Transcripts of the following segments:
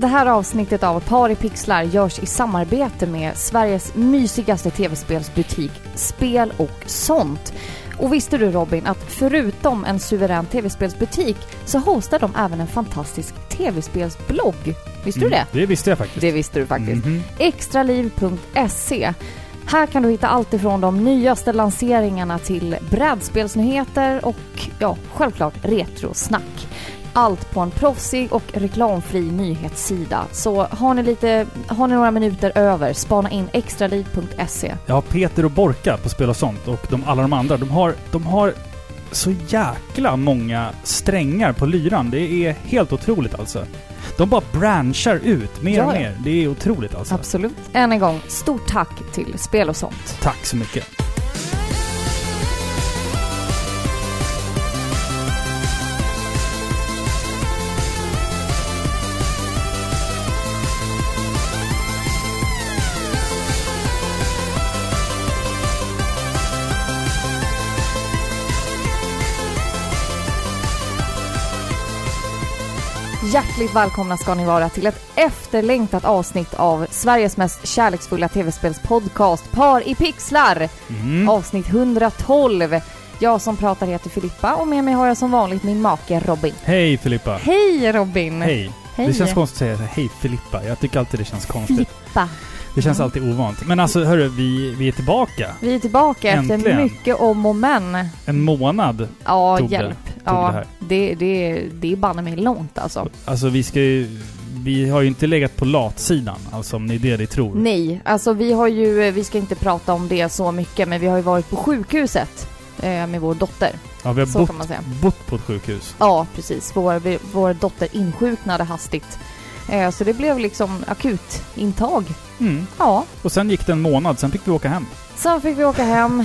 Det här avsnittet av Par i pixlar görs i samarbete med Sveriges mysigaste tv-spelsbutik Spel och sånt. Och visste du Robin att förutom en suverän tv-spelsbutik så hostar de även en fantastisk tv-spelsblogg? Visste du Mm, det? Det visste jag faktiskt. Det visste du faktiskt. Mhm. Extraliv.se här kan du hitta allt ifrån de nyaste lanseringarna till brädspelsnyheter och ja, självklart retrosnack. Allt på en proffsig och reklamfri nyhetssida. Så har ni, lite, har ni några minuter över, spana in extraliv.se. Har Peter och Borka på Spel och sånt och de, alla de andra. De har, de har så jäkla många strängar på lyran. Det är helt otroligt alltså. De bara branchar ut mer Ja, och ja. mer. Det är otroligt alltså. Absolut. Än en gång, stort tack till Spel och sånt. Tack så mycket. Hjärtligt välkomna ska ni vara till ett efterlängtat avsnitt av Sveriges mest kärleksfulla tv-spelspodcast Par i pixlar. Mm. Avsnitt 112. Jag som pratar heter Filippa och med mig har jag som vanligt min make Robin. Hej Filippa. Hej Robin! Hej. Hej. Det känns konstigt att säga hej Filippa. Jag tycker alltid det känns konstigt. Filippa. Det känns alltid ovant. Men alltså hörru, vi, vi är tillbaka. Vi är tillbaka efter Äntligen. mycket om och men. En månad Ja, Tog det- hjälp. det ja, här. det, det, det är banne mig långt alltså. Alltså vi ska ju... Vi har ju inte legat på latsidan, alltså om ni är det ni tror. Nej, alltså vi har ju, vi ska inte prata om det så mycket, men vi har ju varit på sjukhuset eh, med vår dotter. Ja, vi har bott, bott på ett sjukhus. Ja, precis. Vår, vi- vår dotter insjuknade hastigt. Eh, så det blev liksom akut intag. Mm. Ja, Och sen gick det en månad, sen fick vi åka hem. sen fick vi åka hem.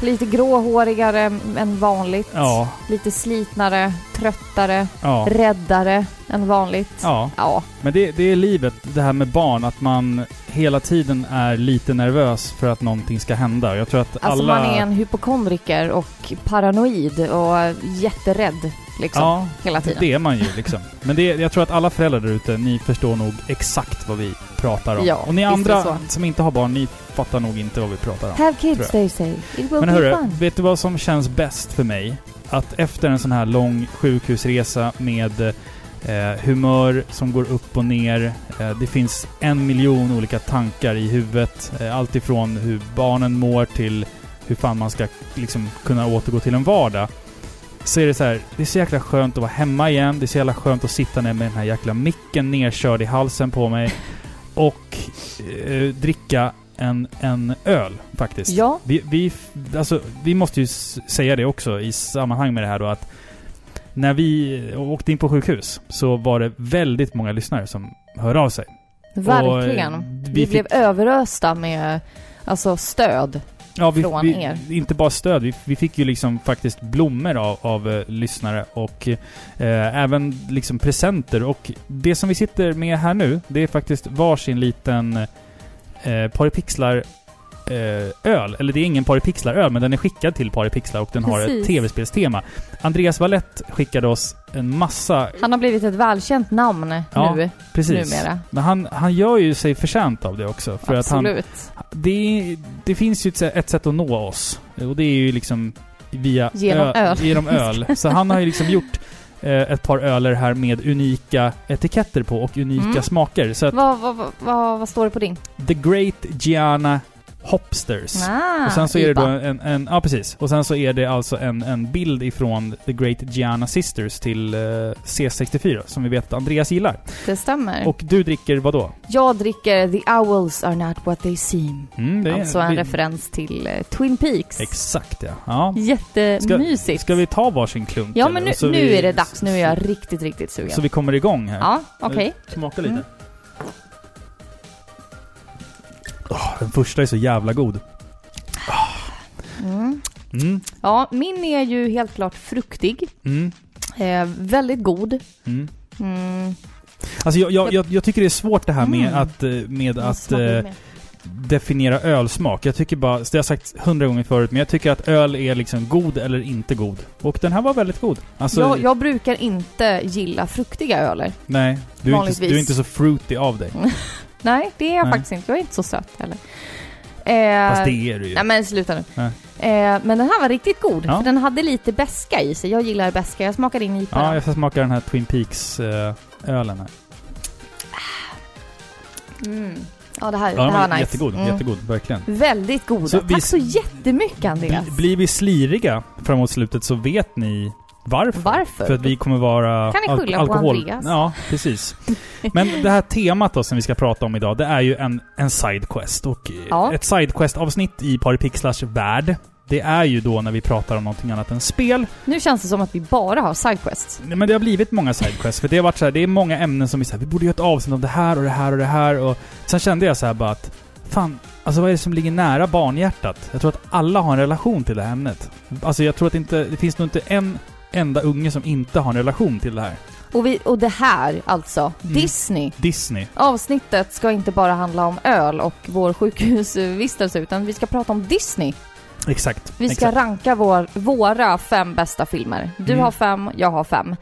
Lite gråhårigare än vanligt. Ja, Lite slitnare, tröttare, ja, räddare än vanligt. ja. Ja, Men det, det är livet, det här med barn, att man hela tiden är lite nervös för att någonting ska hända. Jag tror att alltså alla... man är en hypokondriker och paranoid och jätterädd liksom Ja, hela tiden. det är man ju liksom. Men det, jag tror att alla föräldrar där ute, ni förstår nog exakt vad vi pratar om. Ja, och ni andra som inte har barn, ni fattar nog inte vad vi pratar om. Have kids they say. It will Men hörru, fun. vet du vad som känns bäst för mig? Att efter en sån här lång sjukhusresa med eh, humör som går upp och ner. Eh, det finns en miljon olika tankar i huvudet. Eh, allt ifrån hur barnen mår till hur fan man ska liksom kunna återgå till en vardag. Så är det så här, det är så jäkla skönt att vara hemma igen. Det är så jäkla skönt att sitta ner med den här jäkla micken nerkörd i halsen på mig. Och eh, dricka en, en öl faktiskt. Ja, Vi, vi, alltså, vi måste ju säga det också i sammanhang med det här då att när vi åkte in på sjukhus så var det väldigt många lyssnare som hörde av sig. verkligen. Och, eh, vi vi blev fick, överösta med alltså stöd. ja, vi, från vi, er. Inte bara stöd, vi, vi fick ju liksom faktiskt blommor av, av eh, lyssnare och eh, även liksom presenter. Och det som vi sitter med här nu, det är faktiskt varsin liten eh, Paripixlar öl. Eller det är ingen Paripixlar-öl, men den är skickad till Paripixlar och den har ett Precis. tv-spelstema. Andreas Wallett skickade oss en massa... Han har blivit ett välkänt namn Ja, nu, Precis. numera. Men han, han gör ju sig förtjänt av det också. För att han, Absolut. det, det finns ju ett, ett sätt att nå oss. Och det är ju liksom via Genom öl. Genom öl. Så han har ju liksom gjort eh, ett par öler här med unika etiketter på och unika Mm. smaker. Så att vad, vad, vad, vad står det på din? The Great Gianna Hopsters. Ah, och sen så är det då en, en... Ja, precis. Och sen så är det alltså en, en bild ifrån The Great Gianna Sisters till eh, C64, som vi vet att Andreas gillar. Det stämmer. Och du dricker vad då? Jag dricker The Owls Are Not What They Seem. Mm, det är- alltså en vi- referens till eh, Twin Peaks. Exakt ja. ja. Jättemysigt. Ska vi ta varsin klunk? ja, men nu, nu vi- är det dags. Nu är jag riktigt, riktigt sugen. Så vi kommer igång här. Ja, okej. Smaka lite. Mm. Åh, den första är så jävla god. Mm. Mm, Ja, min är ju helt klart fruktig. mm, Eh, väldigt god. mm. Mm. Alltså jag, jag, jag, jag tycker det är svårt det här med Mm. att, eh, med att eh, med. definiera ölsmak. Jag tycker bara, det har jag sagt hundra gånger förut, men jag tycker att öl är liksom god eller inte god. Och den här var väldigt god. Alltså, jag, jag brukar inte gilla fruktiga öler. nej, du är, inte, du är inte så fruity av dig. Nej, det är jag Nej. faktiskt inte. Jag är inte så söt heller. Eh, Fast det är du ju. Nej men sluta nu. Nej. Eh, men den här var riktigt god, Ja. för den hade lite beska i sig. Jag gillar beska. Jag smakade in IPA. Ja, jag ska smaka den här Twin Peaks-ölen här. mm. ja det här, Ja, det här var nice. jättegod. Mm. Jättegod, verkligen. Väldigt goda. Så vi- Tack så jättemycket Andreas. Bli- Blir vi sliriga framåt slutet så vet ni varför. Varför? För att vi kommer vara... Kan ni skylla på alkohol. Andreas? Ja, precis. Men det här temat då som vi ska prata om idag, det är ju en, en sidequest. Och eh, Ja. ett sidequest-avsnitt i Paripixlars värld, det är ju då när vi pratar om någonting annat än spel. Nu känns det som att vi bara har sidequests. Nej, Men det har blivit många sidequests, för det har varit så här, det är många ämnen som vi säger vi borde göra ett avsnitt om det här och det här och det här och... Sen kände jag så här bara att, fan, alltså vad är det som ligger nära barnhjärtat? Jag tror att alla har en relation till det här ämnet. Alltså jag tror att inte, det finns nog inte en enda unge som inte har en relation till det här. Och, vi, och det här alltså, Mm. Disney. Disney. Avsnittet ska inte bara handla om öl och vår sjukhusvistelse utan vi ska prata om Disney. Exakt. Vi ska exakt. ranka vår, våra fem bästa filmer. Du Mm. har fem, jag har fem.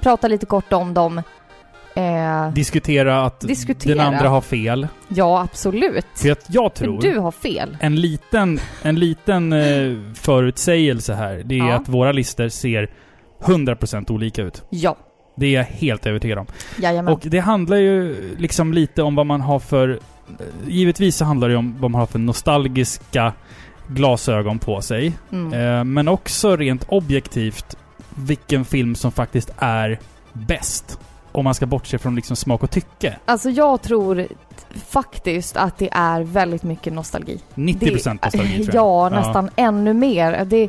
Prata lite kort om dem. Eh, Diskutera att Diskutera. den andra har fel. ja, absolut. För att jag För tror... du har fel. En liten, en liten eh, förutsägelse här, det är Ja. att våra listor ser 100% olika ut. Ja, Det är jag helt övertygad om. jajamän. Och det handlar ju liksom lite om vad man har för... Givetvis så handlar det om vad man har för nostalgiska glasögon på sig. mm. Eh, men också rent objektivt vilken film som faktiskt är bäst. Om man ska bortse från liksom smak och tycke. Alltså jag tror faktiskt att det är väldigt mycket nostalgi. 90% nostalgi tror jag. Ja, nästan ännu mer. Det,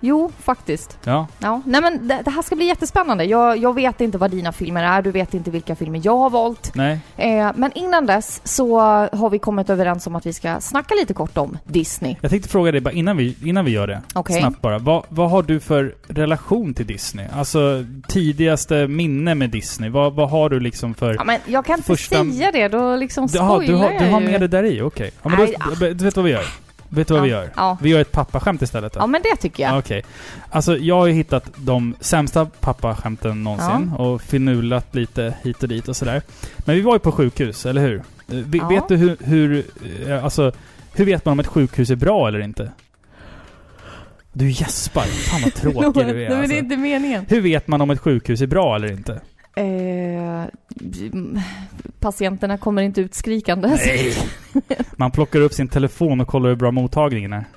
jo, faktiskt. Ja. Ja. Nej men det, det här ska bli jättespännande. Jag, jag vet inte vad dina filmer är, du vet inte vilka filmer jag har valt. Nej. Eh, men innan dess så har vi kommit överens om att vi ska snacka lite kort om Disney. Jag tänkte fråga dig bara innan vi, innan vi gör det. Okej. Snabbt bara. Vad, vad har du för relation till Disney? Alltså tidigaste minne med Disney. Vad, vad har du liksom för... Ja, men jag kan inte Första- säga det, då liksom Jaha, du har, du har med det där i? Okej. Ja, men då, ja. du vet vad vi gör? Vet du vad vi Ja, gör? Ja. Vi gör ett pappaskämt istället då. ja, men det tycker jag. Okej. Alltså jag har ju hittat de sämsta pappaskämten någonsin och finulat lite hit och dit och sådär. Men vi var ju på sjukhus, eller hur? Eh, vi- Ja. Vet du hur, hur, eh, alltså, hur vet man om ett sjukhus är bra eller inte? Du gäspar. Fan vad tråkig du är men det alltså. är inte meningen. Hur vet man om ett sjukhus är bra eller inte? Eh, patienterna kommer inte ut skrikandes. Nej. Man plockar upp sin telefon och kollar hur bra mottagningen är.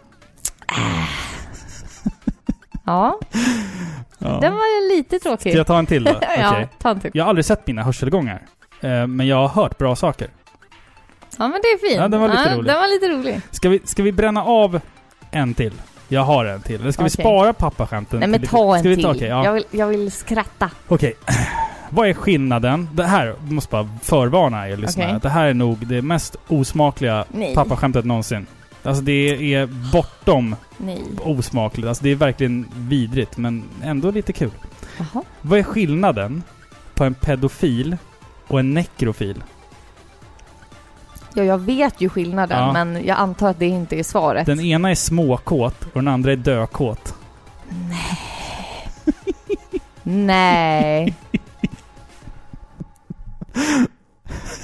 Ja, Ja. den var lite tråkig. Ska jag ta en till då? ja, Okej. ta en till. Jag har aldrig sett mina hörselgångar. Eh, Men jag har hört bra saker. Ja, men det är fint. Ja, den var lite rolig. Den var lite rolig. Ska vi, ska vi bränna av en till? Jag har en till. Eller ska vi Okej. spara pappaskämten? Nej, till men ta en ska vi till. ta, okej, ja. jag, vill, jag vill skratta. Okej. Vad är skillnaden? Det här måste bara förvarna er lyssnare. Okej. Det här är nog det mest osmakliga Nej. pappaskämtet någonsin. Alltså det är bortom Nej. osmakligt. Alltså det är verkligen vidrigt, men ändå lite kul. Jaha. Vad är skillnaden på en pedofil och en nekrofil? Ja, jag vet ju skillnaden, Ja. men jag antar att det inte är svaret. Den ena är småkåt och den andra är dökåt. Nej.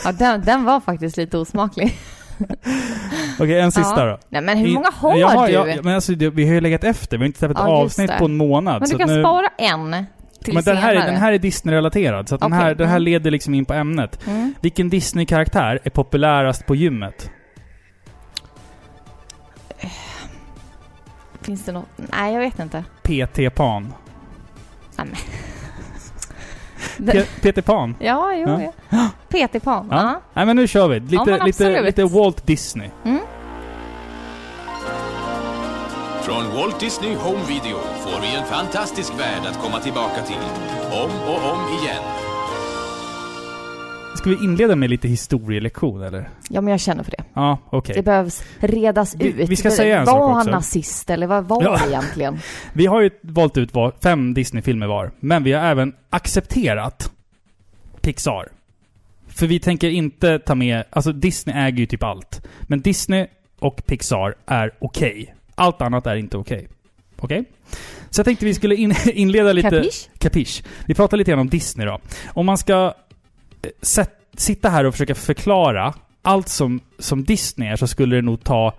Ja, den, den var faktiskt lite osmaklig. Okej, en sista Ja. då. Nej, men hur många har jag har, du? Jag, men alltså, det, vi har ju legat efter. Vi har inte släppt ett Ja, avsnitt det. på en månad. men du kan nu, spara en till Men den här, är, senare. den här är Disney-relaterad, så att den, här, den här mm. leder liksom in på ämnet. Mm. Vilken Disney-karaktär är populärast på gymmet? Finns det något? Nej, jag vet inte. Peter Pan. Nej, men. Den- Pe- Peter Pan? Ja, jo. Ja. Ja. Peter Pan. Ja. Ja. Nej men nu kör vi. Lite, Ja, lite, lite Walt Disney. Mm. Från Walt Disney Home Video får vi en fantastisk värld att komma tillbaka till. Om och om igen. Ska vi inleda med lite historielektion eller? ja, men jag känner för det. Ja, okej. Det behövs redas Vi- ut. vi ska säga en var sak han också. nazist eller vad var Ja. det egentligen? Vi har ju valt ut var, fem Disney-filmer var. Men vi har även accepterat Pixar. För vi tänker inte ta med... Alltså Disney äger ju typ allt. Men Disney och Pixar är okej. Allt annat är inte okej. Okej? Så jag tänkte vi skulle in, inleda lite... Capiche? Capiche. Vi pratar lite grann om Disney då. Om man ska sätt, sitta här och försöka förklara allt som, som Disney är så skulle det nog ta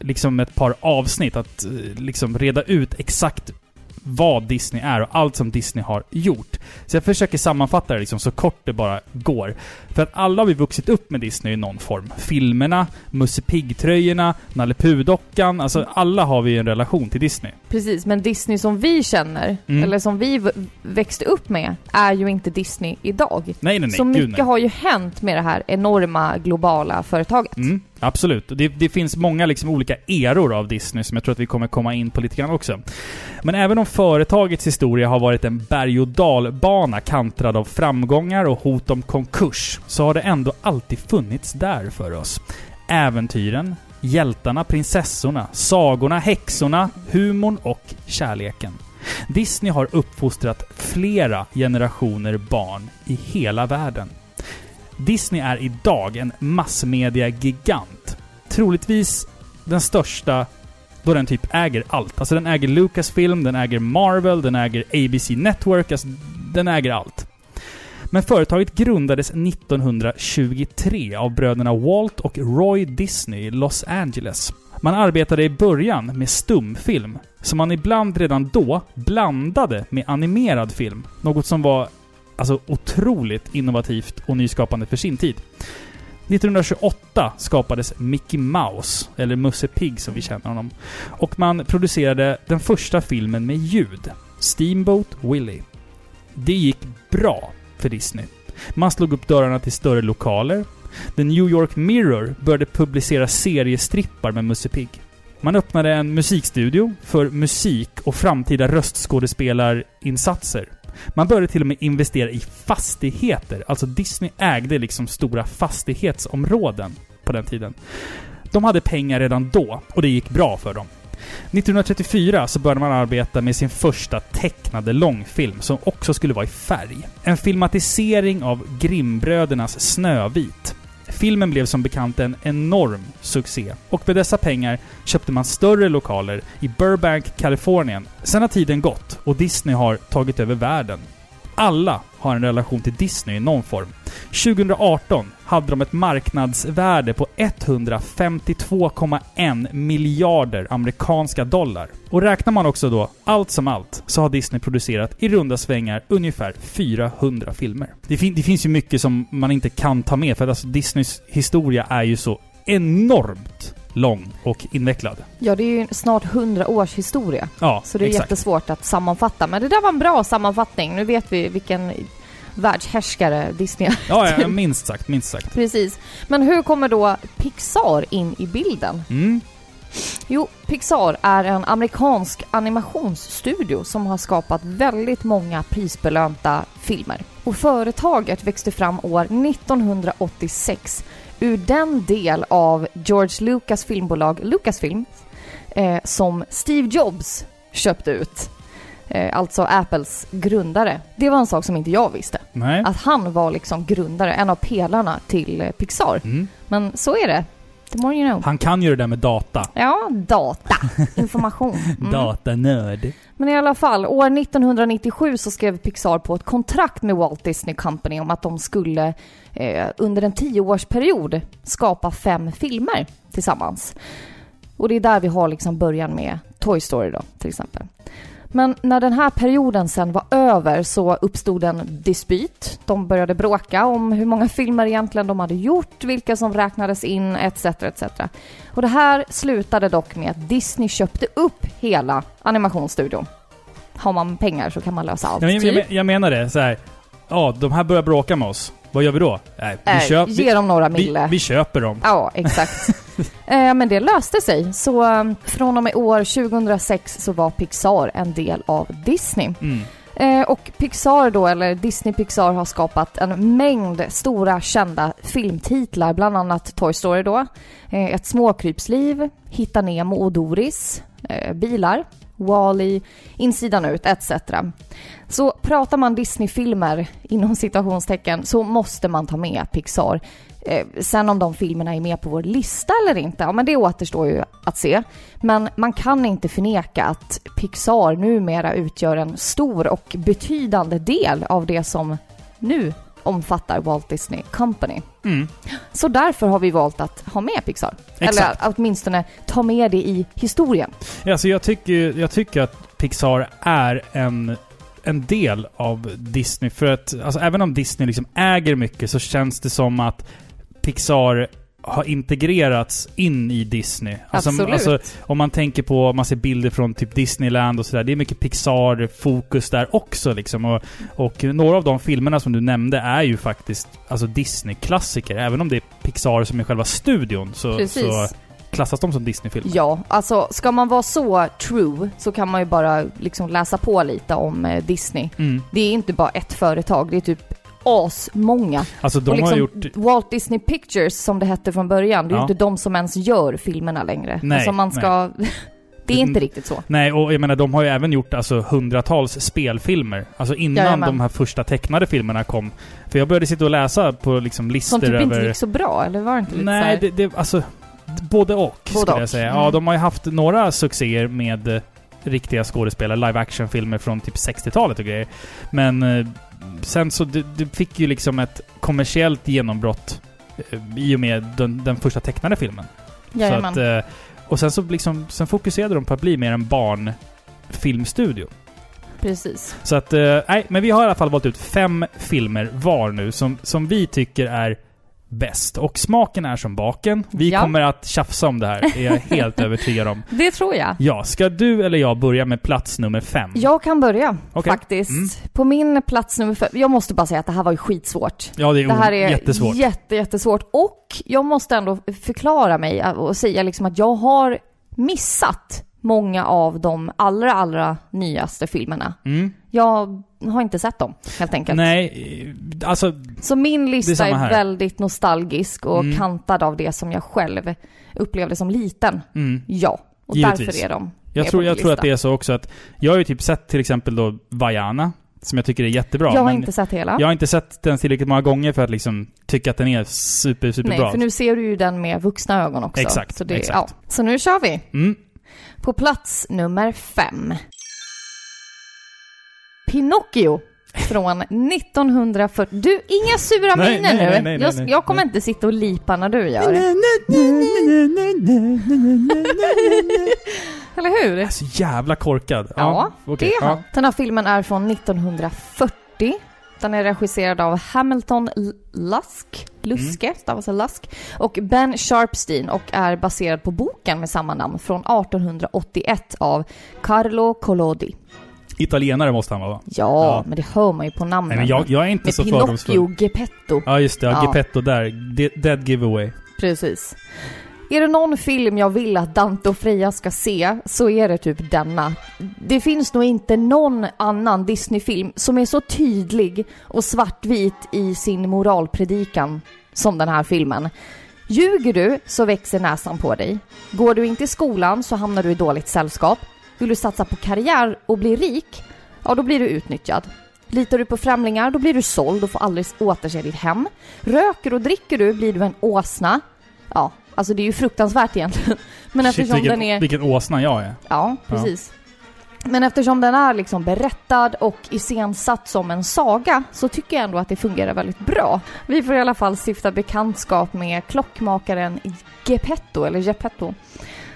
liksom ett par avsnitt att eh, liksom reda ut exakt vad Disney är och allt som Disney har gjort. Så jag försöker sammanfatta det liksom så kort det bara går. För att alla har vi vuxit upp med Disney i någon form. Filmerna, Musse Pigg-tröjorna, Nalle Puh-dockan. Alltså alla har vi en relation till Disney. Precis, men Disney som vi känner, Mm. eller som vi växte upp med, är ju inte Disney idag. Nej, nej, nej. Så Gud, mycket nej. har ju hänt med det här enorma globala företaget. Mm, absolut. Det, det finns många liksom olika eror av Disney som jag tror att vi kommer komma in på lite grann också. Men även om företagets historia har varit en berg och dalbana kantrad av framgångar och hot om konkurs, så har det ändå alltid funnits där för oss. Äventyren, hjältarna, prinsessorna, sagorna, häxorna, humorn och kärleken. Disney har uppfostrat flera generationer barn i hela världen. Disney är idag en massmedia-gigant. Troligtvis den största då den typ äger allt. Alltså den äger Lucasfilm, den äger Marvel, den äger ABC Network, alltså den äger allt. Men företaget grundades 1923 av bröderna Walt och Roy Disney i Los Angeles. Man arbetade i början med stumfilm, som man ibland redan då blandade med animerad film. Något som var alltså otroligt innovativt och nyskapande för sin tid. 1928 skapades Mickey Mouse, eller Musse Pigg som vi känner honom. Och man producerade den första filmen med ljud, Steamboat Willie. Det gick bra för Disney. Man slog upp dörrarna till större lokaler. The New York Mirror började publicera seriestrippar med Musse Pigg. Man öppnade en musikstudio för musik och framtida röstskådespelarinsatser. Man började till och med investera i fastigheter. Alltså Disney ägde liksom stora fastighetsområden på den tiden. De hade pengar redan då och det gick bra för dem. 1934 så började man arbeta med sin första tecknade långfilm som också skulle vara i färg. En filmatisering av Grimbrödernas Snövit. Filmen blev som bekant en enorm succé och med dessa pengar köpte man större lokaler i Burbank, Kalifornien. Sen har tiden gått och Disney har tagit över världen. Alla har en relation till Disney i någon form. 2018 hade de ett marknadsvärde på 152,1 miljarder amerikanska dollar. Och räknar man också då allt som allt så har Disney producerat i runda svängar ungefär 400 filmer. Det, fin det finns ju mycket som man inte kan ta med för att alltså Disneys historia är ju så enormt lång och invecklad. Ja, det är ju snart 100 års historia. Ja, Så det är exakt. jättesvårt att sammanfatta. Men det där var en bra sammanfattning. Nu vet vi vilken världshärskare Disney är. Ja, ja, minst sagt, minst sagt. Precis. Men hur kommer då Pixar in i bilden? Mm. Jo, Pixar är en amerikansk animationsstudio som har skapat väldigt många prisbelönta filmer. Och företaget växte fram år 1986 ur den del av George Lucas filmbolag Lucasfilm eh, som Steve Jobs köpte ut. Eh, alltså Apples grundare. Det var en sak som inte jag visste. Nej. Att han var liksom grundare, en av pelarna till Pixar. Mm. Men så är det. The more you know. Han kan ju det där med data. Ja, data. Information. Mm. Datanörd. Men i alla fall, år 1997 så skrev Pixar på ett kontrakt med Walt Disney Company om att de skulle eh, under en tioårsperiod skapa fem filmer tillsammans. Och det är där vi har liksom början med Toy Story då, till exempel. Men när den här perioden sen var över så uppstod en dispyt. De började bråka om hur många filmer egentligen de hade gjort, vilka som räknades in, etc. etc. Och det här slutade dock med att Disney köpte upp hela animationsstudion. Har man pengar så kan man lösa allt. Ja, men jag, typ. jag, jag menar det, så här. Ja, de här börjar bråka med oss. Vad gör vi då? Nej, vi, Äh, köp, ge vi, dem några vi, mille. vi köper dem. Ja, exakt. eh, men det löste sig. Så eh, från och med år 2006 så var Pixar en del av Disney. Mm. Eh, och Pixar då, eller Disney Pixar har skapat en mängd stora kända filmtitlar, bland annat Toy Story då, eh, Ett småkrypsliv, Hitta Nemo och Doris, eh, bilar, Wall-E, Insidan ut etc. Så pratar man Disney-filmer inom citationstecken så måste man ta med Pixar. Eh, sen om de filmerna är med på vår lista eller inte, ja men det återstår ju att se. Men man kan inte förneka att Pixar numera utgör en stor och betydande del av det som nu omfattar Walt Disney Company. Mm. Så därför har vi valt att ha med Pixar. Exakt. Eller åtminstone ta med det i historien. Alltså jag tycker, jag tycker att Pixar är en, en del av Disney. För att, alltså även om Disney liksom äger mycket så känns det som att Pixar har integrerats in i Disney. Alltså, Absolut. Alltså, om man tänker på, om man ser bilder från typ Disneyland och sådär. Det är mycket Pixar-fokus där också liksom. Och, och några av de filmerna som du nämnde är ju faktiskt alltså Disney-klassiker. Även om det är Pixar som är själva studion så, så klassas de som Disney-filmer. Ja, alltså ska man vara så true så kan man ju bara liksom läsa på lite om eh, Disney. Mm. Det är inte bara ett företag, det är typ asmånga. Alltså de och liksom har gjort... Walt Disney Pictures som det hette från början, det är ju Ja. inte de som ens gör filmerna längre. Nej, alltså man ska... det är inte riktigt så. Nej, och jag menar de har ju även gjort alltså hundratals spelfilmer. Alltså innan Jajamän. de här första tecknade filmerna kom. För jag började sitta och läsa på liksom listor Som typ över... inte gick så bra, eller var det inte lite Nej, det, det, alltså... Både och, skulle och. jag säga. Mm. Ja, de har ju haft några succéer med eh, riktiga skådespelare, live action-filmer från typ 60-talet och grejer. Men eh, sen så, det, det fick ju liksom ett kommersiellt genombrott eh, i och med den, den första tecknade filmen. Jajamän. Så att, eh, och sen så liksom, sen fokuserade de på att bli mer en barnfilmstudio. Precis. Så att, eh, nej, men vi har i alla fall valt ut fem filmer var nu som, som vi tycker är bäst. Och smaken är som baken. Vi Ja. kommer att tjafsa om det här, är jag helt övertygad om. Det tror jag. Ja, ska du eller jag börja med plats nummer fem? Jag kan börja Okej. faktiskt. Mm. På min plats nummer fem, jag måste bara säga att det här var ju skitsvårt. Ja, det är, Det här är jättesvårt. jätte, jättesvårt. Och jag måste ändå förklara mig och säga liksom att jag har missat många av de allra, allra nyaste filmerna. Mm. Jag har inte sett dem, helt enkelt. Nej, alltså... Så min är lista är, här. väldigt nostalgisk och Mm. kantad av det som jag själv upplevde som liten. Mm. Ja, och Givetvis. därför är de Jag, tror, jag tror att det är så också att... Jag har ju typ sett till exempel då Vaiana, som jag tycker är jättebra. Jag har inte sett hela. jag har inte sett den tillräckligt många gånger för att liksom tycka att den är super, superbra. Nej, för nu ser du ju den med vuxna ögon också. Exakt, så det, exakt. Ja. Så nu kör vi. Mm. På plats nummer fem. Pinocchio från 1940. Du, inga sura Nej, miner nej, nu. nej, nej, jag, nej. jag kommer inte sitta och lipa när du gör. Eller hur? är så jävla korkad. Ja, okej. det är han. Ja. Den här filmen är från 1940. Den är regisserad av Hamilton Lusk, Luske, Mm. stavas Lusk, och Ben Sharpstein och är baserad på boken med samma namn från 1881 av Carlo Collodi. Italienare måste han vara va? Ja, Ja. men det hör man ju på namnen. Nej men jag, jag är inte med så Pinocchio fördomsfull. Geppetto. Ja just det, ja. Ja. Geppetto där. De- Dead giveaway. Precis. Är det någon film jag vill att Dante och Freja ska se så är det typ denna. Det finns nog inte någon annan Disney-film som är så tydlig och svartvit i sin moralpredikan som den här filmen. Ljuger du så växer näsan på dig. Går du inte i skolan så hamnar du i dåligt sällskap. Vill du satsa på karriär och bli rik? Ja, då blir du utnyttjad. Litar du på främlingar, då blir du såld och får aldrig återse ditt hem. Röker och dricker du blir du en åsna. Ja, alltså det är ju fruktansvärt egentligen. Men Shit, eftersom vilken, den är... vilken åsna jag är. Ja, precis. Men eftersom den är liksom berättad och iscensatt som en saga så tycker jag ändå att det fungerar väldigt bra. Vi får i alla fall stifta bekantskap med klockmakaren Geppetto, eller Geppetto,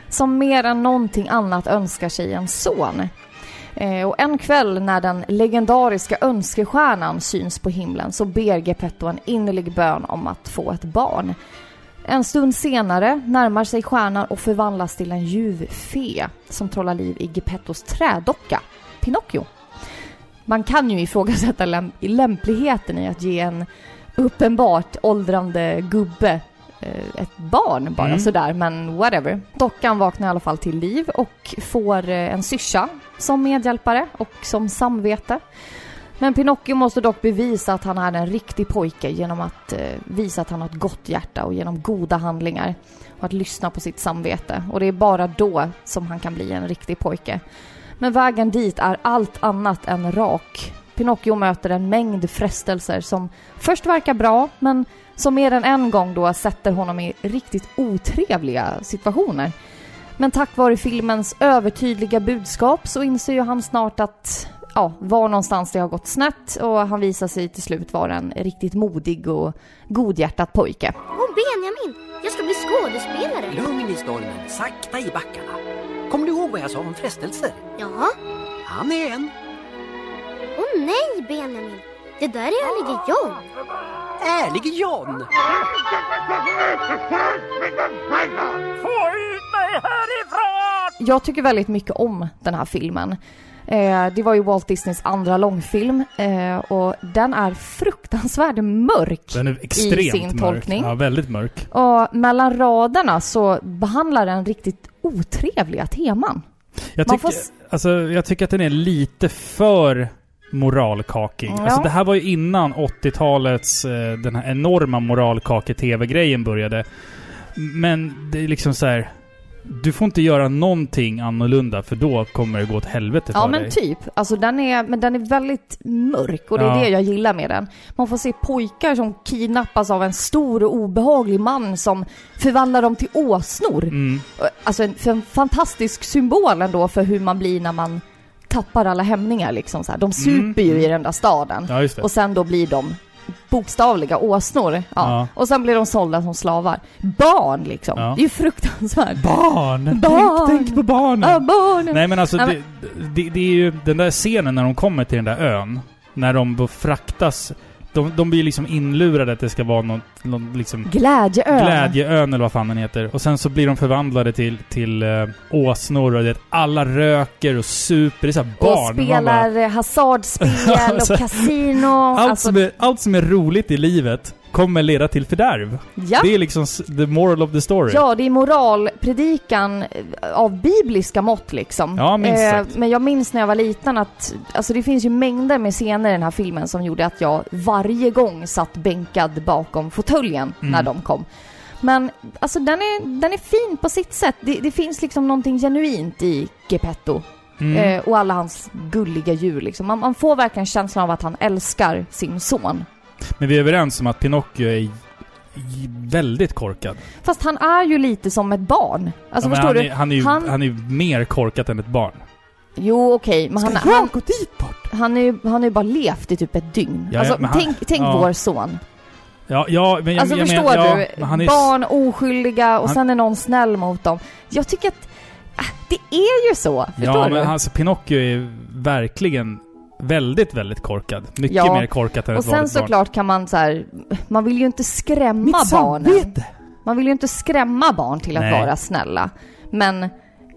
som mer än någonting annat önskar sig en son. Eh, och en kväll när den legendariska önskestjärnan syns på himlen så ber Geppetto en innerlig bön om att få ett barn. En stund senare närmar sig stjärnan och förvandlas till en ljuv fe som trollar liv i Geppettos trädocka, Pinocchio. Man kan ju ifrågasätta läm- lämpligheten i att ge en uppenbart åldrande gubbe eh, ett barn bara Mm. sådär, men whatever. Dockan vaknar i alla fall till liv och får eh, en syrsa som medhjälpare och som samvete. Men Pinocchio måste dock bevisa att han är en riktig pojke genom att eh, visa att han har ett gott hjärta och genom goda handlingar och att lyssna på sitt samvete. Och det är bara då som han kan bli en riktig pojke. Men vägen dit är allt annat än rak. Pinocchio möter en mängd frestelser som först verkar bra, men som mer än en gång då sätter honom i riktigt otrevliga situationer. Men tack vare filmens övertydliga budskap så inser ju han snart att ja, var någonstans det har gått snett och han visar sig till slut vara en riktigt modig och godhjärtad pojke. Åh Benjamin, jag ska bli skådespelare. Lugn i stormen, sakta i backarna. Kommer du ihåg vad jag sa om frestelser? Ja. Han är en. Åh nej Benjamin, det där är ärlige John. Ärlig John! Jag tycker väldigt mycket om den här filmen. Eh, det var ju Walt Disneys andra långfilm eh, och den är fruktansvärt mörk Den är extremt i sin mörk. tolkning. Ja, väldigt mörk. Och mellan raderna så behandlar den riktigt otrevliga teman. Jag, tycker, får alltså, jag tycker att den är lite för moralkakig. Ja. Alltså det här var ju innan 80-talets eh, den här enorma moralkake-tv-grejen började. Men det är liksom så här. Du får inte göra någonting annorlunda för då kommer det gå åt helvete för Ja men dig. typ. Alltså den är, men den är väldigt mörk och det är Ja. det jag gillar med den. Man får se pojkar som kidnappas av en stor och obehaglig man som förvandlar dem till åsnor. Mm. Alltså en, för en fantastisk symbol ändå för hur man blir när man tappar alla hämningar liksom så här. De super ju i den där staden. Mm. Ja, just det. Och sen då blir de bokstavliga åsnor. Ja. Ja. Och sen blir de sålda som slavar. Barn liksom. Ja. Det är ju fruktansvärt. Barn! Barn! Tänk, tänk på barnen! Ja, barnen! Nej men alltså, Nej, det, det, det är ju den där scenen när de kommer till den där ön. När de då fraktas. De, de blir liksom inlurade att det ska vara någon, någon liksom Glädjeön. Glädjeön eller vad fan den heter. Och sen så blir de förvandlade till, till uh, åsnor och det, alla röker och super. Det är såhär barn. Och bara- spelar eh, hasardspel och kasino. allt, alltså, som är, allt som är roligt i livet kommer leda till fördärv. ja. Det är liksom the moral of the story. Ja, det är moralpredikan eh, av bibliska mått liksom. Ja, minst sagt. men jag minns när jag var liten att, alltså det finns ju mängder med scener i den här filmen som gjorde att jag varje gång satt bänkad bakom fåtöljen Mm. när de kom. Men alltså den är, den är fin på sitt sätt. Det, det finns liksom någonting genuint i Geppetto. Mm. Eh, och alla hans gulliga djur liksom. Man, man får verkligen känslan av att han älskar sin son. Men vi är överens om att Pinocchio är väldigt korkad. Fast han är ju lite som ett barn. Alltså Ja, men förstår han, du? Är, han, är ju, Han- han är ju mer korkat än ett barn. Jo okej, men han, Ska jag han, gå dit bort? han, är ju, han har ju bara levt i typ ett dygn. Ja, alltså ja, men han- tänk, tänk ja. vår son. Ja, ja men jag, Alltså jag förstår men, ja, du? men han är, Barn oskyldiga och han- sen är någon snäll mot dem. Jag tycker att äh, det är ju så. Förstår Ja, du? men alltså Pinocchio är verkligen väldigt, väldigt korkad. Mycket Ja. mer korkat än och ett sen vanligt barn. såklart kan man så här, man vill ju inte skrämma Mitt barnen. samvete! Man vill ju inte skrämma barn till att Nej. vara snälla. Men,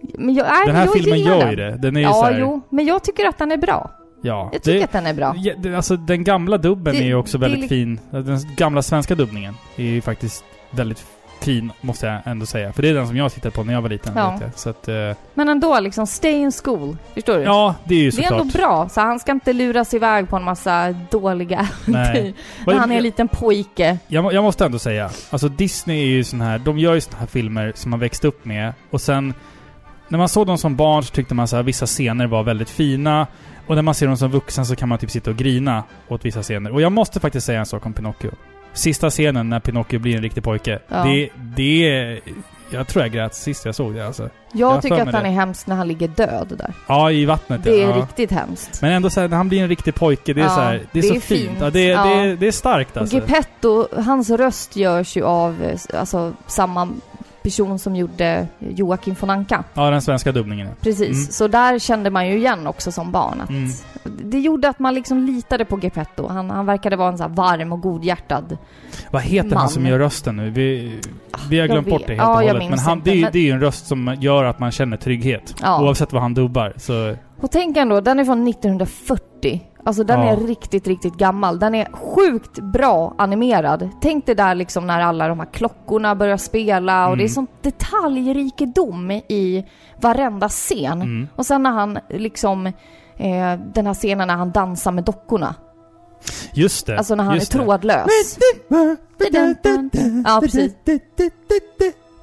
men jag, nej, Den här jag filmen gör den. ju det. Den är ju så Ja, här, jo, men jag tycker att den är bra. Ja, Jag tycker det, att den är bra. ja, det, alltså den gamla dubben Det- är ju också väldigt fin. Den gamla svenska dubbningen är ju faktiskt väldigt fin, måste jag ändå säga. För det är den som jag tittade på när jag var liten. Ja. Vet jag. Så att, eh, Men ändå liksom, stay in school. Förstår du? ja, det är ju det är såklart. ändå bra, så han ska inte luras iväg på en massa dåliga äventyr. När han är en liten pojke. Jag, må- jag måste ändå säga, alltså Disney är ju sån här, de gör ju såna här filmer som man växt upp med och sen när man såg dem som barn så tyckte man så här, vissa scener var väldigt fina och när man ser dem som vuxen så kan man typ sitta och grina åt vissa scener. Och jag måste faktiskt säga en sak om Pinocchio. Sista scenen när Pinocchio blir en riktig pojke. Ja. Det, det är... Jag tror jag grät sist jag såg det alltså. Jag, Jag tycker att han det. är hemskt när han ligger död där. Ja, i vattnet Det är ja. riktigt hemskt. Men ändå så här, när han blir en riktig pojke, det är Ja, så här, det är det så är fint. fint. Ja, det, Ja. det, det är starkt alltså. Geppetto, hans röst görs ju av eh, alltså, samma person som gjorde Joakim von Anka. Ja, den svenska dubbningen. Precis. Mm. Så där kände man ju igen också som barn att Mm. det gjorde att man liksom litade på Geppetto. Han, han verkade vara en så varm och godhjärtad. Vad heter Man. han som gör rösten nu? Vi, vi har glömt bort det helt Ja, och hållet. Men han, det, är, det är ju en röst som gör att man känner trygghet. Ja. Oavsett vad han dubbar. Så, Och tänk ändå, den är från 1940. Alltså den Ja. är riktigt, riktigt gammal. Den är sjukt bra animerad. Tänk dig där liksom när alla de här klockorna börjar spela och Mm. det är sån detaljrikedom i varenda scen. mm. Och sen när han liksom, eh, den här scenen när han dansar med dockorna. Just det. Alltså när han är just det. trådlös. Ja, precis.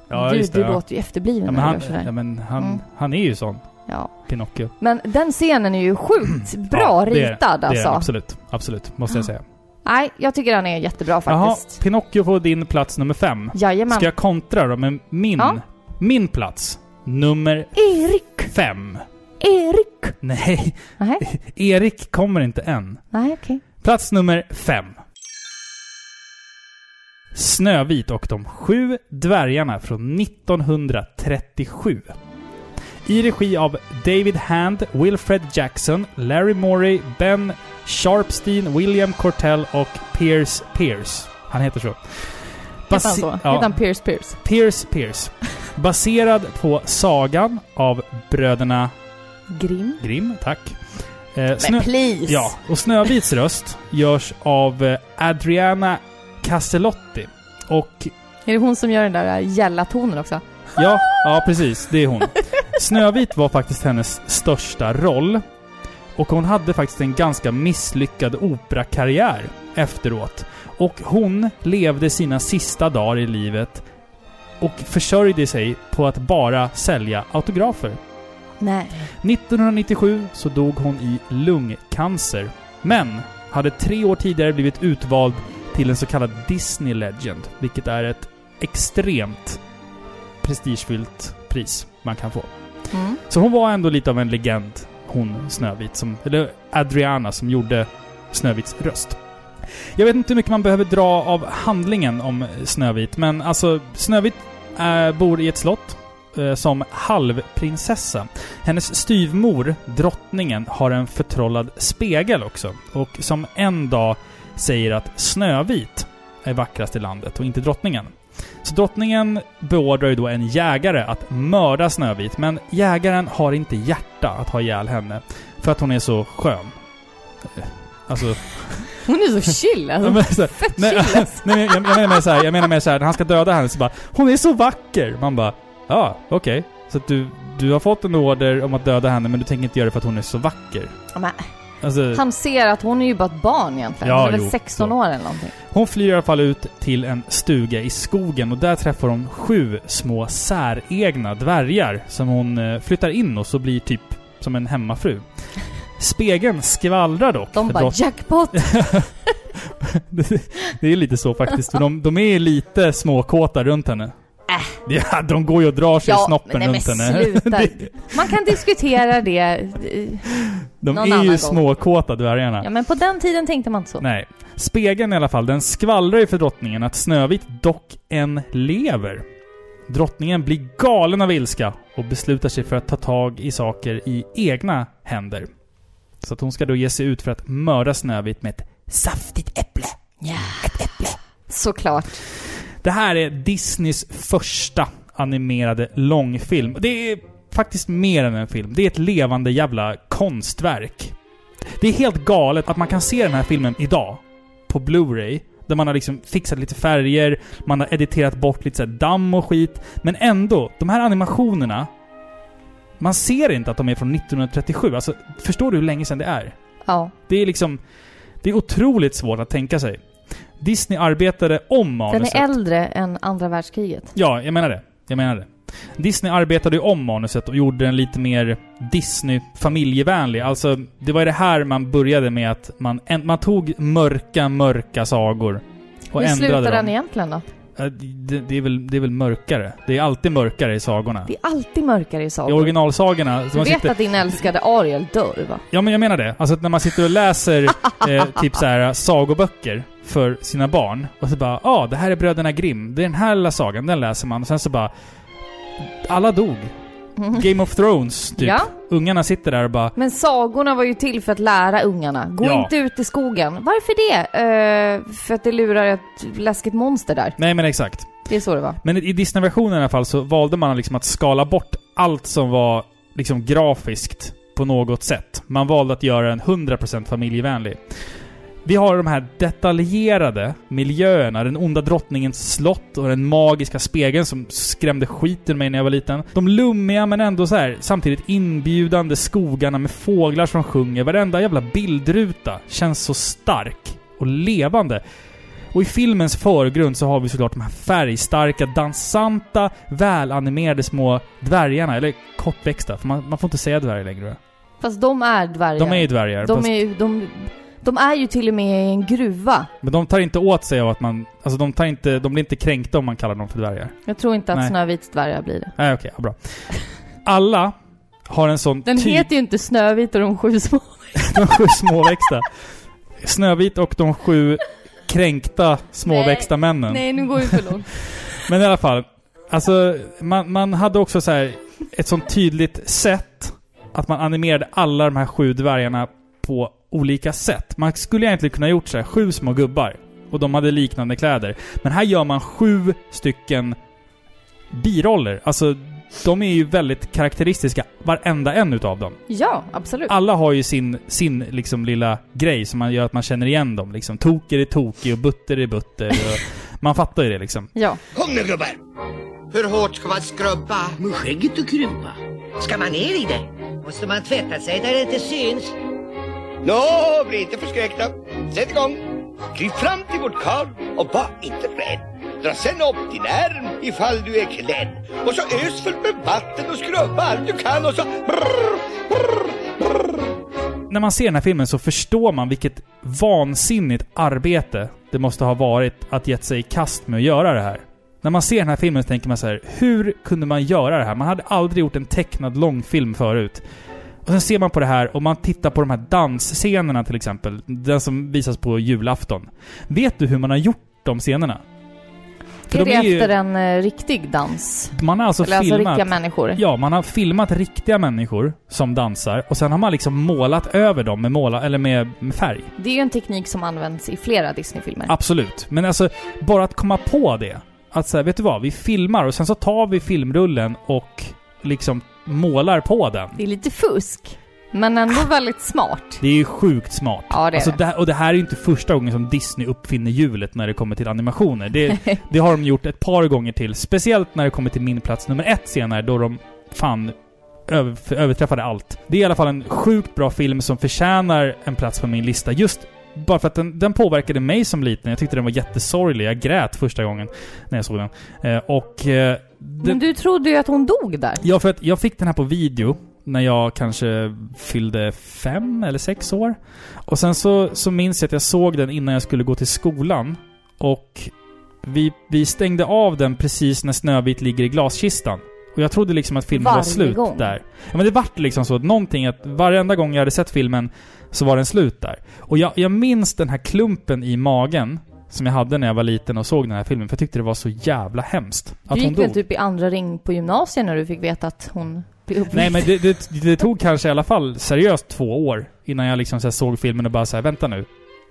Ja, Gud, just det. du Ja. låter ju efterbliven Ja, men när du gör sådär. ja, men han, Mm. han är ju sån. Ja. Pinocchio. Men den scenen är ju sjukt bra Ja, det är- ritad Det är alltså. absolut. Absolut, måste jag säga. Nej, jag tycker den är jättebra Jaha, faktiskt. Pinocchio får din plats nummer fem. Jajamän. Ska jag kontra då med min, Ja. min plats nummer Erik! fem? Erik! Nej, Nej, Erik kommer inte än. nej okej. Plats nummer fem. Snövit och de sju dvärgarna från 1937. I regi av David Hand, Wilfred Jackson, Larry Morey, Ben Sharpstein, William Cortell och Pierce Pierce. Han heter så. Heter han Basi- så? Ja, Heter han Pierce Pierce? Pierce Pierce. Baserad på sagan av bröderna Grimm? Grimm, tack. Eh, Men please! Ja, och Snövits röst görs av eh, Adriana Castellotti. Och Är det hon som gör den där gälla tonen också? ja, ja precis, det är hon. Snövit var faktiskt hennes största roll. Och hon hade faktiskt en ganska misslyckad operakarriär efteråt. Och hon levde sina sista dagar i livet och försörjde sig på att bara sälja autografer. Nej. 1997 så dog hon i lungcancer. Men hade tre år tidigare blivit utvald till en så kallad Disney Legend, vilket är ett extremt prestigefyllt pris man kan få. Mm. Så hon var ändå lite av en legend, hon Snövit, som, eller Adriana som gjorde Snövits röst. Jag vet inte hur mycket man behöver dra av handlingen om Snövit, men alltså Snövit äh, bor i ett slott äh, som halvprinsessa. Hennes styvmor, drottningen, har en förtrollad spegel också. Och som en dag säger att Snövit är vackrast i landet och inte drottningen. Så drottningen beordrar ju då en jägare att mörda Snövit, men jägaren har inte hjärta att ha ihjäl henne. För att hon är så skön. Eh, Alltså... Hon är så chill alltså. men så- Fett Nej, chill alltså. nej, jag, jag menar med så här, jag menar med så här, när han ska döda henne så bara Hon är så vacker! Man bara Ja, okej. Så att du, du har fått en order om att döda henne men du tänker inte göra det för att hon är så vacker. Men Alltså, Han ser att hon är ju bara ett barn egentligen. Ja, hon är väl jo, 16 så. år eller någonting. hon flyr i alla fall ut till en stuga i skogen och där träffar hon sju små säregna dvärgar som hon eh, flyttar in hos och blir typ som en hemmafru. Spegeln skvallrar dock. De bara drott- jackpot! det, det är lite så faktiskt. För de, de är lite småkåta runt henne. Äh. Ja, de går ju och drar sig i snoppen nej, runt henne. sluta. Man kan diskutera det. De Någon är ju småkåta dvärgarna. Ja, men på den tiden tänkte man inte så. Nej. Spegeln i alla fall, den skvallrar ju för drottningen att Snövit dock än lever. Drottningen blir galen av ilska och beslutar sig för att ta tag i saker i egna händer. Så att hon ska då ge sig ut för att mörda Snövit med ett saftigt äpple. Såklart. Det här är Disneys första animerade långfilm. Det är faktiskt mer än en film. Det är ett levande jävla konstverk. Det är helt galet att man kan se den här filmen idag på Blu-ray. Där man har liksom fixat lite färger, man har editerat bort lite så damm och skit. Men ändå, de här animationerna... Man ser inte att de är från 1937. Alltså, förstår du hur länge sedan det är? Ja. Det är liksom... Det är otroligt svårt att tänka sig. Disney arbetade om Den manuset. är äldre än andra världskriget. Ja, jag menar det. Jag menar det. Disney arbetade ju om manuset och gjorde den lite mer Disney-familjevänlig. Alltså, det var ju det här man började med att man, man tog mörka, mörka sagor och Hur slutar ändrade den dem. egentligen då? Det, det, är väl, det är väl mörkare. Det är alltid mörkare i sagorna. Det är alltid mörkare i I sagor. originalsagorna... Du vet sitter, att din älskade Ariel dör va? Ja, men jag menar det. Alltså när man sitter och läser eh, typ så här sagoböcker för sina barn och så bara ja, ah, det här är Bröderna Grimm. Det är den här lilla sagan, den läser man. Och sen så bara... Alla dog. Game of Thrones, typ. Ja. Ungarna sitter där och bara... Men sagorna var ju till för att lära ungarna. Gå Ja. inte ut i skogen. Varför det? Eh, för att det lurar ett läskigt monster där. Nej men exakt. Det är så det var. Men i Disney-versionen i alla fall så valde man liksom att skala bort allt som var liksom grafiskt på något sätt. Man valde att göra den 100% familjevänlig. Vi har de här detaljerade miljöerna, den onda drottningens slott och den magiska spegeln som skrämde skiten mig när jag var liten. De lummiga men ändå så här samtidigt inbjudande skogarna med fåglar som sjunger. Varenda jävla bildruta känns så stark och levande. Och i filmens förgrund så har vi såklart de här färgstarka, dansanta, välanimerade små dvärgarna. Eller kortväxta, för man, man får inte säga dvärg längre. Fast de är dvärgar. De är ju dvärgar. De fast- är ju... De, de är ju till och med i en gruva. Men de tar inte åt sig av att man... Alltså de tar inte... De blir inte kränkta om man kallar dem för dvärgar. Jag tror inte att Nej. Snövits dvärgar blir det. Nej, okej, ja, bra. Alla har en sån Den typ... heter ju inte Snövit och de sju små. De sju småväxta. Snövit och de sju kränkta småväxta männen. Nej, nu går det för långt. Men i alla fall. Alltså, man, man hade också så här ett sånt tydligt sätt att man animerade alla de här sju dvärgarna på olika sätt. Man skulle egentligen kunna ha gjort så här sju små gubbar. Och de hade liknande kläder. Men här gör man sju stycken biroller. Alltså, de är ju väldigt karaktäristiska, varenda en utav dem. Ja, absolut. Alla har ju sin, sin liksom lilla grej som man gör att man känner igen dem liksom. Toker är tokig och butter är butter. Och man fattar ju det liksom. Ja. Kom nu gubbar! Hur hårt ska man skrubba? Med skägget och krympa. Ska man ner i det? Måste man tvätta sig där det inte syns? Nå, bli inte förskräckta. Sätt igång. Kryp fram till vårt kar och var inte rädd. Dra sen upp din ärm ifall du är klädd. Och så ös fullt med vatten och skrubba allt du kan och så... Brr, brr, brr. När man ser den här filmen så förstår man vilket vansinnigt arbete det måste ha varit att gett sig i kast med att göra det här. När man ser den här filmen så tänker man så här: hur kunde man göra det här? Man hade aldrig gjort en tecknad långfilm förut. Och sen ser man på det här och man tittar på de här dansscenerna till exempel. Den som visas på julafton. Vet du hur man har gjort de scenerna? För är det de är ju- efter en eh, riktig dans? Man har alltså Eller alltså filmat... riktiga människor? Ja, man har filmat riktiga människor som dansar och sen har man liksom målat över dem med, måla, eller med, med färg. Det är ju en teknik som används i flera Disney-filmer. Absolut. Men alltså, bara att komma på det. Att säga, vet du vad? Vi filmar och sen så tar vi filmrullen och liksom målar på den. Det är lite fusk, men ändå väldigt smart. Det är ju sjukt smart. Ja, det är alltså, det. här- och det här är ju inte första gången som Disney uppfinner hjulet när det kommer till animationer. Det, det har de gjort ett par gånger till. Speciellt när det kommer till min plats nummer ett senare, då de fan över, överträffade allt. Det är i alla fall en sjukt bra film som förtjänar en plats på min lista. Just bara för att den, den påverkade mig som liten. Jag tyckte den var jättesorglig. Jag grät första gången när jag såg den. Eh, och... Eh, den, Men du trodde ju att hon dog där. Ja, för att jag fick den här på video när jag kanske fyllde fem eller sex år. Och sen så, så minns jag att jag såg den innan jag skulle gå till skolan. Och vi, vi stängde av den precis när Snövit ligger i glaskistan. Och jag trodde liksom att filmen var Varje slut gång. där. Ja men det vart liksom så att någonting att varenda gång jag hade sett filmen så var den slut där. Och jag, jag minns den här klumpen i magen som jag hade när jag var liten och såg den här filmen. För jag tyckte det var så jävla hemskt. Att Du hon gick väl dog. typ i andra ring på gymnasiet när du fick veta att hon blev uppväckt? Nej men det, det, det tog kanske i alla fall seriöst två år innan jag liksom så här såg filmen och bara så här, vänta nu.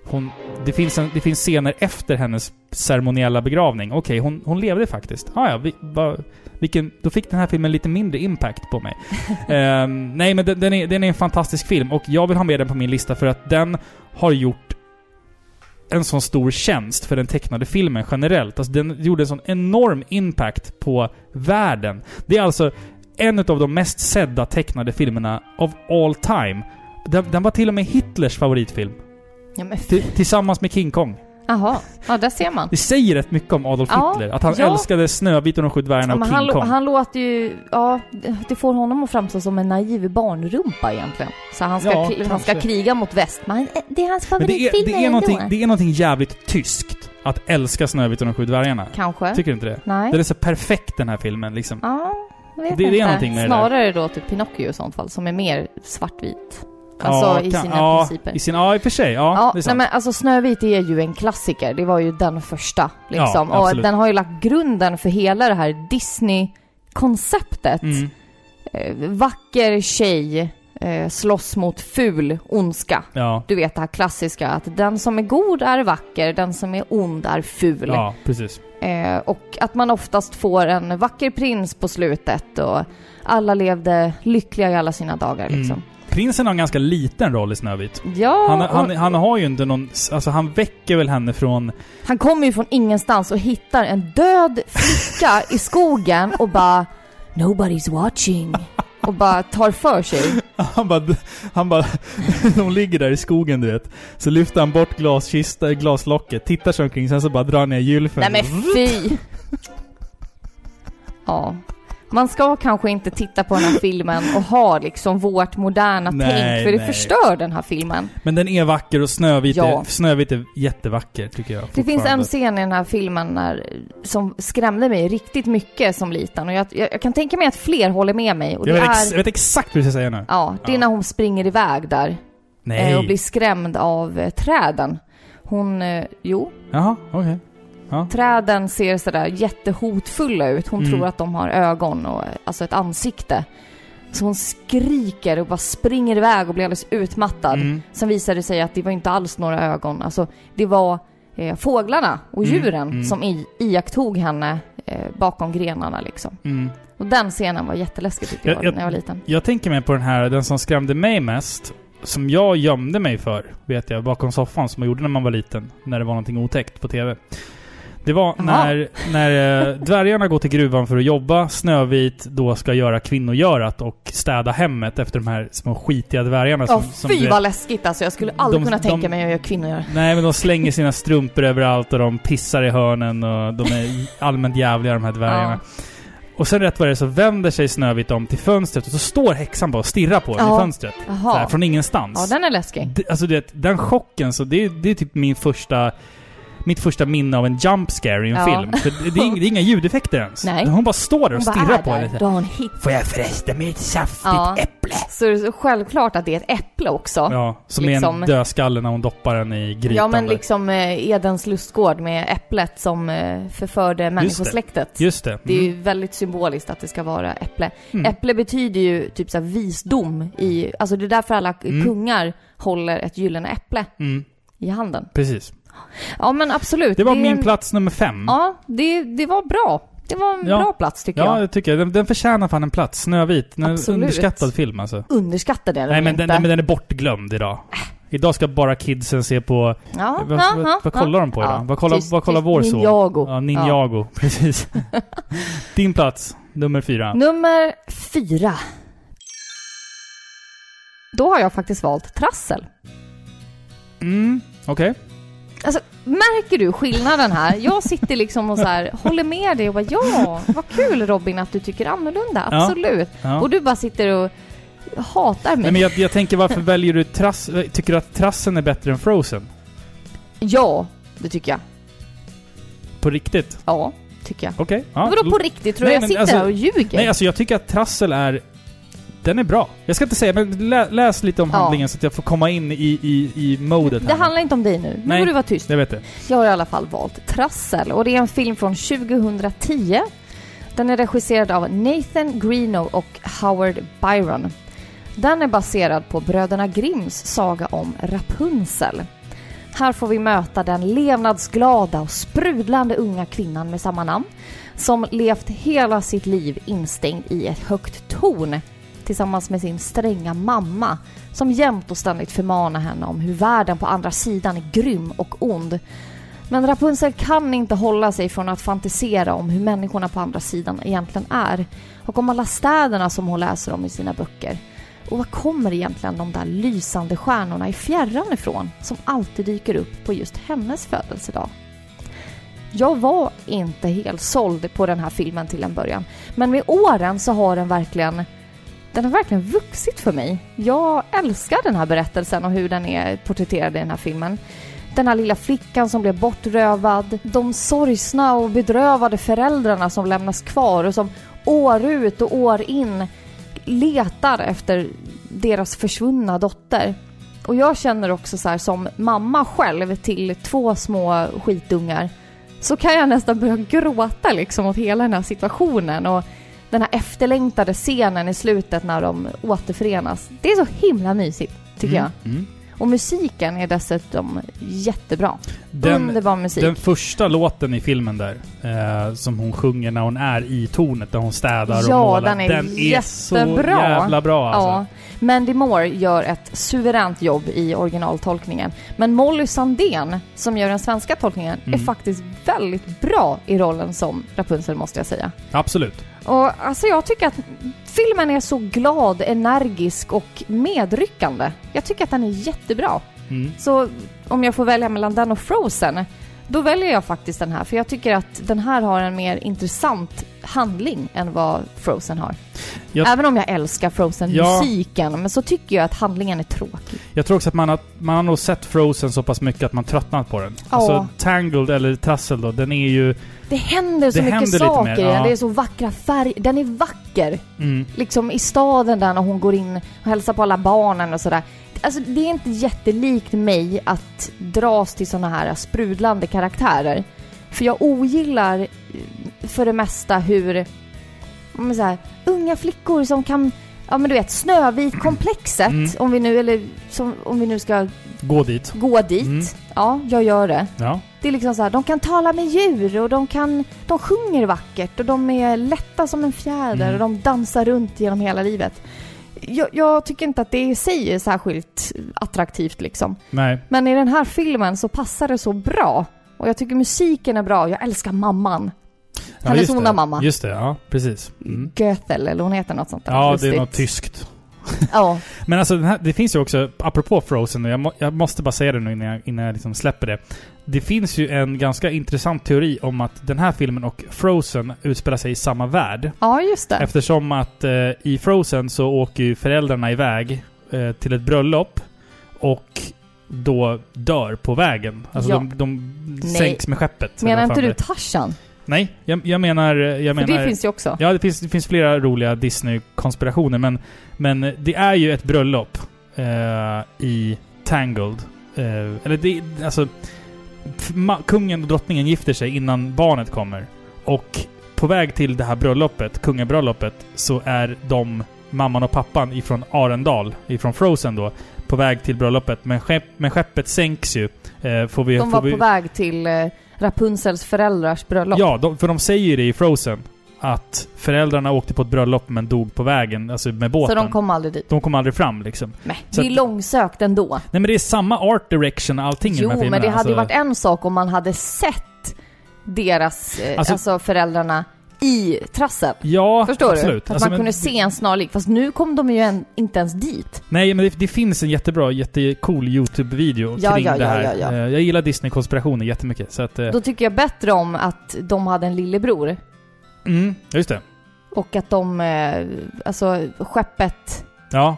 Hon, det, finns en, det finns scener efter hennes ceremoniella begravning. Okej, hon, hon levde faktiskt. Ah, ja, vi, va, vilken, då fick den här filmen lite mindre impact på mig. Ehm, nej men den, den, är, den är en fantastisk film och jag vill ha med den på min lista för att den har gjort en sån stor tjänst för den tecknade filmen generellt. Alltså den gjorde en sån enorm impact på världen. Det är alltså en av de mest sedda tecknade filmerna of all time. Den, den var till och med Hitlers favoritfilm. Ja, tillsammans med King Kong. Jaha, ja där ser man. Det säger rätt mycket om Adolf Ja, Hitler. Att han ja. älskade Snövit och de sju dvärgarna och King han, Kong. han låter ju... Ja, det- det får honom att framstå som en naiv barnrumpa egentligen. Så han ska, Ja, han ska kriga mot väst. Men det är hans det är, favoritfilm det, är någonting, ändå. det är någonting jävligt tyskt. Att älska Snövit och de sju dvärgarna. Kanske. Tycker du inte det? Nej. Den är så perfekt den här filmen liksom. Ja, vet Det- det är inte. någonting med det där. Snarare då typ Pinocchio i sånt fall, som är mer svartvit. Alltså Ja, i sina ja, principer. I sin, ja, i och för sig. Ja, Ja, det är nej sant. men alltså Snövit är ju en klassiker. Det var ju den första liksom. Ja, och den har ju lagt grunden för hela det här Disney-konceptet. Mm. Eh, vacker tjej eh, slåss mot ful ondska. Ja. Du vet det här klassiska att den som är god är vacker, den som är ond är ful. Ja, precis. Eh, och att man oftast får en vacker prins på slutet och alla levde lyckliga i alla sina dagar liksom. Mm. Prinsen har en ganska liten roll i Snövit. Ja, Han, han, han har ju inte någon... Alltså han väcker väl henne från... han kommer ju från ingenstans och hittar en död flicka i skogen och bara Nobody's watching. och bara tar för sig. Han bara, han bara, de ligger där i skogen du vet. Så lyfter han bort glaskista, glaslocket, tittar sig omkring, sen så bara drar han ner gylfen. Nej men fy! Ja. Man ska kanske inte titta på den här filmen och ha liksom vårt moderna Nej, tänk, för det nej. förstör den här filmen. Men den är vacker och Snövit, Ja. är, Snövit är jättevacker tycker jag. Det finns en scen i den här filmen när, som skrämde mig riktigt mycket som liten och jag, jag, jag kan tänka mig att fler håller med mig. Och Jag det vet, är, jag vet exakt vad du ska säga nu. ja, det är Ja. när hon springer iväg där Nej. eh, och blir skrämd av eh, träden. Hon, eh, jo, Jaha, okej. Träden ser sådär jättehotfulla ut. Hon Mm. tror att de har ögon och alltså ett ansikte. Så hon skriker och bara springer iväg och blir alldeles utmattad. Mm. Sen visade det sig att det var inte alls några ögon. Alltså det var eh, fåglarna och Mm, djuren mm. som i, iakttog henne eh, bakom grenarna liksom. Mm. Och den scenen var jätteläskig tyckte jag, Jag- jag- när jag var liten. Jag tänker mig på den här, den som skrämde mig mest, som jag gömde mig för, vet jag, bakom soffan, som man gjorde när man var liten, när det var någonting otäckt på TV. Det var när, när eh, dvärgarna går till gruvan för att jobba, Snövit då ska göra kvinnogörat och städa hemmet efter de här små skitiga dvärgarna Ja, som... som fy vet- vad läskigt alltså. Jag skulle aldrig De- kunna de- tänka mig att göra kvinnor gör. Nej, men de slänger sina strumpor överallt och de pissar i hörnen och de är allmänt jävliga de här dvärgarna. Och sen rätt vad det är så vänder sig Snövit om till fönstret och så står häxan bara och stirrar på den Ja. i fönstret. Så här, Jaha. från ingenstans. Ja, den är läskig. Det- Alltså det, den chocken, så det, det är typ min första... Mitt första minne av en jump scare i en Ja. film. För det, det, är, ing- det är inga ljudeffekter ens. Nej. Hon bara står där och Hon stirrar är på henne. Då har hon hit. Får jag förresten med ett saftigt Ja. äpple? Så det är så självklart att det är ett äpple också. Ja, som är Liksom- en dödskalle när hon doppar den i grytan. Ja men liksom eh, Edens lustgård med äpplet som eh, förförde människosläktet. Just det. Det är Mm. ju väldigt symboliskt att det ska vara äpple. Mm. Äpple betyder ju typ så visdom i, alltså det är därför alla Mm. kungar håller ett gyllene äpple Mm, i handen. precis. Ja men absolut. Det var är min en- plats nummer fem. Ja, det, det var bra. Det var en Ja. bra plats tycker Ja, jag. det tycker jag. Den, den förtjänar fan en plats. Snövit. En Absolut. underskattad film alltså. Underskattade den Nej men, den, nej men den är bortglömd idag. Idag ska bara kidsen se på... ja, vad, ja, vad, ja, vad kollar de på idag? ja. vad kollar, Tyst, vad kollar vår son? Ninjago. Ja, Ninjago. Precis. Din plats, nummer fyra. Nummer fyra. Då har jag faktiskt valt trassel. Mm, okej. Alltså, märker du skillnaden här? Jag sitter liksom och så här, håller med dig och bara ja, vad kul Robin att du tycker annorlunda, Ja. absolut. Ja. Och du bara sitter och hatar mig. Nej, men jag, jag tänker varför väljer du trass... Tycker du att trassen är bättre än Frozen? Ja, det tycker jag. På riktigt? Ja, tycker jag. Okej. Ja. Vadå på riktigt? Tror du jag sitter alltså- här och ljuger? Nej, alltså jag tycker att trassel är... Den är bra. Jag ska inte säga, men lä, läs lite om Ja. handlingen så att jag får komma in i, i, i modet det här. handlar inte om dig nu. Nu Nej. får du vara tyst. Jag vet det. Jag har i alla fall valt Trassel och det är en film från 2010. Den är regisserad av Nathan Greeno och Howard Byron. Den är baserad på bröderna Grimms saga om Rapunzel. Här får vi möta den levnadsglada och sprudlande unga kvinnan med samma namn som levt hela sitt liv instängd i ett högt torn tillsammans med sin stränga mamma som jämt och ständigt förmanar henne om hur världen på andra sidan är grym och ond. Men Rapunzel kan inte hålla sig från att fantisera om hur människorna på andra sidan egentligen är och om alla städerna som hon läser om i sina böcker. Och var kommer egentligen de där lysande stjärnorna i fjärran ifrån som alltid dyker upp på just hennes födelsedag? Jag var inte helt såld på den här filmen till en början. Men med åren så har den verkligen den har verkligen vuxit för mig. Jag älskar den här berättelsen och hur den är porträtterad i den här filmen. Den här lilla flickan som blev bortrövad, de sorgsna och bedrövade föräldrarna som lämnas kvar och som år ut och år in letar efter deras försvunna dotter. Och jag känner också så här som mamma själv till två små skitungar så kan jag nästan börja gråta liksom åt hela den här situationen och den här efterlängtade scenen i slutet när de återförenas. Det är så himla mysigt, tycker jag. Mm. Mm. Och musiken är dessutom jättebra. Den, Underbar musik. den första låten i filmen där, eh, som hon sjunger när hon är i tornet där hon städar och Ja, målar. den är så jättebra. jävla bra alltså. Ja. Mandy Moore gör ett suveränt jobb i originaltolkningen. Men Molly Sandén, som gör den svenska tolkningen, är Mm. faktiskt väldigt bra i rollen som Rapunzel måste jag säga. Absolut. Och alltså jag tycker att filmen är så glad, energisk och medryckande. Jag tycker att den är jättebra. Mm. Så om jag får välja mellan den och Frozen, då väljer jag faktiskt den här. För jag tycker att den här har en mer intressant handling än vad Frozen har. Jag- Även om jag älskar Frozen-musiken, men så tycker jag att handlingen är tråkig. Jag tror också att man har, man har nog sett Frozen så pass mycket att man tröttnat på den. Ja. Alltså Tangled, eller Trassel då, den är ju... Det händer så Det mycket händer saker mer, ja. Det är så vackra färger. Den är vacker. Mm, Liksom i staden där när hon går in och hälsar på alla barnen och sådär. Alltså det är inte jättelikt mig att dras till såna här sprudlande karaktärer. För jag ogillar eh, för det mesta hur, så här, unga flickor som kan, ja men du vet Snövit-komplexet, Mm. om vi nu, eller som, om vi nu ska gå dit. gå dit. Mm. Ja, jag gör det. Ja. Det är liksom så här, de kan tala med djur och de kan, de sjunger vackert och de är lätta som en fjäder Mm. och de dansar runt genom hela livet. Jag, jag tycker inte att det i sig är särskilt attraktivt liksom. Nej. Men i den här filmen så passar det så bra. Och jag tycker musiken är bra. Jag älskar mamman. Ja, Hennes onda mamma. Just det, ja. Precis. Mm. Göthel, eller hon heter något sånt där. Ja, det är lustigt. något tyskt. Ja. Men alltså här, det finns ju också, apropå Frozen, och jag, må, jag måste bara säga det nu innan jag, innan jag liksom släpper det. Det finns ju en ganska intressant teori om att den här filmen och Frozen utspelar sig i samma värld. ja, just det. Eftersom att eh, i Frozen så åker ju föräldrarna iväg eh, till ett bröllop och då dör på vägen. Alltså Ja. de, de Nej. sänks med skeppet. Menar inte du Tarzan? Nej, jag, jag menar... Jag För menar det finns ju också. Ja, det finns, det finns flera roliga Disney-konspirationer, men, men det är ju ett bröllop eh, i Tangled. Eh, eller det, alltså... kungen och drottningen gifter sig innan barnet kommer. Och på väg till det här bröllopet, kungabröllopet, så är de, mamman och pappan ifrån Arendal, ifrån Frozen då, på väg till bröllopet. Men, skepp, men skeppet sänks ju. Eh, får vi, De får var vi, på väg till eh, Rapunzels föräldrars bröllop. Ja, de, för de säger ju det i Frozen. Att föräldrarna åkte på ett bröllop men dog på vägen, alltså med båten. så de kom aldrig dit. De kom aldrig fram liksom. Nej, det är att- långsökt ändå. Nej men det är samma art direction allting i Jo, de här filmerna. men det hade ju alltså, varit en sak om man hade sett deras, eh, Alltså- alltså, föräldrarna i trassel. Ja, Förstår absolut. du? Att Alltså, man men- kunde se en snarlik. Fast nu kom de ju en, inte ens dit. Nej, men det, det finns en jättebra, jättecool YouTube-video Ja, kring ja, det ja, här. ja, ja. Eh, Jag gillar Disney-konspirationer jättemycket. Så att... eh, Då tycker jag bättre om att de hade en lillebror. Mm, just det. Och att de, eh, alltså skeppet... Ja,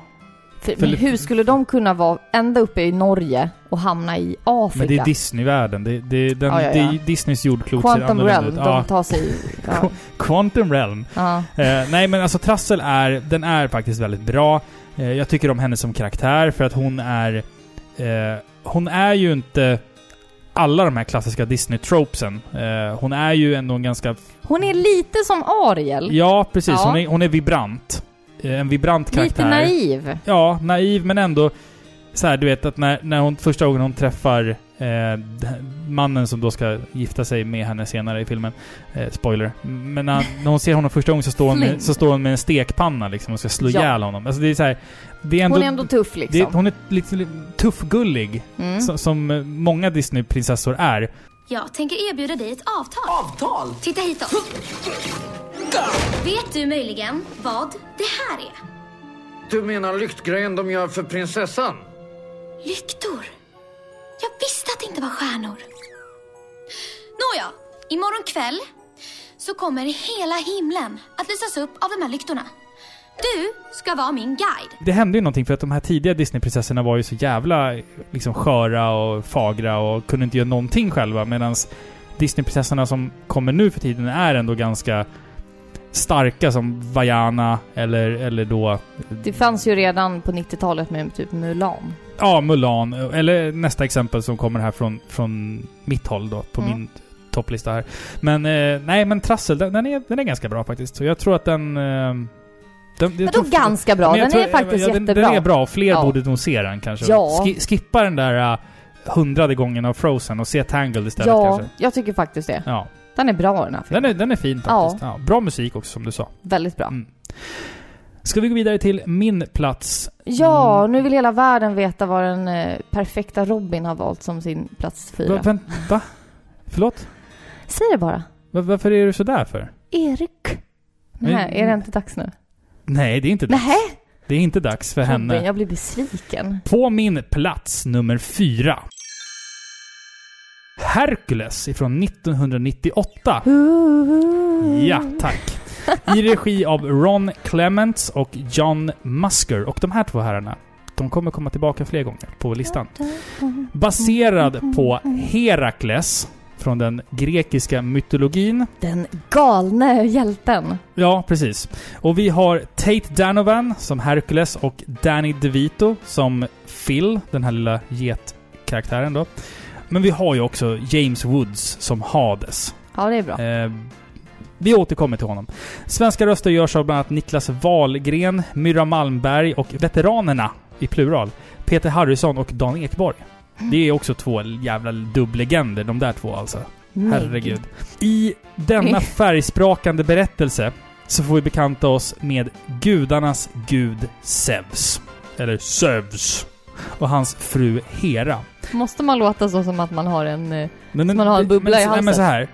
För, För- hur skulle de kunna vara ända uppe i Norge och hamna i Afrika? men det är Disney-världen. Det, det, den, Ja, ja, det ja. är Disneys jordklot Quantum Realm, ut. de tar sig... Ja. Quantum Realm. Eh, nej men alltså Trassel är, den är faktiskt väldigt bra. Eh, jag tycker om henne som karaktär för att hon är... Eh, hon är ju inte alla de här klassiska Disney-tropesen. Hon är ju ändå en ganska... Hon är lite som Ariel. Ja, precis. Hon, är, hon är vibrant. Eh, en vibrant karaktär. Lite naiv. Ja, naiv men ändå så här, du vet att när, när hon första gången hon träffar eh, mannen som då ska gifta sig med henne senare i filmen. Eh, spoiler. Men när, när hon ser honom första gången så står hon, med, så står hon med en stekpanna liksom och ska slå Ja. ihjäl honom. Alltså det är så här, det är ändå, Hon är ändå tuff det, liksom. hon är lite, lite tuffgullig. Mm. Som, som många Disney-prinsessor är. Jag tänker erbjuda dig ett avtal. Avtal? Titta hitåt. Vet du möjligen vad det här är? Du menar lyktgrejen de gör för prinsessan? Lyktor. Jag visste att det inte var stjärnor. Nåja, imorgon kväll så kommer hela himlen att lysas upp av de här lyktorna. Du ska vara min guide. Det hände ju någonting för att de här tidiga Disney-prinsessorna var ju så jävla liksom sköra och fagra och kunde inte göra någonting själva medan Disney-prinsessorna som kommer nu för tiden är ändå ganska starka som Vajana eller, eller då... Det fanns ju redan på 90-talet med typ Mulan. Ja, Mulan. Eller nästa exempel som kommer här från, från mitt håll då, på Mm. min topplista här. Men eh, nej, men Trassel, den, den, är, den är ganska bra faktiskt. Så jag tror att den... Eh, den jag Men tror- då ganska bra. Den tror- är faktiskt ja, den, jättebra. Den är bra. Fler Ja. borde nog se den kanske. Ja. Ski, skippa den där... eh, hundrade gången av Frozen och se Tangled istället Ja, kanske. jag tycker faktiskt det. Ja. Den är bra den här filmen. Den är, den är fin faktiskt. Ja. Bra musik också som du sa. Väldigt bra. Mm. Ska vi gå vidare till min plats? Ja, Mm. nu vill hela världen veta vad den eh, perfekta Robin har valt som sin plats fyra. Va, vänt, va? Förlåt? Säg det bara. Va, varför är du sådär för? Erik. Men- Nej, är det inte dags nu? Nej, det är inte dags. Nej, Det är inte dags för Robin, henne. jag blir besviken. På min plats nummer fyra. Hercules ifrån 1998. Ja, tack. I regi av Ron Clements och John Musker. Och de här två herrarna, de kommer komma tillbaka fler gånger på listan. Baserad på Herakles från den grekiska mytologin. Den galne hjälten. Ja, precis. Och vi har Tate Danovan som Hercules och Danny DeVito som Phil, den här lilla getkaraktären då. Men vi har ju också James Woods som Hades. Ja, det är bra. Eh, vi återkommer till honom. Svenska röster görs av bland annat Niklas Wahlgren, Myra Malmberg och veteranerna i plural. Peter Harrison och Dan Ekborg. Det är också två jävla dubblegender, de där två alltså. Herregud. I denna färgsprakande berättelse så får vi bekanta oss med gudarnas gud Zeus. Eller Zeus. Och hans fru Hera. Måste man låta så som att man har en... eh, Men, man har en bubbla men, i halsen? Nej, men så här.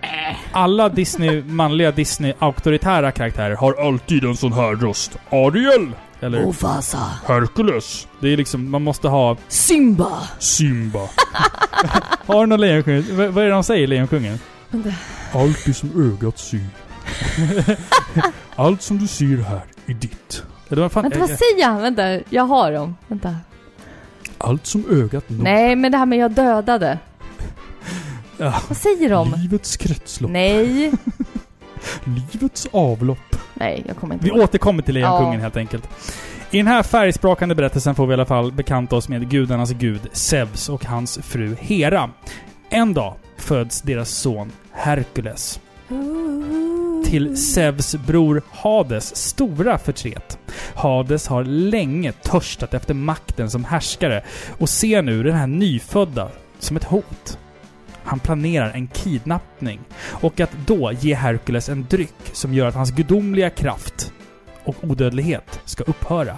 Alla Disney, manliga Disney-auktoritära karaktärer har alltid en sån här röst. Ariel! Eller Mufasa. Hercules. Det är liksom, man måste ha Simba. Simba. har du någon lejonkung? Vad vad är det de säger, Lejonkungen? Allt det som ögat ser. Allt som du ser här är ditt. Eller vad fan? Vänta, vad säger han? Vänta, jag har dem. Vänta. Allt som ögat når. Nej, men det här med jag dödade. Ja. Vad säger de? Livets kretslopp. Nej. Livets avlopp. Nej, jag kommer inte Vi ihåg. återkommer till Lejonkungen Ja. helt enkelt. I den här färgsprakande berättelsen får vi i alla fall bekanta oss med gudarnas gud Zeus och hans fru Hera. En dag föds deras son Herkules. Till Zeus bror Hades stora förtret. Hades har länge törstat efter makten som härskare och ser nu den här nyfödda som ett hot. Han planerar en kidnappning och att då ge Herkules en dryck som gör att hans gudomliga kraft och odödlighet ska upphöra.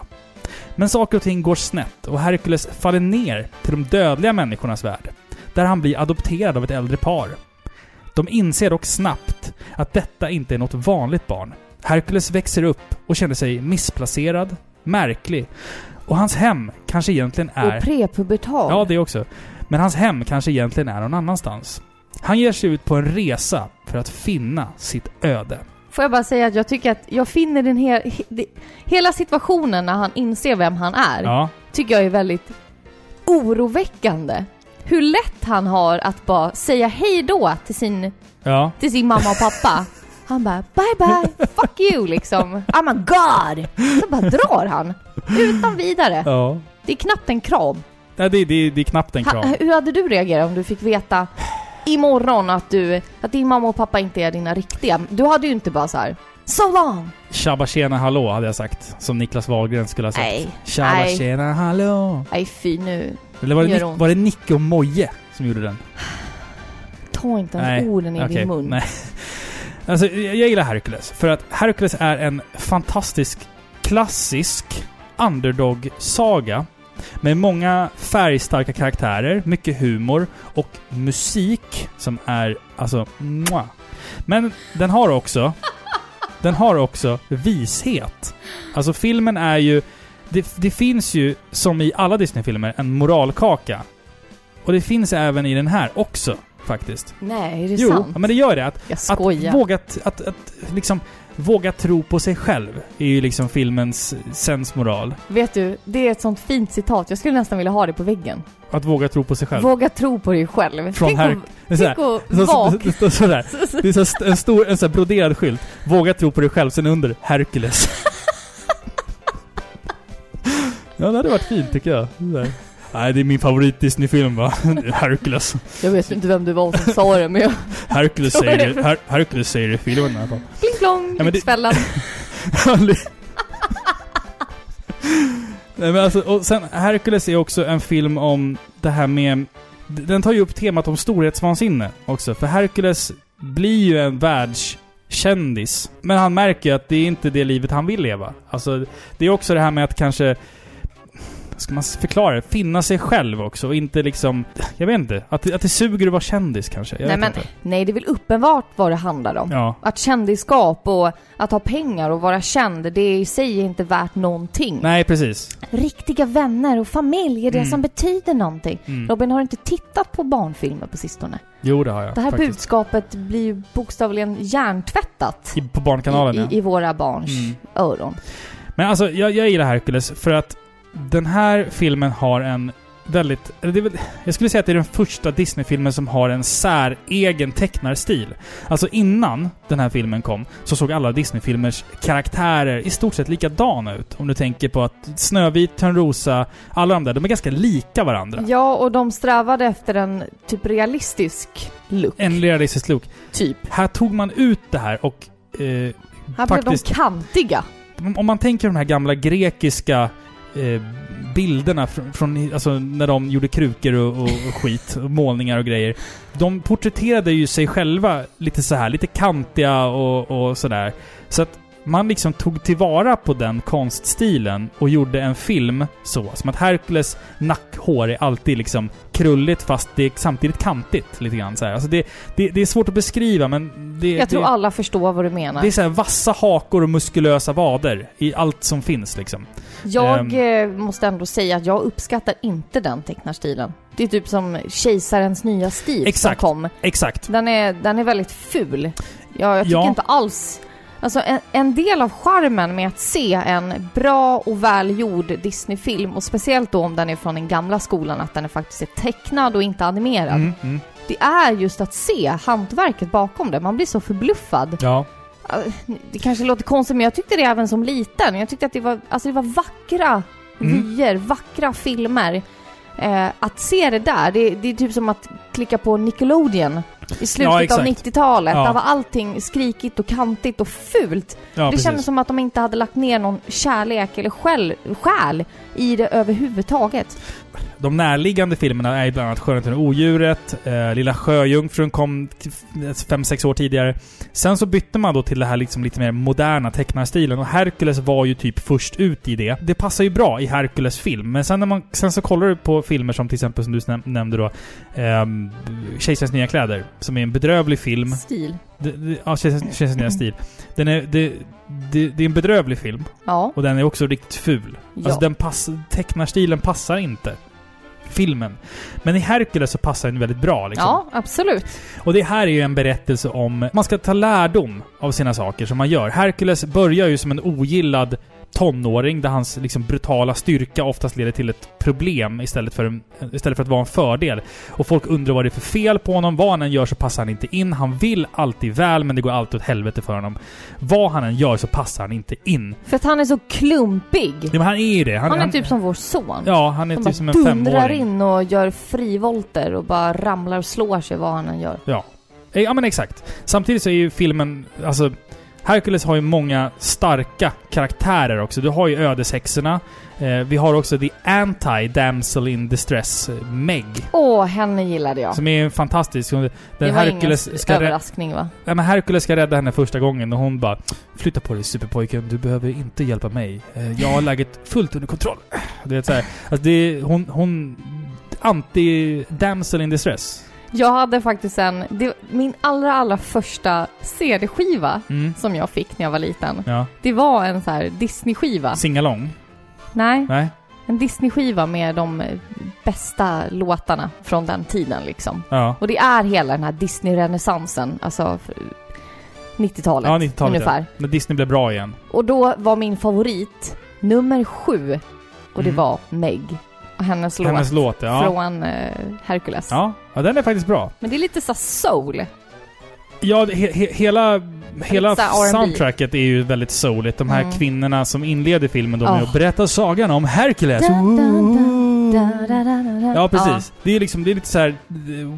Men saker och ting går snett och Herkules faller ner till de dödliga människornas värld, där han blir adopterad av ett äldre par. De inser dock snabbt att detta inte är något vanligt barn. Herkules växer upp och känner sig missplacerad, märklig och hans hem kanske egentligen är... Och prepubertal. Ja, det också. Men hans hem kanske egentligen är någon annanstans. Han ger sig ut på en resa för att finna sitt öde. Får jag bara säga att jag tycker att jag finner den det- hela situationen när han inser vem han är, Ja. tycker jag är väldigt oroväckande. Hur lätt han har att bara säga hej då till sin, Ja. till sin mamma och pappa. Han bara bye bye, fuck you liksom. I'm a god! Så bara drar han. Utan vidare. Ja. Det är knappt en kram. Nej, det, det, det är knappt en kram. Ha, hur hade du reagerat om du fick veta imorgon att du, att din mamma och pappa inte är dina riktiga? Du hade ju inte bara så här. So long! Tjabba tjena hallå hade jag sagt. Som Niklas Wahlgren skulle ha sagt. Nej. Tjabba Nej. tjena hallå. Nej fy nu. Eller var det, Nick, var det Nicke och Moje som gjorde den? Ta inte ens orden i okej, din mun. Nej. Alltså, jag jag gillar Hercules. För att Hercules är en fantastisk, klassisk underdog-saga. Med många färgstarka karaktärer, mycket humor och musik som är alltså mwah. Men den har också den har också vishet. Alltså filmen är ju... Det, det finns ju, som i alla Disney-filmer, en moralkaka. Och det finns även i den här också, faktiskt. Nej, är det jo, sant? ja, men det gör det. Att, Jag att skojar. våga, att, att, att liksom våga tro på sig själv är ju liksom filmens sensmoral. Vet du, det är ett sånt fint citat. Jag skulle nästan vilja ha det på väggen. Att våga tro på sig själv. Våga tro på dig själv. Från tänk Her- om, det är så här- tänk Så- så- vak. Det sådär. Är så en stor, en här broderad skylt. Våga tro på dig själv, sen under Hercules. ja, det hade varit fint tycker jag. Det där. Nej, det är min favorit Disney-film va? Hercules. Jag vet inte vem det var som sa det, men jag... Hercules säger det. Her- Hercules säger det i filmen i alla fall. Pling plong, Ja, Lyxfällan. Nej, men alltså, och sen Hercules är också en film om det här med Den tar ju upp temat om storhetsvansinne också. För Hercules blir ju en världskändis. Men han märker ju att det är inte det livet han vill leva. Alltså, det är också det här med att kanske... Ska man förklara det? Finna sig själv också och inte liksom... Jag vet inte. Att, att det suger att vara kändis kanske. Jag Nej men, inte. nej det är väl uppenbart vad det handlar om. Ja. Att kändisskap och att ha pengar och vara känd, det är i sig inte värt någonting. Nej, precis. Riktiga vänner och familj är det Mm. som betyder någonting. Mm. Robin, har inte tittat på barnfilmer på sistone? Jo, det har jag. Det här faktiskt. budskapet blir ju bokstavligen hjärntvättat I, på Barnkanalen, i, ja. i, i våra barns Mm. öron. Men alltså, jag, jag gillar Hercules för att den här filmen har en väldigt... Jag skulle säga att det är den första Disney-filmen som har en säregen tecknarstil. Alltså innan den här filmen kom så såg alla Disney-filmers karaktärer i stort sett likadana ut. Om du tänker på att Snövit, Törnrosa, alla de där, de är ganska lika varandra. Ja, och de strävade efter en typ realistisk look. En realistisk look. Typ. Här tog man ut det här och... Eh, Här faktiskt, blev de kantiga. om man tänker de här gamla grekiska eh, bilderna från, från alltså, när de gjorde krukor och, och, och skit, och målningar och grejer. De porträtterade ju sig själva lite så här, lite kantiga och, och sådär. Så att man liksom tog tillvara på den konststilen och gjorde en film så. Som att Hercules nackhår är alltid liksom krulligt fast det är samtidigt kantigt lite grann så här. Alltså det, det, det är svårt att beskriva men det, Jag tror det, alla förstår vad du menar. det är så här vassa hakor och muskulösa vader i allt som finns liksom. Jag eh, måste ändå säga att jag uppskattar inte den tecknarstilen. Det är typ som Kejsarens nya stil Exakt. som kom. Exakt. Den är, den är väldigt ful. Jag, jag tycker Ja. inte alls... Alltså en, en del av charmen med att se en bra och välgjord Disney-film, och speciellt då om den är från den gamla skolan, att den är faktiskt är tecknad och inte animerad. Mm, mm. Det är just att se hantverket bakom det. Man blir så förbluffad. Ja. Det kanske låter konstigt, men jag tyckte det även som liten. Jag tyckte att det var, alltså det var vackra Mm. vyer, vackra filmer. Eh, att se det där, det, det är typ som att klicka på Nickelodeon i slutet Ja, av exakt. 90-talet. Ja. Där var allting skrikigt och kantigt och fult. Ja, det precis. kändes som att de inte hade lagt ner någon kärlek eller själ, själ i det överhuvudtaget. De närliggande filmerna är ju bland annat Skönheten och odjuret, eh, Lilla Sjöjungfrun kom 5-6 år tidigare. Sen så bytte man då till det här liksom lite mer moderna tecknarstilen och Hercules var ju typ först ut i det. Det passar ju bra i Hercules film, men sen när man sen så kollar du på filmer som till exempel som du näm- nämnde då, eh, Kejsarens nya kläder, som är en bedrövlig film. Stil. Det, det, ja, Kejsarens nya stil. Den är, det, det, det är en bedrövlig film. Ja. Och den är också riktigt ful. Ja. Alltså den pass, tecknarstilen passar inte filmen. Men i Hercules så passar den väldigt bra liksom. Ja, absolut. Och det här är ju en berättelse om... Man ska ta lärdom av sina saker som man gör. Hercules börjar ju som en ogillad tonåring där hans liksom brutala styrka oftast leder till ett problem istället för, en, istället för att vara en fördel. Och folk undrar vad det är för fel på honom. Vad han än gör så passar han inte in. Han vill alltid väl, men det går alltid åt helvete för honom. Vad han än gör så passar han inte in. För att han är så klumpig. Ja, men han är ju det. Han, är typ som vår son. Ja, han är som typ som en bara dundrar femåring. in och gör frivolter och bara ramlar och slår sig vad han än gör. Ja. Ja men exakt. Samtidigt så är ju filmen, alltså... Hercules har ju många starka karaktärer också. Du har ju ödeshäxorna. Eh, vi har också The Anti-Damsel in Distress, eh, Meg. Åh, henne gillade jag. Som är fantastisk... hon- det Den var Hercules ingen ska, överraskning va? ja, men Hercules ska rädda henne första gången och hon bara Flytta på dig superpojken, du behöver inte hjälpa mig. Eh, jag har läget fullt under kontroll. Du vet såhär, alltså det är, hon... hon Anti-Damsel in Distress. Jag hade faktiskt en, det, min allra allra första CD-skiva Mm. som jag fick när jag var liten. Ja. Det var en så här Disney-skiva. Singalong? Nej, Nej? en Disney-skiva med de eh, bästa låtarna från den tiden liksom. Ja. Och det är hela den här Disney-renässansen, alltså för 90-talet, Ja, 90-talet ungefär. ja. När Disney blev bra igen. Och då var min favorit nummer sju. Och det Mm. var Meg. Och hennes låt. Hennes låt, ja. Från eh, Hercules. Ja, ja, den är faktiskt bra. Men det är lite så soul. Ja, he, he, hela, hela soundtracket är ju väldigt souligt. De här Mm. kvinnorna som inleder filmen, de är Oh. och berättar sagan om Hercules. Dun, dun, dun. Da. Ja, precis. Det är liksom, det är lite så här, eh,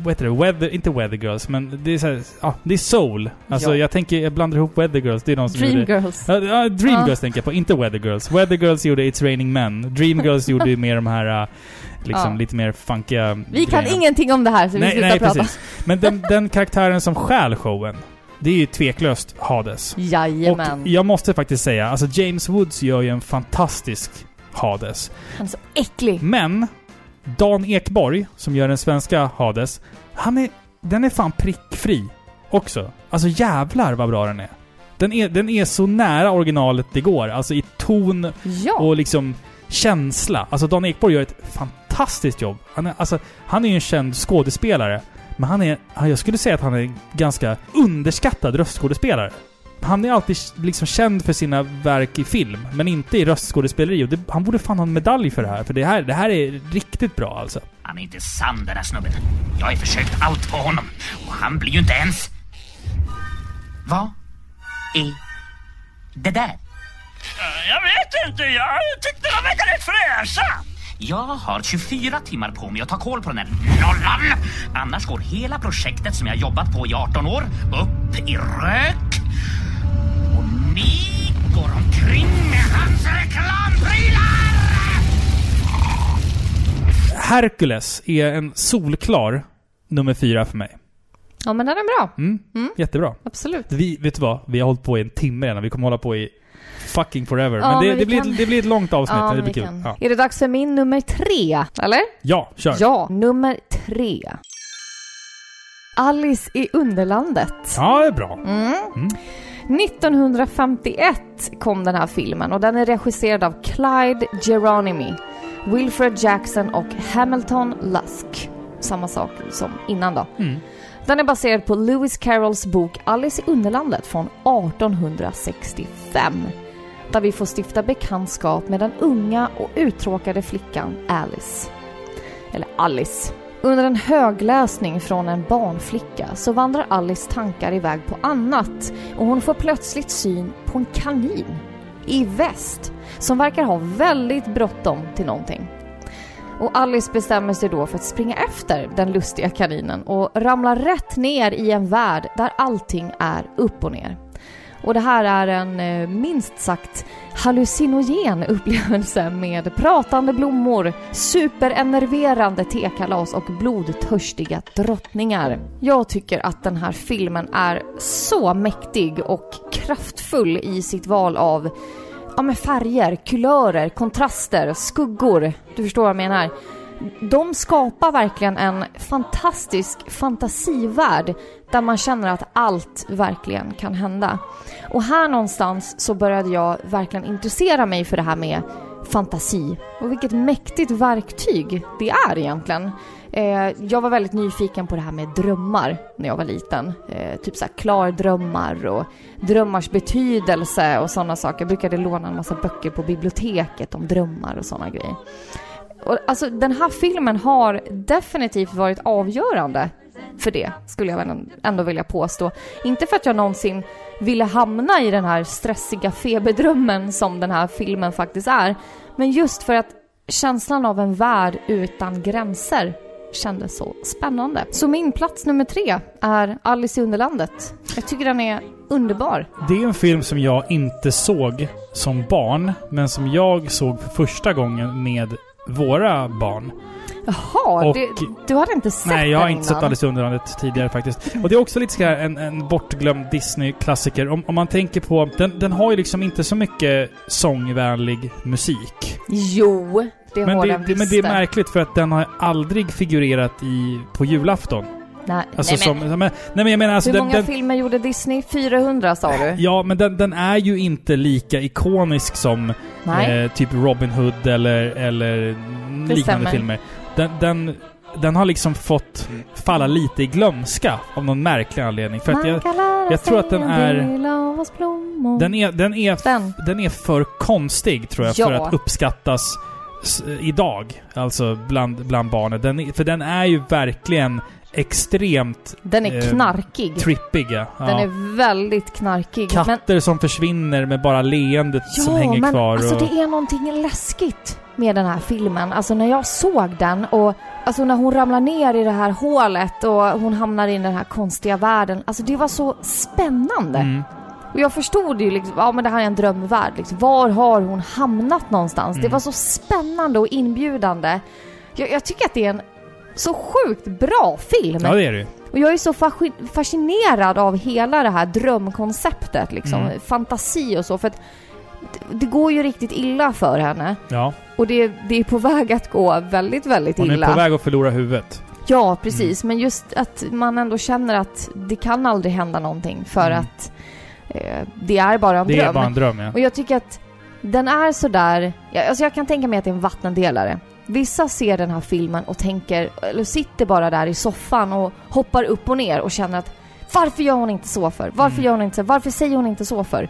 vad heter det? Weather, inte Weather Girls, men det är så här, ja, det är soul. Alltså Ja. jag tänker, jag blandar ihop Weather Girls, det är de som gjorde... Dreamgirls. Ja, ja, Dream Ja. Girls tänker jag på, inte Weather Girls. Weather Girls gjorde It's Raining Men. Dream Girls gjorde ju mer de här, äh, liksom Ja. lite mer funkiga Vi kan grejerna. ingenting om det här, så vi Nej, slutar nej prata. precis. Men den, den karaktären som stjäl showen, det är ju tveklöst Hades. Jajamän. Och jag måste faktiskt säga, alltså James Woods gör ju en fantastisk Hades. Han är så äcklig. Men Dan Ekborg, som gör den svenska Hades, han är... Den är fan prickfri också. Alltså jävlar vad bra den är. Den är, den är så nära originalet det går. Alltså i ton Ja. och liksom känsla. Alltså Dan Ekborg gör ett fantastiskt jobb. Han är, alltså, han är ju en känd skådespelare. Men han är... Jag skulle säga att han är en ganska underskattad röstskådespelare. Han är alltid liksom känd för sina verk i film, men inte i röstskådespeleri. Och det, han borde fan ha en medalj för det här, för det här, det här är riktigt bra alltså. Han är inte sann den här snubben. Jag har ju försökt allt på honom och han blir ju inte ens... Vad är det där? Jag vet inte, jag tyckte de verkade fräscha. Jag har 24 timmar på mig att ta koll på den här nollan. Annars går hela projektet som jag jobbat på i 18 år upp i rök. Och ni går omkring med hans reklamprylar! Hercules är en solklar nummer fyra för mig. Ja, men den är bra. Mm, Mm. Jättebra. Absolut. Vi, vet du vad? Vi har hållit på i en timme redan. Vi kommer hålla på i fucking forever. Ja, men det, men det, blir, kan- ett- det blir ett långt avsnitt. Ja, det blir kul. kan. Ja. Är det dags för min nummer tre? Eller? ja, kör. Ja, nummer tre. Alice i Underlandet. Ja, det är bra. Mm. Mm. 1951 kom den här filmen och den är regisserad av Clyde Geronimi, Wilfred Jackson och Hamilton Lusk. Samma sak som innan då. Mm. Den är baserad på Lewis Carrolls bok Alice i Underlandet från 1865. Där vi får stifta bekantskap med den unga och uttråkade flickan Alice. Eller Alice. Under en högläsning från en barnflicka så vandrar Alice tankar iväg på annat och hon får plötsligt syn på en kanin i väst som verkar ha väldigt bråttom till någonting. Och Alice bestämmer sig då för att springa efter den lustiga kaninen och ramlar rätt ner i en värld där allting är upp och ner. Och det här är en eh, minst sagt hallucinogen upplevelse med pratande blommor, superenerverande tekalas och blodtörstiga drottningar. Jag tycker att den här filmen är så mäktig och kraftfull i sitt val av ja, med färger, kulörer, kontraster, skuggor. Du förstår vad jag menar. De skapar verkligen en fantastisk fantasivärld där man känner att allt verkligen kan hända. Och här någonstans så började jag verkligen intressera mig för det här med fantasi. Och vilket mäktigt verktyg det är egentligen. Eh, jag var väldigt nyfiken på det här med drömmar när jag var liten. Eh, typ så här klardrömmar och drömmars betydelse och sådana saker. Jag brukade låna en massa böcker på biblioteket om drömmar och sådana grejer. Och, alltså den här filmen har definitivt varit avgörande för det, skulle jag väl ändå vilja påstå. Inte för att jag någonsin ville hamna i den här stressiga feberdrömmen som den här filmen faktiskt är, men just för att känslan av en värld utan gränser kändes så spännande. Så min plats nummer tre är Alice i Underlandet. Jag tycker den är underbar. Det är en film som jag inte såg som barn, men som jag såg för första gången med våra barn. Jaha, Och- det, du hade inte sett Nej, jag har inte sett? Alice i Underlandet tidigare faktiskt. Och det är också lite så här en, en bortglömd Disney-klassiker. Om, om man tänker på... Den, den har ju liksom inte så mycket sångvänlig musik. Jo, det men, har det, den det, men det är märkligt för att den har aldrig figurerat i, på julafton. Nej, Alltså nej, men, som... Men, nej men jag menar alltså hur den, många den, filmer gjorde Disney? 400 sa du? Ja, men den, den är ju inte lika ikonisk som eh, typ Robin Hood eller, eller liknande stämmer. filmer. Den, den, den har liksom fått falla lite i glömska av någon märklig anledning. För att jag, kan lära jag tror att den en är- den, är, den, är, Den. den är för konstig tror jag för Ja. att uppskattas idag. Alltså bland, bland barnen. Den, för den är ju verkligen extremt Den är eh, knarkig. trippig. Ja. Den Ja. är väldigt knarkig. Katter som försvinner med bara leendet som hänger men kvar. alltså och... det är någonting läskigt med den här filmen. Alltså när jag såg den och alltså när hon ramlar ner i det här hålet och hon hamnar i den här konstiga världen. Alltså det var så spännande. Mm. Och jag förstod ju liksom, ja men det här är en drömvärld liksom. Var har hon hamnat någonstans? Det Mm. var så spännande och inbjudande. Jag, jag tycker att det är en så sjukt bra film. Ja, det är det. Och jag är så fasci- fascinerad av hela det här drömkonceptet liksom. Mm. Fantasi och så. För att det, det går ju riktigt illa för henne. Ja. Och det, det är på väg att gå väldigt, väldigt Hon illa. är på väg att förlora huvudet. Ja, precis. Men just att man ändå känner att det kan aldrig hända någonting för Mm. att eh, det är bara en Det dröm. är bara en dröm, ja. Och jag tycker att den är sådär... Alltså jag kan tänka mig att det är en vattendelare. Vissa ser den här filmen och tänker, eller sitter bara där i soffan och hoppar upp och ner och känner att varför gör hon inte så för? Varför Mm. gör hon inte så? Varför säger hon inte så för?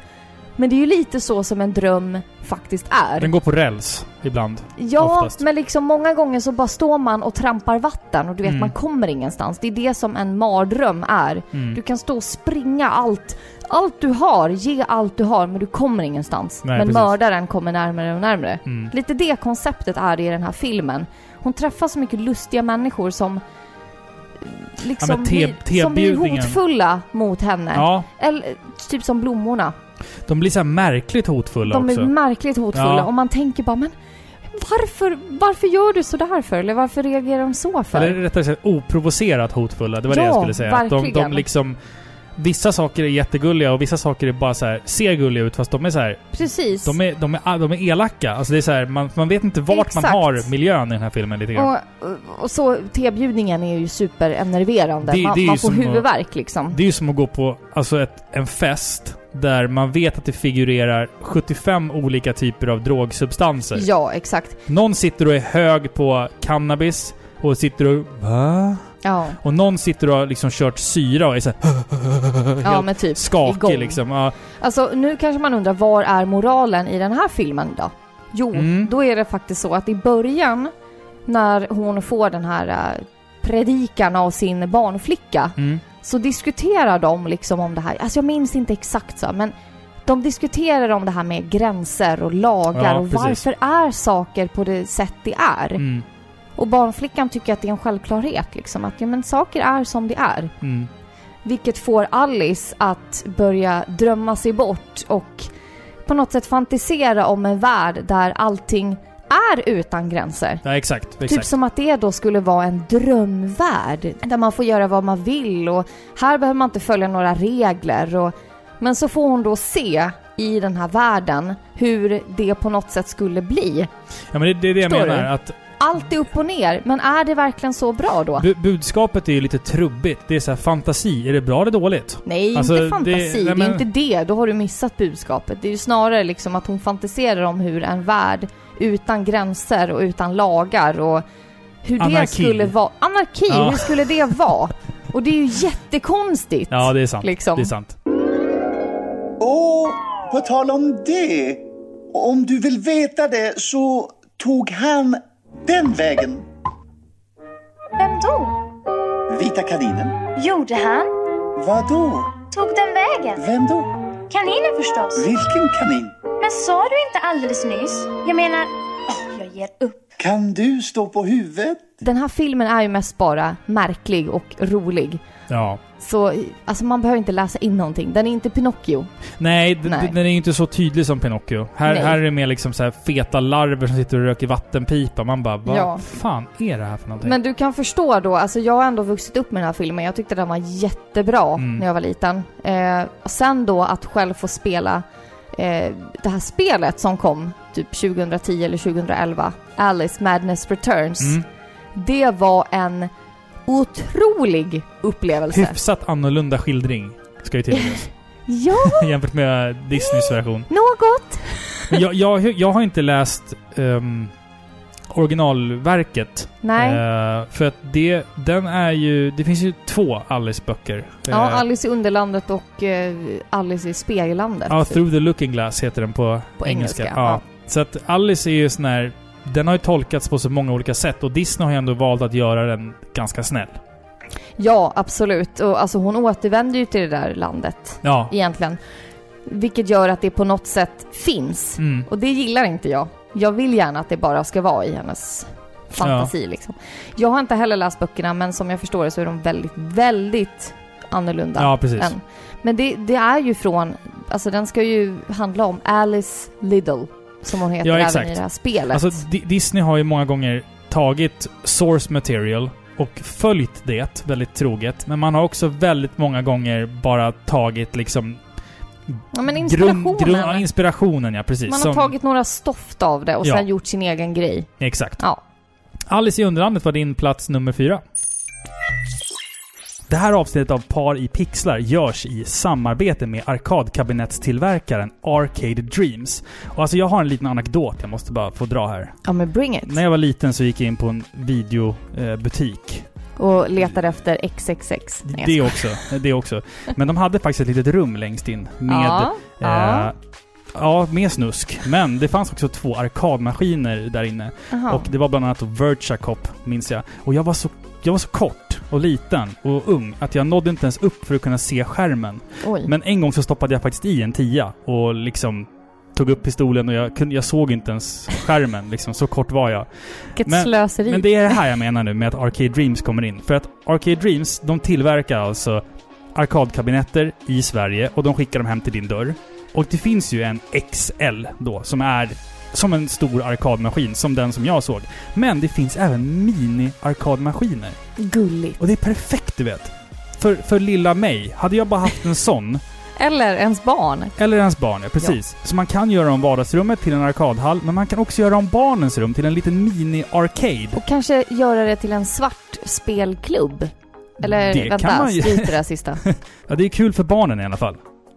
Men det är ju lite så som en dröm faktiskt är. Den går på räls ibland. Ja, oftast. men liksom många gånger så bara står man och trampar vatten och du vet Mm. man kommer ingenstans. Det är det som en mardröm är. Mm. Du kan stå och springa allt, allt du har, ge allt du har men du kommer ingenstans. Nej, men precis. mördaren kommer närmare och närmare. Mm. Lite det konceptet är det i den här filmen. Hon träffar så mycket lustiga människor som liksom Ja, blir, som blir hotfulla mot henne. Ja, Eller typ som blommorna. De blir så här märkligt hotfulla De också. är märkligt hotfulla Ja. och man tänker bara men varför, varför gör du sådär för? Eller varför reagerar de så för? Eller rättare sagt oprovocerat hotfulla. Det var det Ja, jag skulle säga. Att de, de verkligen. liksom... Vissa saker är jättegulliga och vissa saker är bara så här, ser gulliga ut fast de är så här, Precis. de är, de är, de är elaka. Alltså det är så här, man, man vet inte vart man Exakt. har miljön i den här filmen lite grann. och, och så tebjudningen är ju superenerverande. Det- man det man får som att- huvudvärk liksom. Det är ju som att gå på alltså ett, en fest där man vet att det figurerar 75 olika typer av drogsubstanser. Ja, exakt. Någon sitter och är hög på cannabis och sitter och... Va? Ja, Och någon sitter och har liksom kört syra och är så här, ja men typ skakig igång. liksom. Ja, Alltså nu kanske man undrar, var är moralen i den här filmen då? Jo, Mm. då är det faktiskt så att i början när hon får den här äh, predikan av sin barnflicka mm. Så diskuterar de liksom om det här. Alltså jag minns inte exakt så, men de diskuterar om det här med gränser och lagar Ja, och precis. varför är saker på det sätt det är. Mm. Och barnflickan tycker att det är en självklarhet liksom, att ja men saker är som det är. Mm. Vilket får Alice att börja drömma sig bort och på något sätt fantisera om en värld där allting är utan gränser. Ja, exakt. Typ exakt. som att det då skulle vara en drömvärld där man får göra vad man vill och här behöver man inte följa några regler. Och, men så får hon då se i den här världen hur det på något sätt skulle bli. Ja, men det, det är det jag Förstår menar. du? Att Allt är upp och ner, men är det verkligen så bra då? bu budskapet är ju lite trubbigt. Det är så här fantasi. Är det bra eller dåligt? Nej, Alltså, inte det- fantasi. Det, nej, är men- inte det. Då har du missat budskapet. Det är ju snarare liksom att hon fantiserar om hur en värld utan gränser och utan lagar och hur det Anarki. skulle vara. Anarki, Ja. hur skulle det vara? Och det är ju jättekonstigt. Ja, det är sant. Liksom. Det är sant. Och på tal om det, om du vill veta det så tog han den vägen. Vem då? Vita kaninen. Gjorde han? Vad då? Tog den vägen? Vem då? Kaninen förstås. Vilken kanin? Men sa du inte alldeles nyss? Jag menar, åh, jag ger upp. Kan du stå på huvudet? Den här filmen är ju mest bara märklig och rolig. Ja. Så alltså man behöver inte läsa in någonting. Den är inte Pinocchio. Nej, Nej. den är inte så tydlig som Pinocchio. Här, Nej. här är det mer liksom så feta larver som sitter och röker vattenpipa. Man bara, vad Ja. fan är det här för någonting? Men du kan förstå då, alltså jag har ändå vuxit upp med den här filmen. Jag tyckte den var jättebra Mm. när jag var liten. Eh, och sen då att själv få spela eh, det här spelet som kom typ 2010 eller 2011, Alice Madness Returns. Mm. Det var en otrolig upplevelse. Hyfsat annorlunda skildring, ska ju tilläggas. Ja, Jämfört med Disneys version. något! Jag, jag, jag har inte läst ehm, originalverket. Nej. Eh, för att det, den är ju... Det finns ju två Alice-böcker. Ja, Eh, Alice i Underlandet och eh, Alice i Spegellandet. Ja, Through the Looking Glass heter den på, På engelska. engelska, ja. Så att Alice är ju sån här... Den har ju tolkats på så många olika sätt och Disney har ju ändå valt att göra den ganska snäll. Ja, absolut. Och alltså hon återvänder ju till det där landet Ja. egentligen. Vilket gör att det på något sätt finns. Mm. Och det gillar inte jag. Jag vill gärna att det bara ska vara i hennes fantasi liksom. Jag har inte heller läst böckerna men som jag förstår det så är de väldigt, väldigt annorlunda. Ja, precis. än- Men det, det är ju från, alltså den ska ju handla om Alice Liddle, som hon heter Ja, även i det här spelet. Alltså Di- Disney har ju många gånger tagit source material och följt det väldigt troget. Men man har också väldigt många gånger bara tagit liksom... ja, men inspirationen. Grund, grund, ja, inspirationen, ja precis. Man har Som- tagit några stoft av det och Ja. sen gjort sin egen grej. Exakt. Ja. Alice i Underlandet var din plats nummer fyra. Det här avsnittet av Par i pixlar görs i samarbete med arkadkabinettstillverkaren Arcade Dreams. Och alltså jag har en liten anekdot jag måste bara få dra här. Ja men bring it. När jag var liten så gick jag in på en videobutik. Och letar efter XXX. Nej, Det också. Det också. Men de hade faktiskt ett litet rum längst in med... Ja. Eh, ja, med snusk. Men det fanns också två arkadmaskiner där inne. Jaha. Och det var bland annat Virtua Cop, minns jag. Och jag var så jag var så kort och liten och ung att jag nådde inte ens upp för att kunna se skärmen. Oj. Men en gång så stoppade jag faktiskt i en tia och liksom tog upp pistolen och jag, kunde, jag såg inte ens skärmen. Liksom, så kort var jag. Vilket slöseri. Men det är det här jag menar nu med att Arcade Dreams kommer in. För att Arcade Dreams, de tillverkar alltså arkadkabinetter i Sverige och de skickar dem hem till din dörr. Och det finns ju en XL då, som är som en stor arkadmaskin, som den som jag såg. Men det finns även mini-arkadmaskiner. Gulligt. Och det är perfekt, du vet. För, för lilla mig, hade jag bara haft en sån, Eller ens barn. eller ens barn, ja, precis. Så man kan göra om vardagsrummet till en arkadhall, men man kan också göra om barnens rum till en liten mini-arcade. Och kanske göra det till en svart spelklubb. Eller Det vänta, stryk det där sista. Ja, det är kul för barnen i alla fall.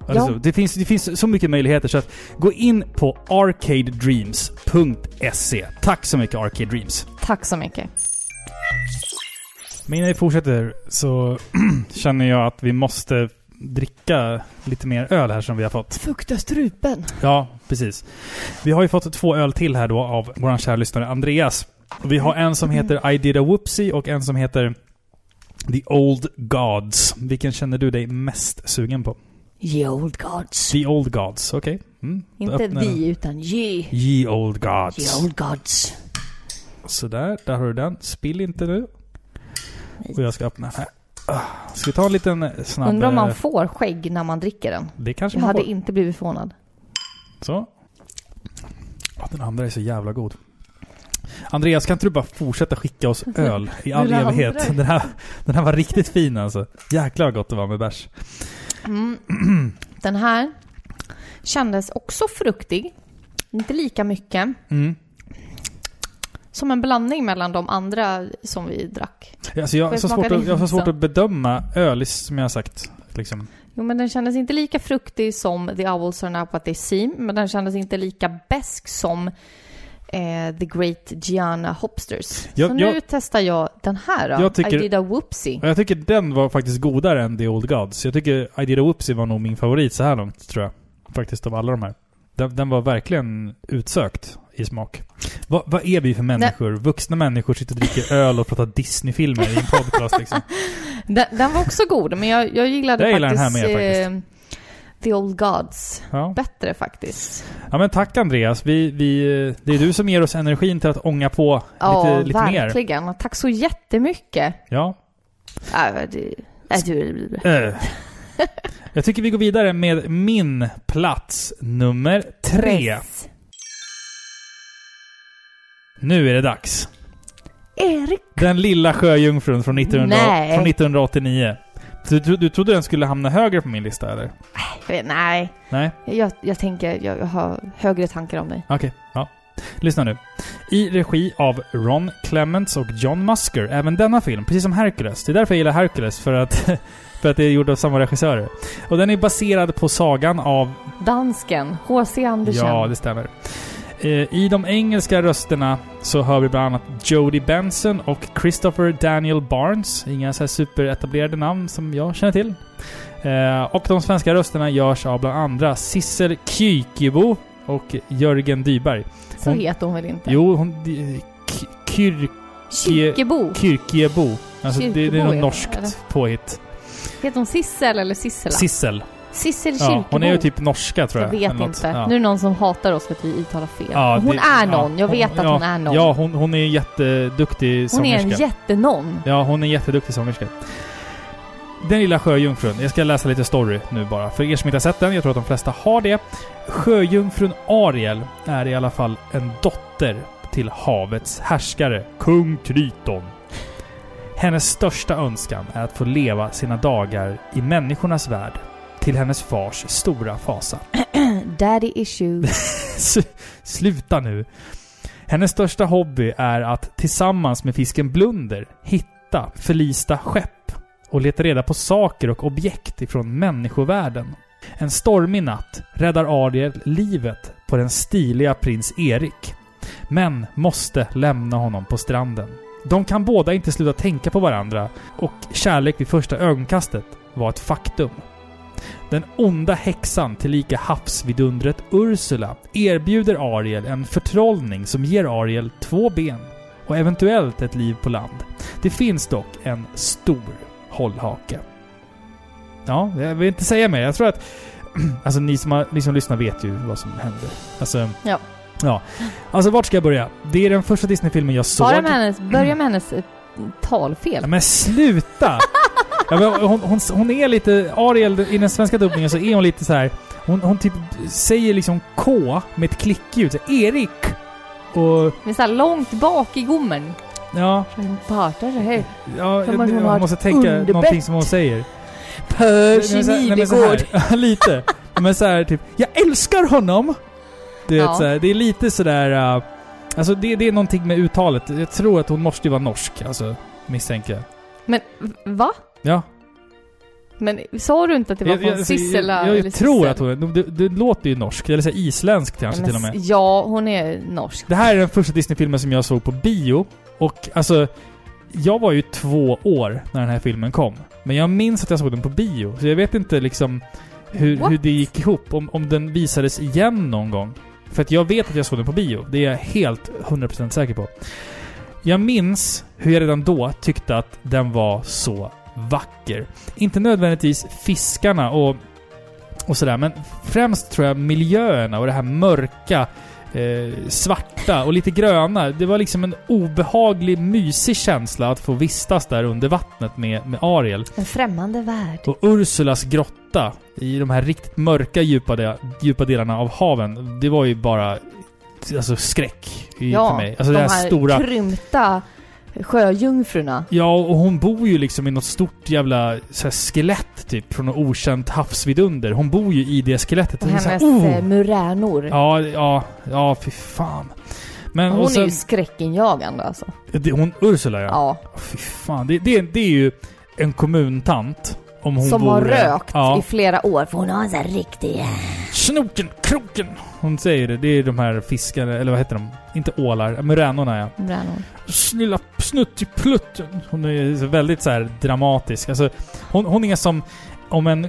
Alltså, Ja. det, finns, det finns så mycket möjligheter så att gå in på arcadedreams.se. Tack så mycket Arcade Dreams. Tack så mycket. Men innan vi fortsätter så känner jag att vi måste dricka lite mer öl här som vi har fått. Fukta strupen. Ja, precis. Vi har ju fått två öl till här då av vår kära lyssnare Andreas. Vi har en som heter I did a whoopsie och en som heter The Old Gods. Vilken känner du dig mest sugen på? Ye old gods. The Old Gods, okej. Mm, då Inte jag. vi, utan ye. Ye Old Gods. Ye old gods. Sådär, där har du den. Spill inte nu. Och jag ska öppna den här. Ah, Ska vi ta en liten eh, snabb... Undrar om eh, man får skägg när man dricker den. Det kanske Jag man hade får. inte blivit förvånad. Så. Den andra är så jävla god. Andreas, kan inte du bara fortsätta skicka oss öl i all evighet? Den här, den här var riktigt fin alltså. Jäklar vad gott det var med bärs. Mm. Den här kändes också fruktig. Inte lika mycket. Mm. Som en blandning mellan de andra som vi drack. Alltså jag, har så svårt att, jag har svårt att bedöma öl, som jag har sagt. Liksom. Jo, men den kändes inte lika fruktig som The Owls Are Now What They Seem, men den kändes inte lika besk som eh, The Great Gianna Hopsters. Jag- Så nu jag- testar jag den här då. Jag tycker- I did a whoopsie. Jag tycker den var faktiskt godare än The Old Gods. Jag tycker I did a whoopsie var nog min favorit så här långt, tror jag. Faktiskt av alla de här. Den, den var verkligen utsökt i smak. Vad, vad är vi för människor? Vuxna människor sitter och dricker öl och pratar Disney-filmer i en podcast liksom. Den, den var också god, men jag, jag gillade Jag gillar den här faktiskt, mer, eh, The Old Gods Ja. bättre faktiskt. Ja men tack Andreas. Vi, vi, det är du som ger oss energin till att ånga på Ja, lite, lite mer. verkligen. Tack så jättemycket. Ja. Äh, det, äh, du, Eh. Jag tycker vi går vidare med min plats nummer tre. Nu är det dags. Erik. Den lilla sjöjungfrun från, 1900, Nej. från 1989. Du, du, du trodde den skulle hamna högre på min lista eller? Vet, nej, Nej? jag, jag tänker, jag, jag har högre tankar om dig. Okej, ja. Lyssna nu. I regi av Ron Clements och John Musker, även denna film, precis som Hercules. Det är därför jag gillar Hercules, för att, för att det är gjort av samma regissörer. Och den är baserad på sagan av Dansken, H.C. Andersen. Ja, det stämmer. Eh, I de engelska rösterna så hör vi bland annat Jodie Benson och Christopher Daniel Barnes. Inga så här superetablerade namn som jag känner till. Eh, Och de svenska rösterna görs av bland andra Sissel Kyrkjebo och Jörgen Dyberg. Så heter hon väl inte? Jo, hon... di- K- Kyrkje... Kyrkjebo. Kyrkjebo. Alltså det, det är något norskt påhitt. Heter hon Sissel eller Sissela? Sissel. Sissel Ja, hon är ju typ norska tror Jag jag. vet inte. Ja. Nu är det någon som hatar oss för att vi uttalar fel. Ja, hon det- är någon. Jag vet att ja, hon är någon. Ja, hon, hon är en jätteduktig hon är sångerska. en jättenon. Ja, hon är en jätteduktig sångerska. Den lilla sjöjungfrun. Jag ska läsa lite story nu bara. För er som inte har sett den, jag tror att de flesta har det. Sjöjungfrun Ariel är i alla fall en dotter till havets härskare, kung Triton. Hennes största önskan är att få leva sina dagar i människornas värld. Till hennes fars stora fasa. Daddy issues. S- Sluta nu. Hennes största hobby är att tillsammans med fisken Blunder hitta förlista skepp och leta reda på saker och objekt ifrån människovärlden. En stormig natt räddar Ariel livet på den stiliga prins Erik. Men måste lämna honom på stranden. De kan båda inte sluta tänka på varandra och kärlek vid första ögonkastet var ett faktum. Den onda häxan tillika havsvidundret Ursula erbjuder Ariel en förtrollning som ger Ariel två ben och eventuellt ett liv på land. Det finns dock en stor hållhake. Ja, jag vill inte säga mer. Jag tror att... Alltså ni som, har, ni som lyssnar vet ju vad som händer. Alltså... Ja. Ja. Alltså vart ska jag börja? Det är den första Disney-filmen jag såg. Bara med hennes, börja med hennes eh, talfel. Ja, men sluta! ja, hon, hon, hon är lite... Ariel, i den svenska dubbningen så är hon lite så här. Hon, hon typ säger liksom K med ett klickljud. Så Erik! Och... Men såhär långt bak i gommen. Ja, Hon pratar så här. ja ett måste tänka underbett. någonting som hon säger. Nilegård. Ja, lite. Men så här typ, jag älskar honom! Du vet Ja. så här, det är lite sådär... Uh, alltså det, det är någonting med uttalet. Jag tror att hon måste ju vara norsk, alltså. Misstänker jag. Men va? Ja. Men sa du inte att det var jag, jag, från Sissela? jag, jag, eller tror Sissel? att hon det, det låter ju norskt, eller så här isländskt kanske Ja, till och med. Ja, hon är norsk. Det här är den första Disney-filmen som jag såg på bio. Och alltså, jag var ju två år när den här filmen kom. Men jag minns att jag såg den på bio. Så jag vet inte liksom hur, What? hur det gick ihop. Om, om den visades igen någon gång. För att jag vet att jag såg den på bio. Det är jag helt 100% säker på. Jag minns hur jag redan då tyckte att den var så vacker. Inte nödvändigtvis fiskarna och, och sådär, men främst tror jag miljöerna och det här mörka, eh, svarta och lite gröna. Det var liksom en obehaglig, mysig känsla att få vistas där under vattnet med, med Ariel. En främmande värld. Och Ursulas grotta i de här riktigt mörka, djupa, de, djupa delarna av haven. Det var ju bara alltså skräck i, Ja, för mig. Alltså de det här, stora... krympta sjöjungfrurna. Ja, och hon bor ju liksom i något stort jävla så här, skelett typ från något okänt havsvidunder. Hon bor ju i det skelettet. Och här, hennes oh! eh, muränor. Ja, ja, ja, fy fan. Men hon och är sen, ju skräckinjagande alltså. det, hon, Ursula ja. Ja. Fy fan. Det, det, det är ju en kommuntant. Om hon som vore, har rökt ja. i flera år. För hon har en sån här riktig... Snoken, kroken! Hon säger det. Det är de här fiskarna, eller vad heter de? Inte ålar, muränorna ja. Muränor. Snilla snuttiplutten. Hon är väldigt så här dramatisk. Alltså, hon, hon är som om en,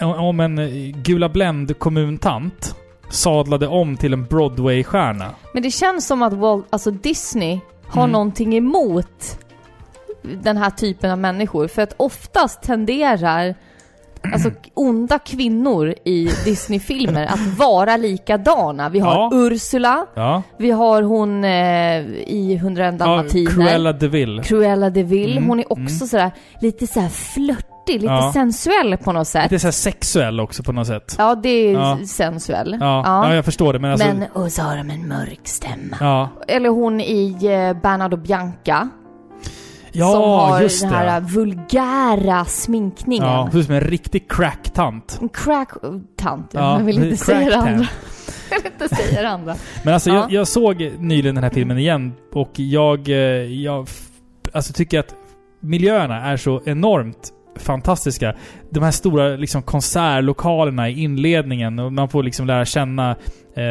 om en Gula Blend kommuntant sadlade om till en Broadway-stjärna. Men det känns som att Walt, alltså Disney har Mm. någonting emot den här typen av människor. För att oftast tenderar alltså onda kvinnor i Disney-filmer att vara likadana. Vi har Ja. Ursula, Ja. vi har hon eh, i 101 ja dalmatiner. Cruella de Vil. Cruella de Vil. Mm, Hon är också mm. sådär lite såhär flörtig, lite Ja. sensuell på något sätt. Lite så här sexuell också på något sätt. Ja, det är Ja. sensuell. Ja, ja. jag förstår det men alltså... Men, och så har de en mörk stämma. Ja, Eller hon i eh, Bernard och Bianca. Ja som har just den det. här vulgära sminkningen. Ja, ser ut som en riktig crack-tant. En crack-tant, Ja, jag vill inte säga det andra. Jag vill inte säga det andra. Men alltså Ja. jag, jag såg nyligen den här filmen igen och jag, eh, jag alltså tycker att miljöerna är så enormt fantastiska. De här stora liksom konsertlokalerna i inledningen och man får liksom lära känna, eh,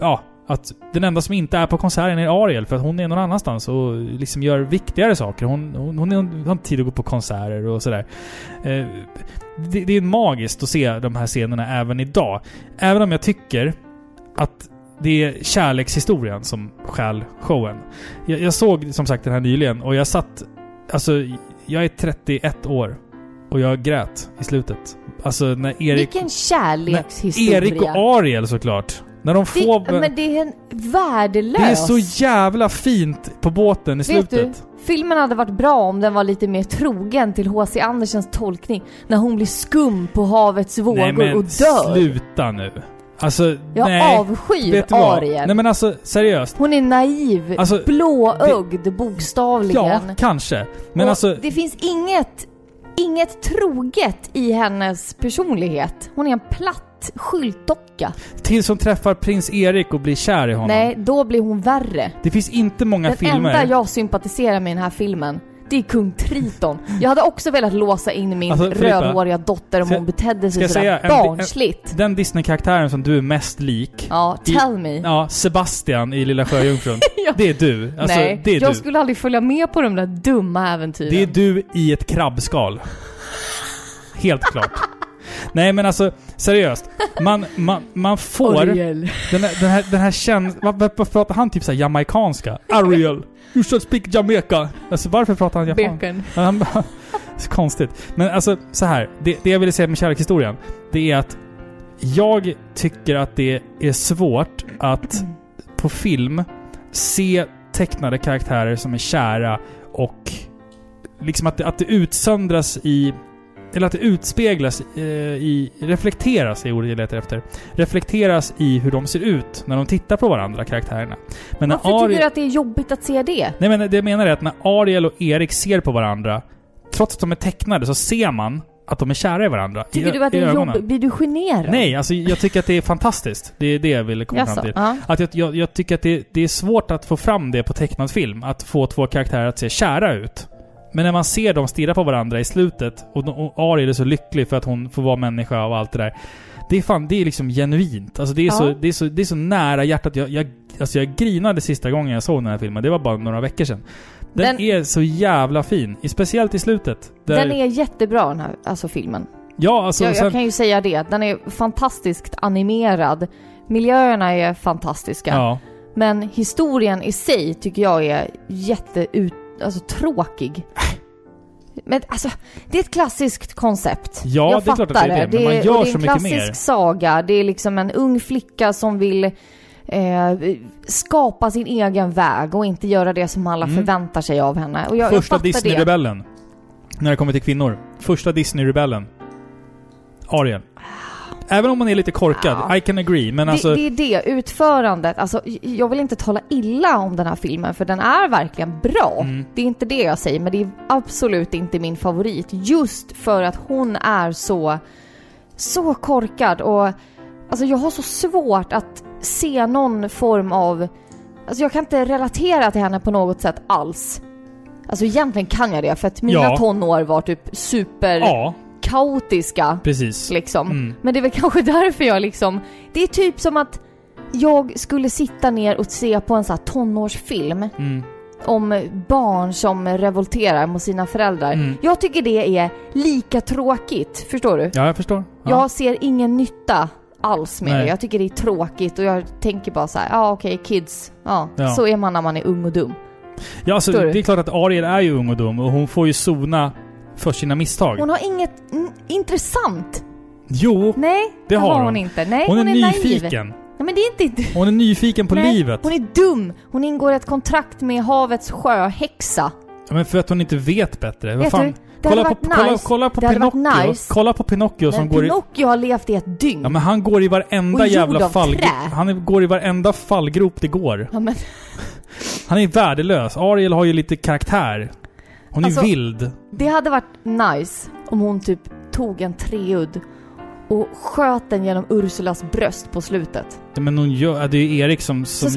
ja, att den enda som inte är på konserten är Ariel för att hon är någon annanstans och liksom gör viktigare saker. Hon, hon, hon är- har inte tid att gå på konserter och sådär. Eh, det, det är magiskt att se de här scenerna även idag. Även om jag tycker att det är kärlekshistorien som stjäl showen. Jag, jag såg som sagt den här nyligen och jag satt... Alltså, jag är 31 år och jag grät i slutet. Alltså när Erik... Vilken kärlekshistoria. Erik och Ariel såklart. När de får... det, men det är en värdelös... det är så jävla fint på båten i Vet slutet. du? Filmen hade varit bra om den var lite mer trogen till H.C. Andersens tolkning. När hon blir skum på havets vågor Nej men och dör. sluta nu. Alltså, Jag nej. avskyr Vet? Ariel. Nej men alltså seriöst. Hon är naiv, Alltså, blåögd bokstavligen. Ja, kanske. Men och alltså... Det finns inget, inget troget i hennes personlighet. Hon är en platt skyltdocka. Tills hon träffar prins Erik och blir kär i honom. Nej, då blir hon värre. Det finns inte många Den filmer... enda jag sympatiserar med i den här filmen, det är kung Triton. Jag hade också velat låsa in min Alltså, Filippa, rödhåriga dotter om hon betedde sig säga sådär en, barnsligt. en, den Disney-karaktären som du är mest lik? Ja, i- tell me. Ja, Sebastian i Lilla Sjöjungfrun. Ja. Det är du. Alltså, Nej, det är jag du. skulle aldrig följa med på de där dumma äventyren. Det är du i ett krabbskal. Helt klart. Nej men alltså, seriöst. Man, man, man får... Ariel. Den här, den här, den här känslan... Varför, pratar han typ såhär jamaicanska? Ariel, you should speak Jamaica. Alltså varför pratar han japanska? Konstigt. Men alltså, så här. Det, det jag ville säga med kärlekshistorien, det är att jag tycker att det är svårt att på film se tecknade karaktärer som är kära och liksom att det, att det utsöndras i... Eller att det utspeglas eh, i... Reflekteras är ordet jag letar efter. Reflekteras i hur de ser ut när de tittar på varandra, karaktärerna. Men när Varför tycker Ariel- du att det är jobbigt att se det? Nej men det jag menar är att när Ariel och Erik ser på varandra, trots att de är tecknade, så ser man att de är kära i varandra. Tycker i, du att det i är jobbigt? Blir du generad? Nej, alltså jag tycker att det är fantastiskt. Det är det jag ville komma Jaså, fram till. ja. Att jag, jag, jag tycker att det, det är svårt att få fram det på tecknad film. Att få två karaktärer att se kära ut. Men när man ser dem stirra på varandra i slutet och, de- och Ariel är så lycklig för att hon får vara människa och allt det där. Det är fan, det är liksom genuint. Alltså det är, Ja. så, det är, så, det är så nära hjärtat. Jag, jag, alltså jag grinade sista gången jag såg den här filmen. Det var bara några veckor sedan. Den, Den- är så jävla fin. Speciellt i slutet. Där, Den är jättebra den här alltså filmen. Ja, alltså... jag, sen, jag kan ju säga det. Den är fantastiskt animerad. Miljöerna är fantastiska. ja. Men historien i sig tycker jag är jätteut... Alltså tråkig. Men alltså, det är ett klassiskt koncept. Ja, jag det är klart att det är det, men man gör och det är så en mycket klassisk mer. saga. Det är liksom en ung flicka som vill eh, skapa sin egen väg och inte göra det som alla Mm. förväntar sig av henne. Och jag, Första fattar. Disney-rebellen. När det kommer till kvinnor. Första Disney-rebellen. Ariel. Även om hon är lite korkad, I can agree, men alltså... det, det är det, utförandet. Alltså, jag vill inte tala illa om den här filmen för den är verkligen bra. Mm. Det är inte det jag säger, men det är absolut inte min favorit. Just för att hon är så, så korkad och alltså jag har så svårt att se någon form av... Alltså jag kan inte relatera till henne på något sätt alls. Alltså egentligen kan jag det för att mina Ja. tonår var typ super Ja, kaotiska precis. liksom. Mm. Men det är väl kanske därför jag liksom... Det är typ som att jag skulle sitta ner och se på en sån här tonårsfilm Mm. om barn som revolterar mot sina föräldrar. Mm. Jag tycker det är lika tråkigt, förstår du? Ja, jag förstår. Ja. Jag ser ingen nytta alls med Nej. det. Jag tycker det är tråkigt och jag tänker bara så här, ja okej kids, ja, Ja. så är man när man är ung och dum. Ja, alltså, det är klart att Ariel är ju ung och dum och hon får ju sona för sina misstag. Hon har inget intressant. Jo, Nej, det har hon. hon inte. Nej, hon, hon, är, är naiv. nyfiken. Nej men det är inte... Hon är nyfiken på Nej, livet. Hon är dum! Hon ingår ett kontrakt med havets sjöhäxa. Ja, men för att hon inte vet bättre. Vad Vet det kolla, på, varit kolla, nice. kolla på Pinocchio. nice. Kolla på Pinocchio som Men går i... Pinocchio har levt i ett dygn. Ja men han går i varenda jävla fallgrop. Han går i varenda fallgrop det går. Ja, men, Han är värdelös. Ariel har ju lite karaktär. Hon är Alltså- vild. det hade varit nice om hon typ tog en treudd och sköt den genom Ursulas bröst på slutet. Men hon gör... Det är ju Erik som, som,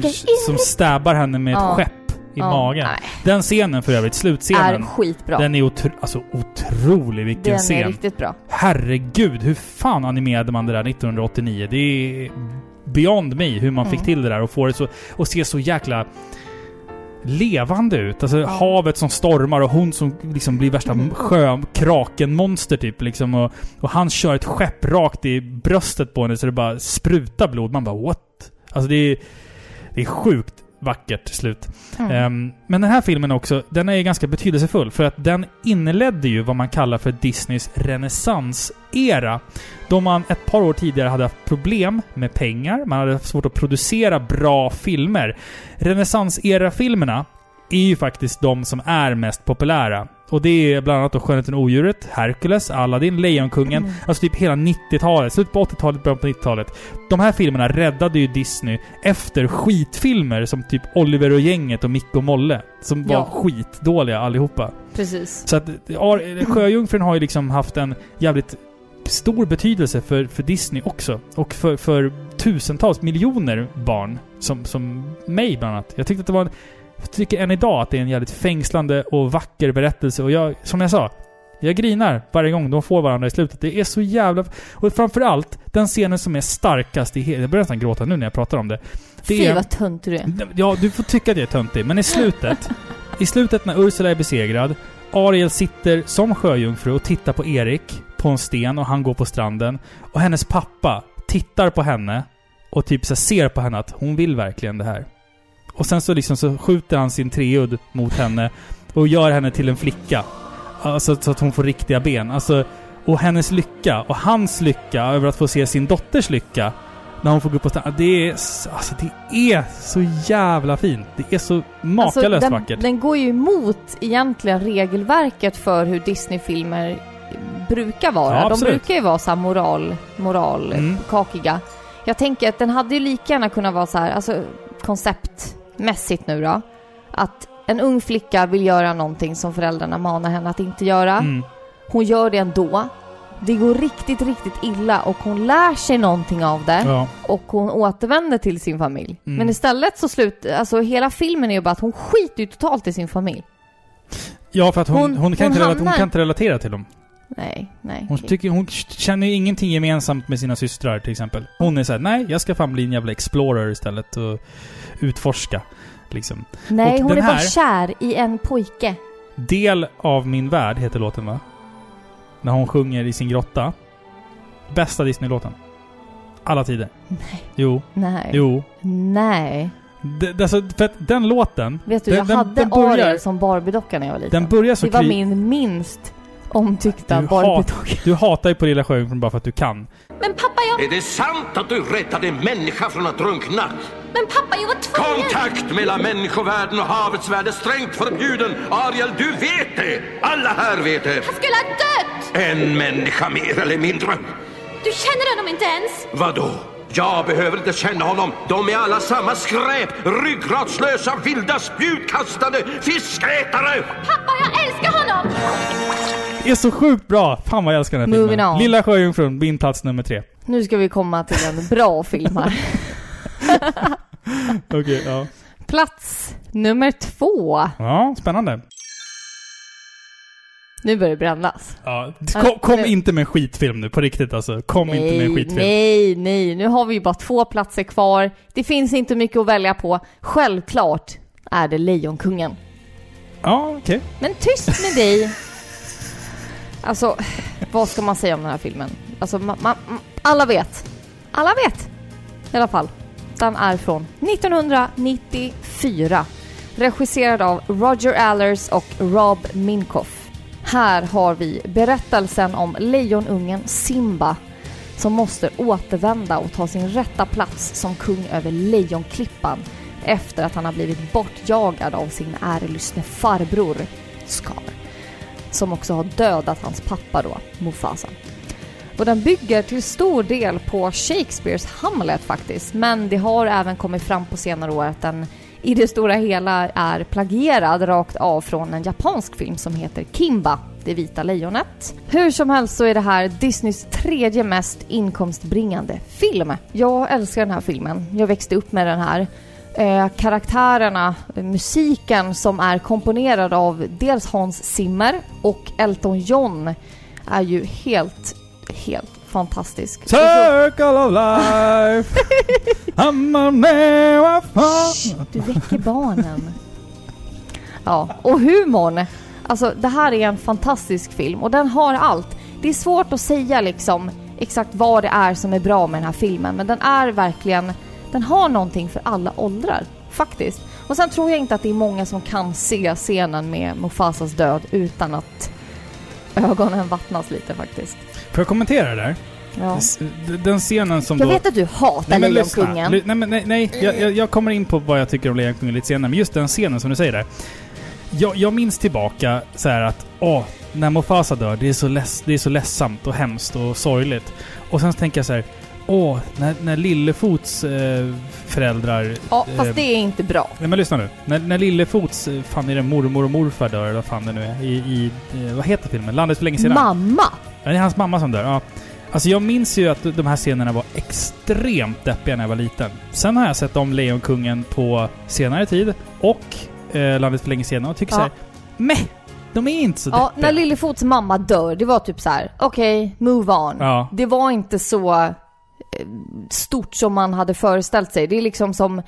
som stabbar henne med ett Ja. skepp i Ja, magen. nej. Den scenen för övrigt, slutscenen. Är skitbra. Den är otro, alltså, otrolig vilken Den scen. är riktigt bra. Herregud, hur fan animerade man det där 1989? Det är beyond me hur man fick Mm. till det där och få det så... Och se så jäkla levande ut. Alltså havet som stormar och hon som liksom blir värsta Mm. sjö... Krakenmonster typ liksom. Och, och han kör ett skepp rakt i bröstet på henne så det bara sprutar blod. Man bara what? Alltså det är... Det är sjukt vackert slut. Mm. Ehm, men den här filmen också, den är ganska betydelsefull för att den inledde ju vad man kallar för Disneys renässansera. Då man ett par år tidigare hade haft problem med pengar, man hade haft svårt att producera bra filmer. Renässansera-filmerna är ju faktiskt de som är mest populära. Och det är bland annat då Skönheten och Odjuret, Hercules, Aladdin, Lejonkungen. Mm. Alltså typ hela 90-talet, slutet på 80-talet, början på 90-talet. De här filmerna räddade ju Disney efter skitfilmer som typ Oliver och gänget och Micke och Molle. Som var Ja. skitdåliga allihopa. Precis. Så att Sjöjungfrun har ju liksom haft en jävligt stor betydelse för, för Disney också. Och för, för tusentals, miljoner barn. Som, som mig bland annat. Jag tyckte att det var en, jag tycker än idag att det är en jävligt fängslande och vacker berättelse. Och jag, som jag sa, jag grinar varje gång de får varandra i slutet. Det är så jävla... Och framförallt, den scenen som är starkast i hela... Jag börjar nästan gråta nu när jag pratar om det. det Fy är, vad töntig du är. Ja, du får tycka att jag är töntig. Men i slutet, i slutet när Ursula är besegrad, Ariel sitter som sjöjungfru och tittar på Erik på en sten och han går på stranden. Och hennes pappa tittar på henne och typ så ser på henne att hon vill verkligen det här. Och sen så liksom så skjuter han sin treudd mot henne och gör henne till en flicka. Alltså så att hon får riktiga ben. Alltså, och hennes lycka och hans lycka över att få se sin dotters lycka när hon får gå upp på stranden. Det är, alltså, det är så jävla fint. Det är så makalöst Alltså, den, vackert. Den går ju emot egentligen regelverket för hur Disney-filmer brukar vara. Ja, De brukar ju vara så här moral, moral Mm. kakiga. Jag tänker att den hade ju lika gärna kunnat vara så här, alltså konceptmässigt nu då. Att en ung flicka vill göra någonting som föräldrarna manar henne att inte göra. Mm. Hon gör det ändå. Det går riktigt, riktigt illa och hon lär sig någonting av det. Ja. Och hon återvänder till sin familj. Mm. Men istället så slut, alltså hela filmen är ju bara att hon skiter ju totalt i sin familj. Ja, för att hon, hon, Hon- kan hon inte relata, hon hamnar- kan inte relatera till dem. Nej, nej. Hon, tycker, hon känner ju ingenting gemensamt med sina systrar till exempel. Hon är såhär, nej, jag ska fan bli en jävla explorer istället och utforska. Liksom. Nej, Och hon den är bara här- kär i en pojke. Del av min värld heter låten va? När hon sjunger i sin grotta. Bästa Disney-låten. Alla tider. Nej. Jo. Nej. Jo. Nej. Det, alltså, för att den låten... Vet du, den, jag den, hade den börjar, Ariel som Barbie-docka när jag var liten. Den börjar så det var min minst omtyckta du, hat, du hatar ju på Lilla Sjöjungfrun bara för att du kan. Men pappa, jag... Är det sant att du räddade en människa från att drunkna? Men pappa, jag var tvungen! Kontakt mellan människovärlden och havets värld är strängt förbjuden. Ariel, du vet det! Alla här vet det! Han skulle ha dött! En människa mer eller mindre. Du känner honom inte ens! Vadå? Jag behöver inte känna honom. De är alla samma skräp. Ryggradslösa, vilda, spjutkastande fiskätare! Pappa, jag älskar honom! Är så sjukt bra! Fan vad jag älskar den här Moving filmen. on. Lilla Sjöjungfrun, min plats nummer tre. Nu ska vi komma till en bra film här. Okej, ja. Plats nummer två. Ja, spännande. Nu börjar det brännas. Ja, kom, kom nu- inte med en skitfilm nu, på riktigt alltså. Kom inte med en Nej, skitfilm. nej, nej. Nu har vi ju bara två platser kvar. Det finns inte mycket att välja på. Självklart är det Lejonkungen. Ja, okej. Men tyst med dig. Alltså, vad ska man säga om den här filmen? Alltså, man, man, alla vet. Alla vet. I alla fall. Den är från 1994. Regisserad av Roger Allers och Rob Minkoff. Här har vi berättelsen om lejonungen Simba som måste återvända och ta sin rätta plats som kung över Lejonklippan efter att han har blivit bortjagad av sin ärelystne farbror Scar som också har dödat hans pappa då, Mufasa. Och den bygger till stor del på Shakespeares Hamlet faktiskt, men det har även kommit fram på senare år att den i det stora hela är plagierad rakt av från en japansk film som heter Kimba, det vita lejonet. Hur som helst så är det här Disneys tredje mest inkomstbringande film. Jag älskar den här filmen. Jag växte upp med den här. Eh, karaktärerna, musiken som är komponerad av dels Hans Zimmer och Elton John är ju helt, helt fantastisk. Circle of life I'm a man fun. Du väcker barnen. Ja, och humorn. Alltså det här är en fantastisk film och den har allt. Det är svårt att säga liksom exakt vad det är som är bra med den här filmen men den är verkligen, den har någonting för alla åldrar. faktiskt. Och sen tror jag inte att det är många som kan se scenen med Mufasas död utan att ögonen vattnas lite faktiskt. Får jag kommentera det där? Ja. Den scenen som Jag då... vet att du hatar. Lejonkungen. Nej, men, nej, nej jag, jag, jag kommer in på vad jag tycker om Lejonkungen lite senare, men just den scenen som du säger där. Jag, jag minns tillbaka så här att, åh, när Mufasa dör, det är, så leds, det är så ledsamt och hemskt och sorgligt. Och sen så tänker jag så här, åh, när, när Lillefots eh, föräldrar... Ja, eh, fast det är inte bra. Nej men lyssna nu. När, när Lillefots, eh, fan är det mormor och morfar dör, eller vad fan det nu är, i, i eh, vad heter filmen? Landet för länge sedan. Mamma! Ja, det är hans mamma som dör. Ja. Alltså jag minns ju att de här scenerna var extremt deppiga när jag var liten. Sen har jag sett om Lejonkungen på senare tid och eh, Landet för länge sedan och tycker Ja. så här, meh! De är inte så Ja, deppiga. när Lillefots mamma dör, det var typ så här: okej, move on. Ja. Det var inte så stort som man hade föreställt sig. Det är liksom som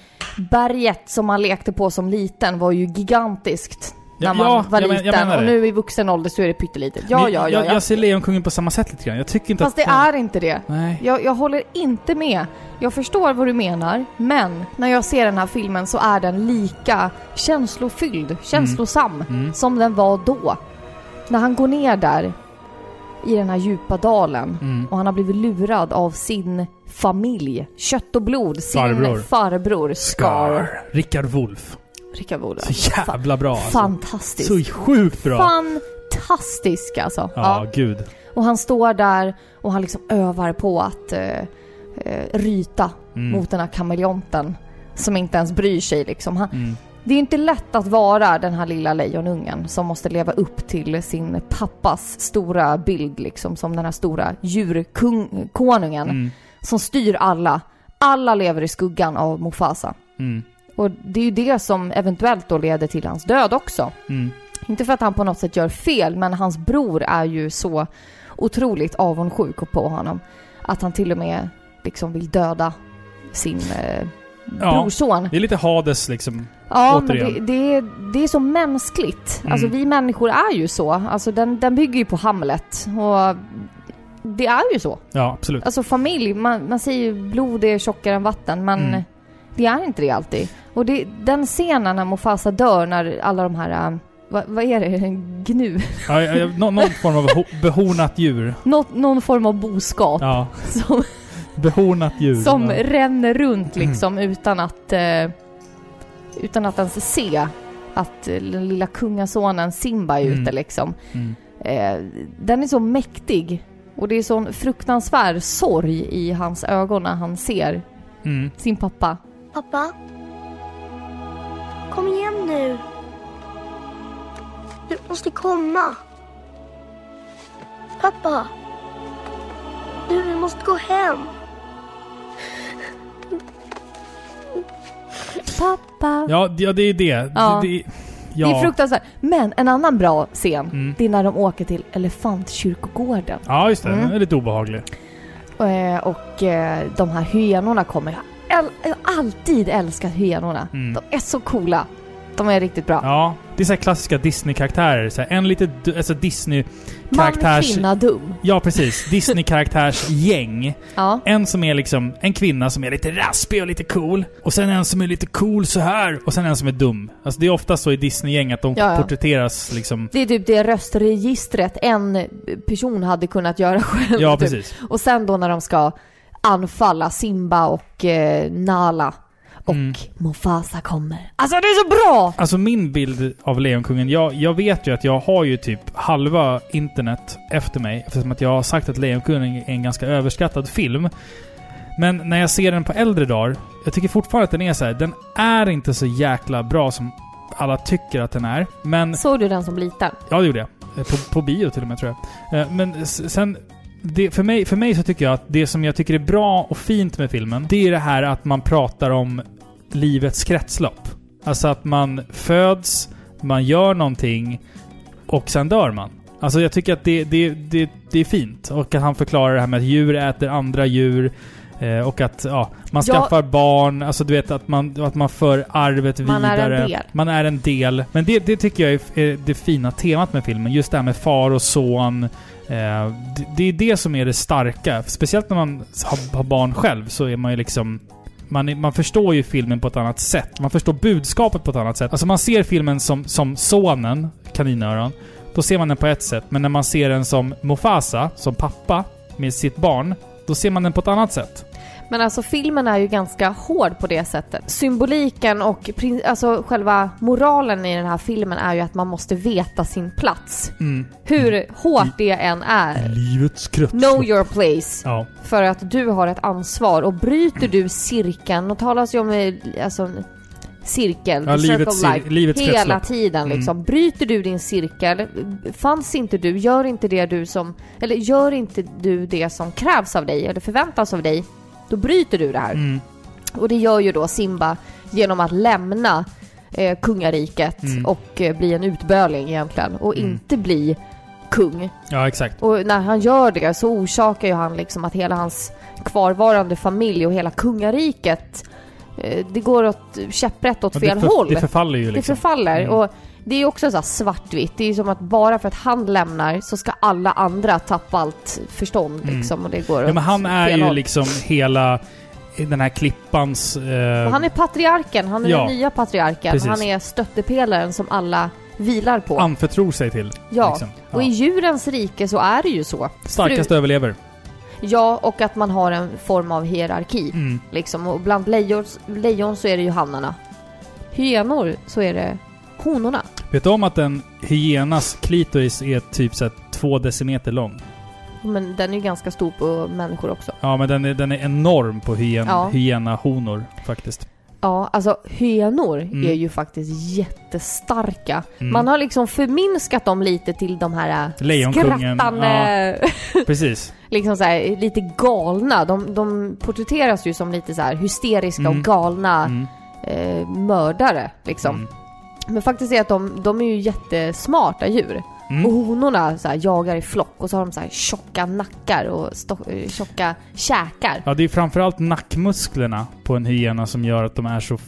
berget som man lekte på som liten var ju gigantiskt. När man ja, var jag men- jag liten. och nu i vuxen ålder så är det pyttelitet. Ja, Men ja, ja. jag, ja. jag ser Lejonkungen på samma sätt lite grann. Jag tycker inte Fast det är inte det. Nej. Jag, jag håller inte med. Jag förstår vad du menar, men när jag ser den här filmen så är den lika känslofylld, känslosam, Mm. som den var då. När han går ner där i den här djupa dalen Mm. och han har blivit lurad av sin familj, kött och blod, sin Farbror. farbror Scar. Rickard Wolff. Rickard Wolff. Så jävla bra alltså. Fantastisk. Så sjukt bra. Fantastisk alltså. Ja, gud. Och han står där och han liksom övar på att eh, eh, ryta Mm. mot den här kameleonten som inte ens bryr sig liksom. Han, Mm. Det är inte lätt att vara den här lilla lejonungen som måste leva upp till sin pappas stora bild liksom som den här stora djurkonungen Mm. som styr alla. Alla lever i skuggan av Mufasa. Mm. Och det är ju det som eventuellt då leder till hans död också. Mm. Inte för att han på något sätt gör fel, men hans bror är ju så otroligt avundsjuk på honom. Att han till och med liksom vill döda sin eh, Ja, brorson. det är lite Hades liksom. Ja, men återigen. det, det, är, det är så mänskligt. Mm. Alltså vi människor är ju så. Alltså den, den bygger ju på Hamlet. Och det är ju så. Ja, absolut. Alltså familj, man, man säger ju blod är tjockare än vatten, men Mm. det är inte det alltid. Och det, den scenen när Mufasa dör, när alla de här, äh, vad, vad är det, gnu? Ja, ja, ja, nå- någon form av ho- behornat djur. Något, någon form av boskap Ja. som, Behornat djur. som ja. ränner runt liksom utan att, eh, utan att ens se att eh, den lilla kungasonen Simba är Mm. ute liksom. Mm. Eh, den är så mäktig. Och det är sån fruktansvärd sorg i hans ögon när han ser Mm. sin pappa. Pappa? Kom igen nu. Du måste komma. Pappa? Du, vi måste gå hem. Pappa. Ja, ja, det är det. Ja. det, det ja. Det är fruktansvärt. Men en annan bra scen, Mm. det är när de åker till Elefantkyrkogården. Ja, just det. Mm. Den är lite obehaglig. Eh, och eh, de här hyenorna kommer. Jag har alltid älskat hyenorna. Mm. De är så coola. De är riktigt bra. Ja, det är så här klassiska Disney-karaktärer. Så här, en lite alltså Man, Disney-karaktärs... kvinna, dum. Ja, precis. Disney-karaktärsgäng. Ja. En som är liksom en kvinna som är lite raspig och lite cool. Och sen en som är lite cool så här Och sen en som är dum. Alltså det är ofta så i Disney-gäng att de Ja, ja. porträtteras liksom... Det är typ det röstregistret en person hade kunnat göra själv. Ja, typ. precis. Och sen då när de ska anfalla Simba och eh, Nala. Och Mm. Mufasa kommer. Alltså det är så bra! Alltså min bild av Lejonkungen, jag, jag vet ju att jag har ju typ halva internet efter mig eftersom att jag har sagt att Lejonkungen är en ganska överskattad film. Men när jag ser den på äldre dagar, jag tycker fortfarande att den är så här. den är inte så jäkla bra som alla tycker att den är. Men... Såg du den som liten? Ja, det gjorde jag. Eh, På, på bio till och med, tror jag. Eh, Men sen... Det, för, mig, för mig så tycker jag att det som jag tycker är bra och fint med filmen, det är det här att man pratar om livets kretslopp. Alltså att man föds, man gör någonting och sen dör man. Alltså jag tycker att det, det, det, det är fint. Och att han förklarar det här med att djur äter andra djur. eh, Och att ja, man Ja. skaffar barn, alltså du vet att man, att man för arvet Man är en vidare. del. Man är en del. Men det, det tycker jag är, är det fina temat med filmen. Just det här med far och son. Eh, det, det är det som är det starka. Speciellt när man har, har barn själv så är man ju liksom man, man förstår ju filmen på ett annat sätt. Man förstår budskapet på ett annat sätt. Alltså man ser filmen som, som sonen, kaninöron. Då ser man den på ett sätt. Men när man ser den som Mufasa, som pappa, med sitt barn. Då ser man den på ett annat sätt. Men alltså filmen är ju ganska hård på det sättet. Symboliken och alltså själva moralen i den här filmen är ju att man måste veta sin plats. Mm. Hur hårt det än är. Livets kretslopp. Know your place. Ja. För att du har ett ansvar och bryter du cirkeln, och talas ju om eh, alltså, cirkel, Ja, livets of cir- life, livets hela kretslopp. tiden Mm. liksom. Bryter du din cirkel, fanns inte du, gör inte det du som, eller gör inte du det som krävs av dig, eller förväntas av dig, då bryter du det här. Mm. Och det gör ju då Simba genom att lämna eh, kungariket Mm. och eh, bli en utböling egentligen, och Mm. inte bli kung. Ja, exakt. Och när han gör det så orsakar ju han liksom att hela hans kvarvarande familj och hela kungariket eh, det går åt käpprätt åt Ja, fel det, för, håll. det förfaller ju liksom. Det förfaller. Mm. Och det är också så svartvitt. Det är ju som att bara för att han lämnar så ska alla andra tappa allt förstånd Mm. liksom. Och det går Ja, men han är ju håll. liksom hela den här klippans... Eh, han är patriarken. Han är Ja. den nya patriarken. Precis. Han är stöttepelaren som alla vilar på. anförtror sig till. ja. liksom. Och i djurens rike så är det ju så. Starkast överlever. Ja, och att man har en form av hierarki. Mm. Liksom. Och bland lejon, lejon så är det ju hannarna. Hyenor så är det honorna. Vet du om att en hyenas klitoris är typ så här två decimeter lång? Men den är ju ganska stor på människor också. Ja, men den är, den är enorm på hyen, Ja. hyena-honor faktiskt. Ja, alltså hyenor Mm. är ju faktiskt jättestarka. Mm. Man har liksom förminskat dem lite till de här äh, Lejonkungen, skrattande... Precis. liksom så här, lite galna. De, de porträtteras ju som lite så här hysteriska Mm. och galna Mm. eh, mördare liksom. Mm. Men faktiskt är att de, de är ju jättesmarta djur. Mm. Och honorna så här, jagar i flock och så har de så här tjocka nackar och eh, tjocka käkar. Ja, det är framförallt nackmusklerna på en hyena som gör att de är så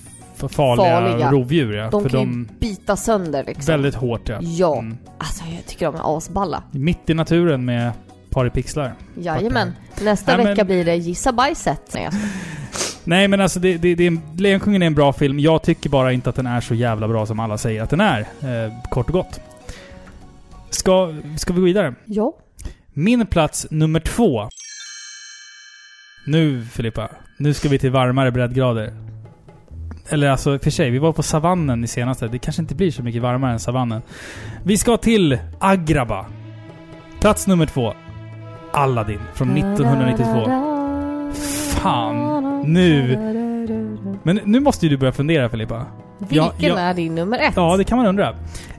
farliga, Farliga. rovdjur. Ja. De För kan de... ju bita sönder liksom. Väldigt hårt ja. Ja. Mm. Alltså jag tycker de är asballa. Mitt i naturen med paripixlar. Jajamän. Nästa Nej, men- vecka blir det Gissa bajset. Nej, jag. Nej men alltså, det, det, det Lejonkungen är en bra film. Jag tycker bara inte att den är så jävla bra som alla säger att den är. Eh, kort och gott. Ska, ska vi gå vidare? Ja. Min plats nummer två. Nu Filippa, nu ska vi till varmare breddgrader. Eller alltså, för sig, vi var på savannen i senaste. Det kanske inte blir så mycket varmare än savannen. Vi ska till Agraba. Plats nummer två. Aladdin från 1992. Fan, nu... Men nu måste ju du börja fundera Filippa. Vilken Ja, ja. är din nummer ett? Ja, det kan man undra.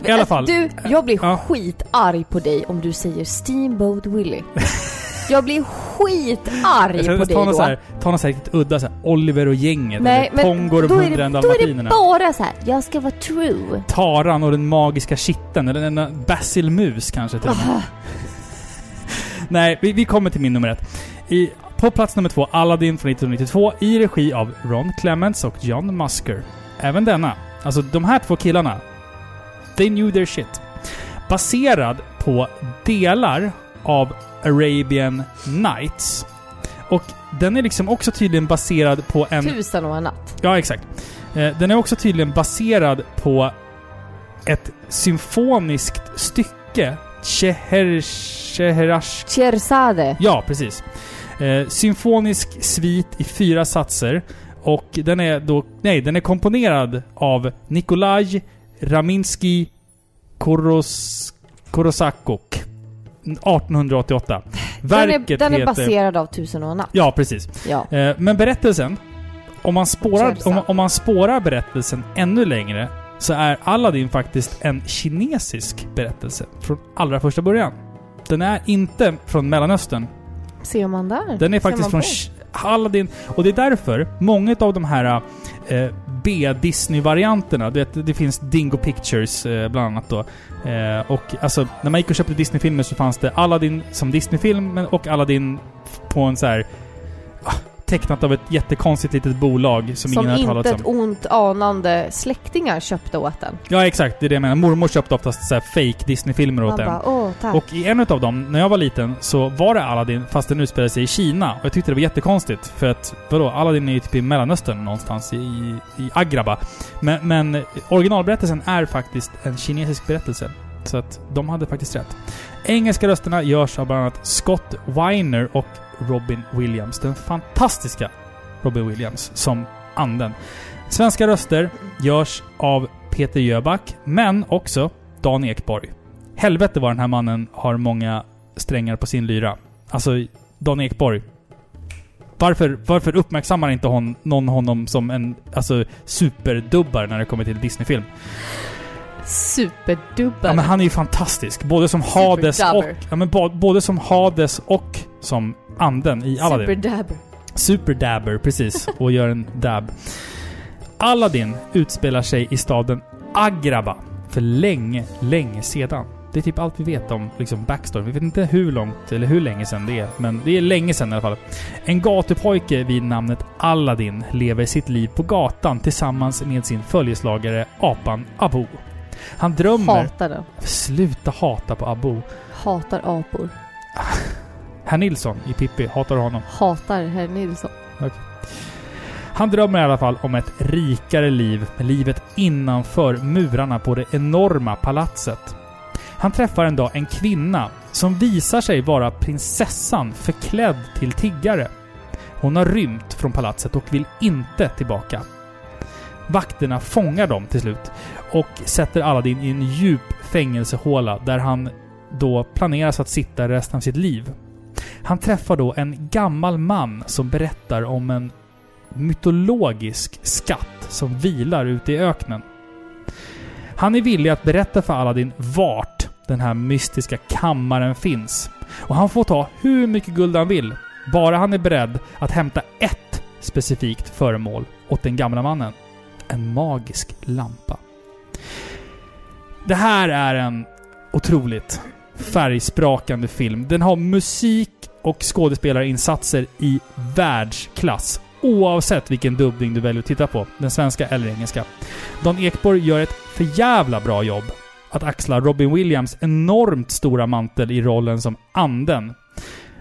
I alla fall. Du, jag blir Ja. skitarg på dig om du säger Steamboat Willie. jag blir skitarg Jag på dig ta då. så här, ta något så här riktigt udda så här, Oliver och gänget. Nej, eller Pongo och hundra det, då är det bara så här. jag ska vara true. Taran och den magiska kitteln, eller en basilmus kanske till och med. Ah. Nej, vi, vi kommer till min nummer ett. I, på plats nummer två, Aladdin från 1992 i regi av Ron Clements och John Musker. Även denna, alltså de här två killarna, they knew their shit. Baserad på delar av Arabian Nights. Och den är liksom också tydligen baserad på en... Tusen och en natt. Ja, exakt. Eh, Den är också tydligen baserad på ett symfoniskt stycke. Cheher... Cheherash... Cherzade. Ja, precis. Eh, symfonisk svit i fyra satser. Och den är då... Nej, den är komponerad av Nikolaj Raminsky Koros, Korosakok. 1888. Den är, Verket den är heter... baserad av Tusen och en natt. Ja, precis. Ja. Eh, men berättelsen, om man, spårar, om, om man spårar berättelsen ännu längre, så är Aladdin faktiskt en kinesisk berättelse från allra första början. Den är inte från Mellanöstern. Ser man där? Den är faktiskt från Aladdin. Och det är därför många av de här eh, B-Disney-varianterna, du vet, det finns Dingo Pictures eh, bland annat då. Eh, och alltså, när man gick och köpte Disney-filmer så fanns det Aladdin som Disney-film och Aladdin på en så här ah, tecknat av ett jättekonstigt litet bolag som, Som ingen har talat inte om. ett ont anande släktingar köpte åt den. Ja, exakt. Det är det jag menar. Mormor köpte oftast så här fake Disney-filmer åt åh tack. Och i en av dem, när jag var liten, så var det Aladdin fast den utspelade sig i Kina. Och jag tyckte det var jättekonstigt. För att, vadå? Aladdin är ju typ i Mellanöstern någonstans, i, i Agraba. Men, men originalberättelsen är faktiskt en kinesisk berättelse. Så att de hade faktiskt rätt. Engelska rösterna görs av bland annat Scott Weiner och Robin Williams. Den fantastiska Robin Williams som anden. Svenska röster görs av Peter Jöback, men också Dan Ekborg. Helvete vad den här mannen har många strängar på sin lyra. Alltså, Dan Ekborg. Varför, varför uppmärksammar inte hon, någon honom som en alltså, superdubbar när det kommer till Disney-film? Superdubbar. Ja, men han är ju fantastisk. Både som Hades och... Ja, men både som Hades och som anden i Aladdin. Superdabber. Superdabber, precis. Och gör en dab. Aladdin utspelar sig i staden Agraba för länge, länge sedan. Det är typ allt vi vet om liksom backstory. Vi vet inte hur långt eller hur länge sedan det är, men det är länge sedan i alla fall. En gatupojke vid namnet Aladdin lever sitt liv på gatan tillsammans med sin följeslagare apan Abu. Han drömmer... Hatar den. Sluta hata på Abu. Hatar apor. Herr Nilsson i Pippi, hatar honom? Hatar herr Nilsson. Han drömmer i alla fall om ett rikare liv med livet innanför murarna på det enorma palatset. Han träffar en dag en kvinna som visar sig vara prinsessan förklädd till tiggare. Hon har rymt från palatset och vill inte tillbaka. Vakterna fångar dem till slut och sätter Aladdin i en djup fängelsehåla där han då planeras att sitta resten av sitt liv. Han träffar då en gammal man som berättar om en mytologisk skatt som vilar ute i öknen. Han är villig att berätta för Aladdin vart den här mystiska kammaren finns. Och han får ta hur mycket guld han vill, bara han är beredd att hämta ett specifikt föremål åt den gamla mannen. En magisk lampa. Det här är en otroligt färgsprakande film. Den har musik och skådespelarinsatser i världsklass. Oavsett vilken dubbning du väljer att titta på. Den svenska eller engelska. Dan Ekborg gör ett för jävla bra jobb att axla Robin Williams enormt stora mantel i rollen som anden.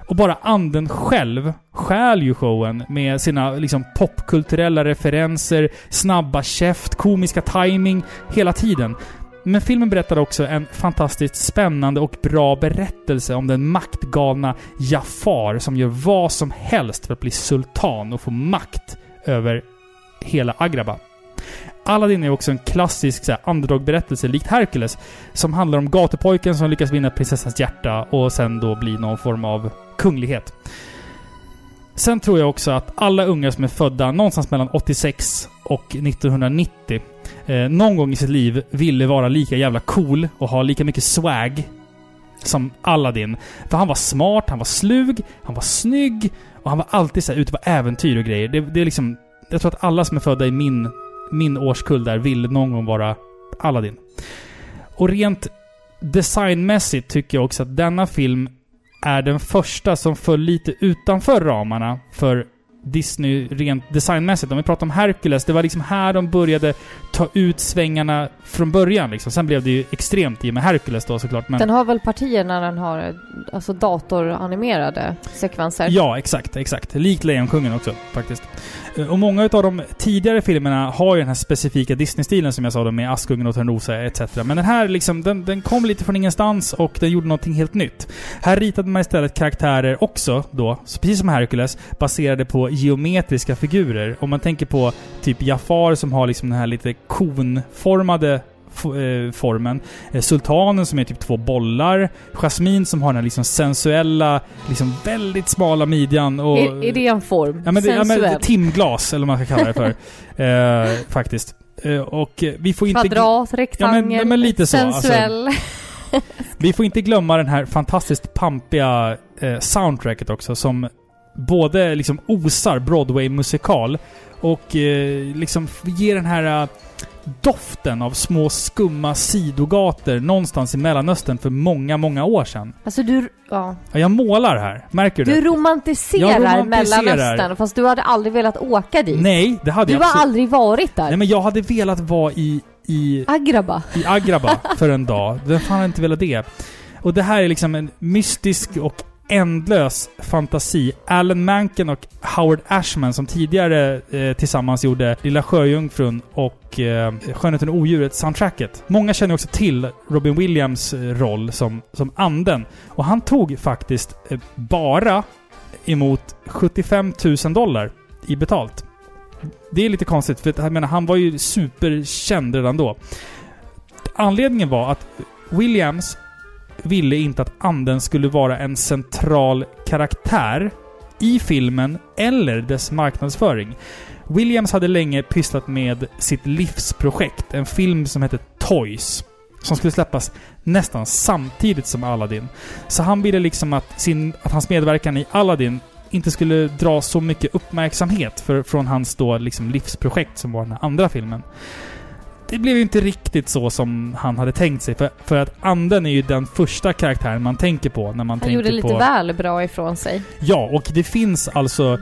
Och bara anden själv stjäl ju showen med sina liksom popkulturella referenser, snabba käft, komiska timing hela tiden. Men filmen berättar också en fantastiskt spännande och bra berättelse om den maktgalna Jafar som gör vad som helst för att bli sultan och få makt över hela Agraba. Aladdin är också en klassisk underdog-berättelse, likt Hercules, som handlar om gatupojken som lyckas vinna prinsessans hjärta och sen då bli någon form av kunglighet. Sen tror jag också att alla unga som är födda någonstans mellan 86 och 1990 eh, någon gång i sitt liv ville vara lika jävla cool och ha lika mycket swag som Aladdin. För han var smart, han var slug, han var snygg och han var alltid så här ute på äventyr och grejer. Det, det är liksom... Jag tror att alla som är födda i min, min årskull där ville någon gång vara Aladdin. Och rent designmässigt tycker jag också att denna film är den första som föll lite utanför ramarna för Disney rent designmässigt. Om vi pratar om Hercules, det var liksom här de började ta ut svängarna från början liksom. Sen blev det ju extremt i och med Hercules då såklart. Men... Den har väl partier när den har alltså datoranimerade sekvenser? Ja, exakt, exakt. Likt Lejonkungen också, faktiskt. Eh, och många utav de tidigare filmerna har ju den här specifika Disney-stilen som jag sa då med Askungen och Törnrosa etc. Men den här liksom, den, den kom lite från ingenstans och den gjorde någonting helt nytt. Här ritade man istället karaktärer också då, precis som Hercules, baserade på geometriska figurer. Om man tänker på typ Jafar som har liksom den här lite konformade formen. Eh, Sultanen som är typ två bollar. Jasmine som har den här liksom sensuella, liksom väldigt smala midjan och... Är, är det en form? Ja men, det, ja, men Sensuell? timglas, eller vad man ska kalla det för. eh, faktiskt. Eh, och eh, vi får inte... Kvadrat, rektangel, ja, men, men lite så. alltså. sensuell. Vi får inte glömma den här fantastiskt pampiga eh, soundtracket också som både liksom osar Broadway-musikal och eh, liksom ger den här eh, doften av små skumma sidogator någonstans i Mellanöstern för många, många år sedan. Alltså du... Ja. Ja, jag målar här. Märker du Du romantiserar, romantiserar. Mellanöstern fast du hade aldrig velat åka dit. Nej, det hade Du jag har absolut- aldrig varit där. Nej, men jag hade velat vara i... i Agraba. i Agraba för en dag. Vem fan hade inte velat det? Och det här är liksom en mystisk och ändlös fantasi. Alan Manken och Howard Ashman som tidigare eh, tillsammans gjorde Lilla Sjöjungfrun och eh, Skönheten och odjuret soundtracket. Många känner också till Robin Williams eh, roll som, som anden. Och han tog faktiskt eh, bara emot 75 000 dollar i betalt. Det är lite konstigt, för jag menar, han var ju superkänd redan då. Anledningen var att Williams ville inte att anden skulle vara en central karaktär i filmen eller dess marknadsföring. Williams hade länge pysslat med sitt livsprojekt, en film som hette Toys. Som skulle släppas nästan samtidigt som Aladdin. Så han ville liksom att, sin, att hans medverkan i Aladdin inte skulle dra så mycket uppmärksamhet för, från hans då liksom livsprojekt som var den här andra filmen. Det blev ju inte riktigt så som han hade tänkt sig. För, för att anden är ju den första karaktären man tänker på när man Han tänker gjorde lite på... väl bra ifrån sig. Ja, och det finns alltså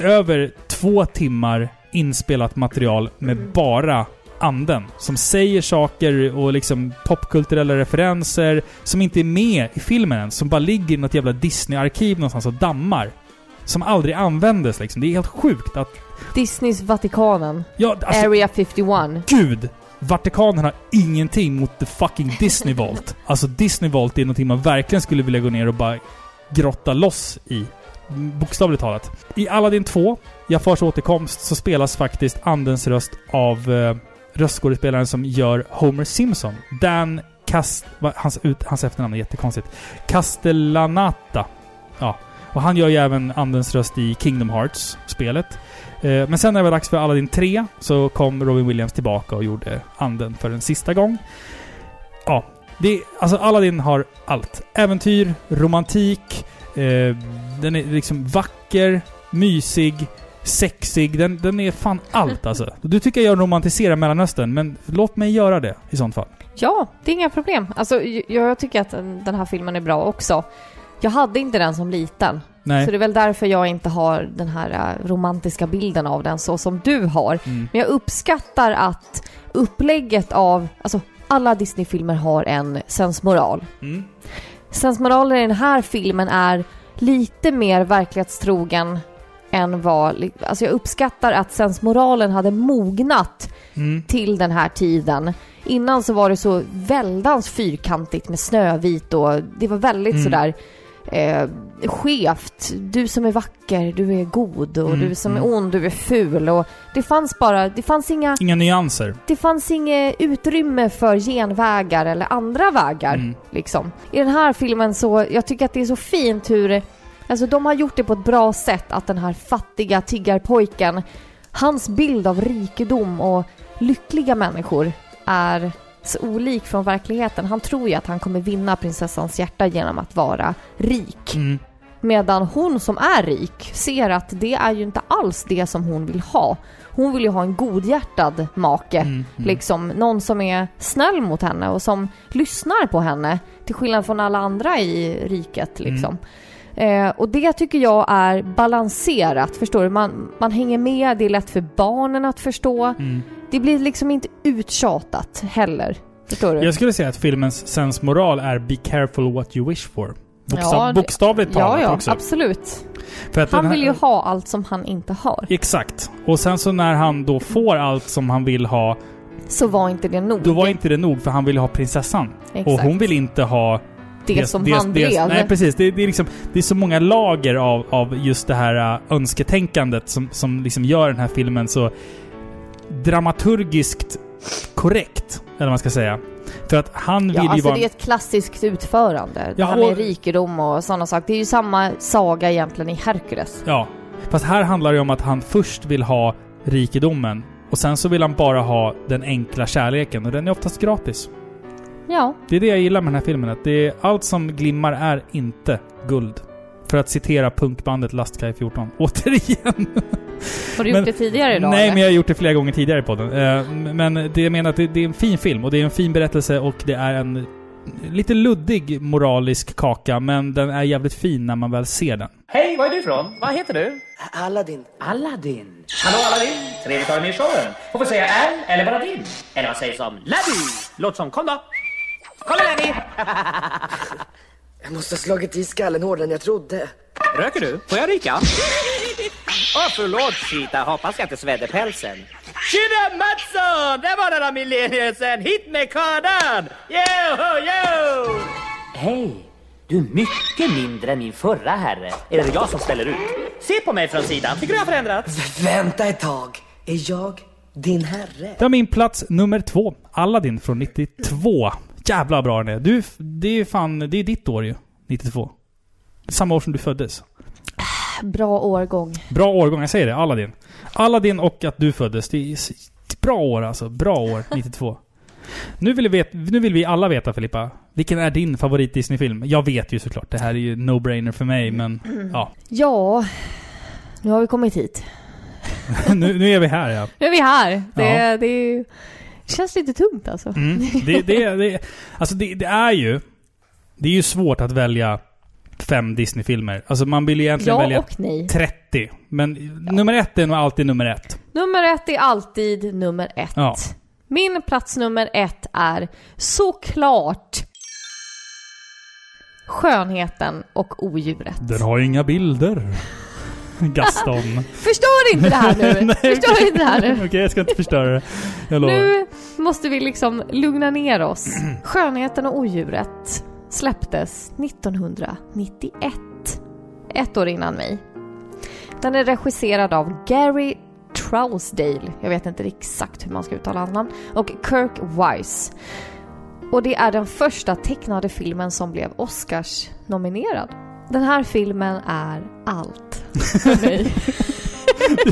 över två timmar inspelat material med bara anden. Som säger saker och liksom popkulturella referenser som inte är med i filmen än. Som bara ligger i något jävla Disney-arkiv någonstans och dammar. Som aldrig användes liksom. Det är helt sjukt att... Disneys Vatikanen. Ja, alltså, Area 51. Gud! Vatikanen har ingenting mot the fucking Disney Vault. Alltså Disney Vault är någonting man verkligen skulle vilja gå ner och bara grotta loss i. Bokstavligt talat. I Aladdin 2, Jafars återkomst, så spelas faktiskt Andens röst av eh, röstskådespelaren som gör Homer Simpson. Dan Cast... Hans, ut, hans efternamn är jättekonstigt. Castellanata. Ja. Och han gör ju även Andens röst i Kingdom Hearts-spelet. Eh, Men sen när det var dags för Aladdin 3 så kom Robin Williams tillbaka och gjorde anden för en sista gång. Ja, det, alltså Aladdin har allt. Äventyr, romantik, eh, den är liksom vacker, mysig, sexig. Den, den är fan allt alltså. Du tycker jag romantiserar Mellanöstern, men låt mig göra det i sånt fall. Ja, det är inga problem. Alltså, jag, jag tycker att den den här filmen är bra också. Jag hade inte den som liten. Nej. Så det är väl därför jag inte har den här eh, romantiska bilden av den så som du har. Mm. Men jag uppskattar att upplägget av, alltså alla Disney-filmer har en sensmoral. Mm. Sensmoralen i den här filmen är lite mer verklighetstrogen än vad... Alltså jag uppskattar att sensmoralen hade mognat Mm. till den här tiden. Innan så var det så väldans fyrkantigt med Snövit och det var väldigt Mm. sådär eh, skevt. Du som är vacker, du är god och Mm, du som är mm. ond, du är ful. Och det fanns bara, det fanns inga Inga nyanser. det fanns inget utrymme för genvägar eller andra vägar. Mm. Liksom. I den här filmen så, jag tycker att det är så fint hur, alltså de har gjort det på ett bra sätt att den här fattiga tiggarpojken, hans bild av rikedom och lyckliga människor är olik från verkligheten. Han tror ju att han kommer vinna prinsessans hjärta genom att vara rik. Mm. Medan hon som är rik ser att det är ju inte alls det som hon vill ha. Hon vill ju ha en godhjärtad make. Mm, mm. Liksom någon som är snäll mot henne och som lyssnar på henne. Till skillnad från alla andra i riket liksom. Eh, och det tycker jag är balanserat, förstår du? Man, man hänger med, det är lätt för barnen att förstå. Mm. Det blir liksom inte uttjatat heller. Förstår du? Jag skulle säga att filmens sensmoral är Be careful what you wish for. Bokstav, Ja, bokstavligt ja, talat ja, också. absolut. Han här- vill ju ha allt som han inte har. Exakt. Och sen så när han då får allt som han vill ha, Så var inte det nog. då var inte det nog för han ville ha prinsessan. Exakt. Och hon vill inte ha... Det som han drev. Nej, precis. Det, det, är liksom, det är så många lager av, av just det här uh, önsketänkandet som, som liksom gör den här filmen så dramaturgiskt korrekt, eller vad man ska säga. För att han vill Ja, ju alltså vara... det är ett klassiskt utförande. Det Ja, här med och- rikedom och sådana saker. Det är ju samma saga egentligen i Hercules. Ja. Fast här handlar det om att han först vill ha rikedomen och sen så vill han bara ha den enkla kärleken och den är oftast gratis. Ja, Det är det jag gillar med den här filmen, att det är, allt som glimmar är inte guld. För att citera punkbandet Lastkaj 14. Återigen. Har du gjort det tidigare idag? Nej, eller? men jag har gjort det flera gånger tidigare i podden. Eh, Men det jag menar att det, det är en fin film och det är en fin berättelse och det är en lite luddig moralisk kaka, men den är jävligt fin när man väl ser den. Hej, var är du ifrån? Vad heter du? Aladdin. Aladdin. Hallå Aladdin! Trevligt att ha dig med i showen. Får vi säga är eller bara din? Eller vad sägs om Labby? Låt som kom då. Kolla Labby! Jag måste ha slagit i skallen hårdare än jag trodde. Röker du? Får jag ryka? Åh, förlåt Cheetah. Hoppas jag inte svedde pälsen. Tjena Mattsson! Det var några millennier sen. Hit med kardan! Yo, yo! Hej! Du är mycket mindre än min förra herre. Är det jag som ställer ut? Se på mig från sidan. Tycker du jag har förändrats? Vänta ett tag. Är jag din herre? Det är min plats nummer två. Aladdin från 92. Jävla bra den är. Du, det är fan, det är ditt år ju. 92. Samma år som du föddes. Bra årgång. Bra årgång, jag säger det. Aladdin. Aladdin och att du föddes. Det är bra år alltså. Bra år, 92. Nu vill, vi nu vill vi alla veta Filippa. Vilken är din favorit Disney-film? Jag vet ju såklart. Det här är ju no-brainer för mig, men ja. Ja, nu har vi kommit hit. nu, nu är vi här ja. Nu är vi här. Det, Ja. det, är ju- känns lite tungt alltså. Mm. Det, det, det, alltså det, det är ju... Det är ju svårt att välja fem Disney-filmer. Alltså man vill ju egentligen Ja välja och nej. 30. Men nummer ett är nog alltid nummer ett. Nummer ett är alltid nummer ett. Ja. Min plats nummer ett är såklart Skönheten och odjuret. Den har inga bilder. Gaston. Förstör inte det här nu! Förstör inte det här nu! Okej, jag ska inte förstöra det. Jag lovar. Nu måste vi liksom lugna ner oss. Skönheten och odjuret släpptes 1991. Ett år innan mig. Den är regisserad av Gary Trousdale, jag vet inte exakt hur man ska uttala hans namn, och Kirk Wise. Och det är den första tecknade filmen som blev Oscars-nominerad. Den här filmen är allt för mig.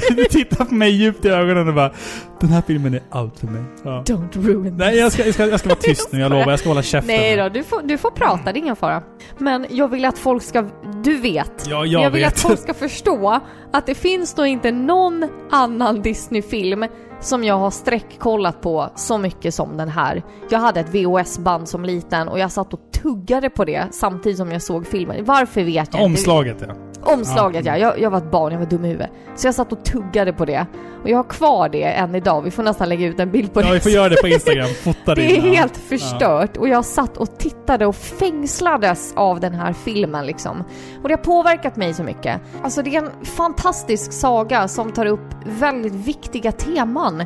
du tittar på mig djupt i ögonen och bara Den här filmen är allt för mig. Ja. Don't ruin Nej, jag ska, jag, ska, jag ska vara tyst nu. Jag lovar. Jag ska hålla käften. Nej då, du får, du får prata, det är ingen fara. Men jag vill att folk ska... Du vet. Ja, jag vill vet. att folk ska förstå att det finns nog inte någon annan Disney-film som jag har sträckkollat på så mycket som den här. Jag hade ett VHS-band som liten och jag satt och tuggade på det samtidigt som jag såg filmen. Varför vet jag inte. Omslaget ja. Omslaget ja. Jag, jag var ett barn, jag var dum i huvudet. Så jag satt och tuggade på det. Och jag har kvar det än idag. Vi får nästan lägga ut en bild på Ja, det. vi får göra det på Instagram. Fota Det är din, ja. helt förstört och jag satt och tittade och fängslades av den här filmen liksom. Och det har påverkat mig så mycket. Alltså det är en fantastisk saga som tar upp väldigt viktiga teman.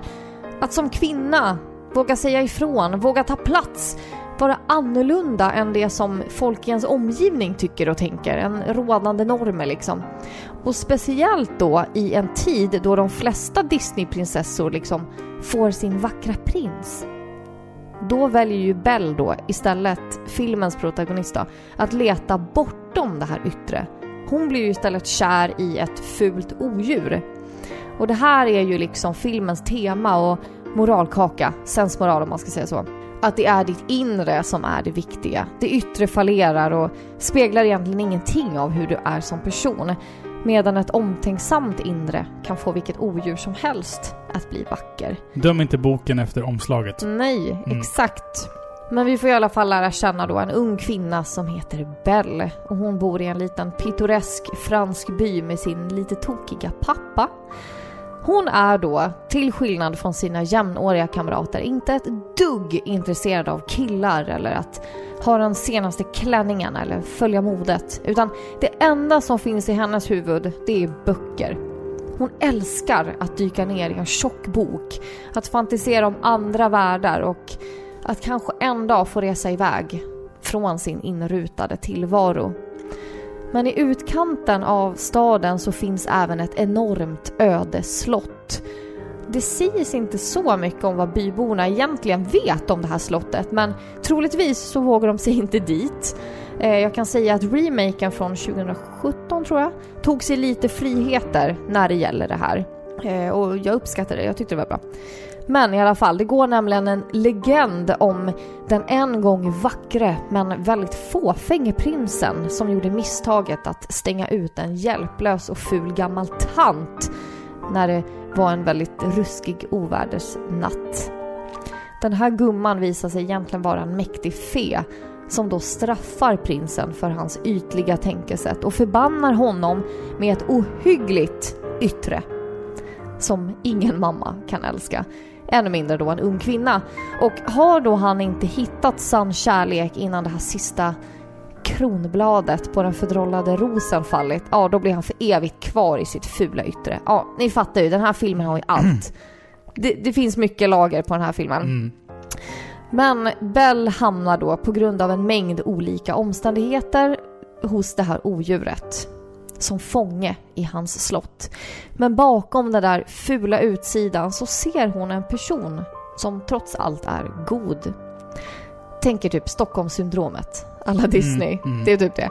Att som kvinna våga säga ifrån, våga ta plats, vara annorlunda än det som folk i ens omgivning tycker och tänker, en rådande normer liksom. Och speciellt då i en tid då de flesta Disneyprinsessor liksom får sin vackra prins. Då väljer ju Belle då istället, filmens protagonist då, att leta bortom det här yttre. Hon blir ju istället kär i ett fult odjur. Och det här är ju liksom filmens tema och moralkaka, sensmoral om man ska säga så. Att det är ditt inre som är det viktiga. Det yttre fallerar och speglar egentligen ingenting av hur du är som person. Medan ett omtänksamt inre kan få vilket odjur som helst att bli vacker. Döm inte boken efter omslaget. Nej, Mm. exakt. Men vi får i alla fall lära känna då en ung kvinna som heter Belle. Och hon bor i en liten pittoresk fransk by med sin lite tokiga pappa. Hon är då, till skillnad från sina jämnåriga kamrater, inte ett dugg intresserad av killar eller att ha den senaste klänningen eller följa modet. Utan det enda som finns i hennes huvud, det är böcker. Hon älskar att dyka ner i en tjock bok, att fantisera om andra världar och att kanske en dag få resa iväg från sin inrutade tillvaro. Men i utkanten av staden så finns även ett enormt öde slott. Det sägs inte så mycket om vad byborna egentligen vet om det här slottet men troligtvis så vågar de sig inte dit. Eh, jag kan säga att remaken från 2017 tror jag tog sig lite friheter när det gäller det här. Eh, och jag uppskattar det, jag tyckte det var bra. Men i alla fall, det går nämligen en legend om den en gång vackre men väldigt fåfänge prinsen som gjorde misstaget att stänga ut en hjälplös och ful gammal tant när det var en väldigt ruskig ovädersnatt. Den här gumman visar sig egentligen vara en mäktig fe som då straffar prinsen för hans ytliga tänkesätt och förbannar honom med ett ohyggligt yttre som ingen mamma kan älska. Ännu mindre då en ung kvinna. Och har då han inte hittat sann kärlek innan det här sista kronbladet på den fördrollade rosen fallit, ja då blir han för evigt kvar i sitt fula yttre. Ja, ni fattar ju, den här filmen har ju allt. Det, det finns mycket lager på den här filmen. Mm. Men Bell hamnar då på grund av en mängd olika omständigheter hos det här odjuret. Som fånge i hans slott. Men bakom den där fula utsidan så ser hon en person som trots allt är god. Tänker typ Stockholmssyndromet, alla Disney. mm. Det är typ det.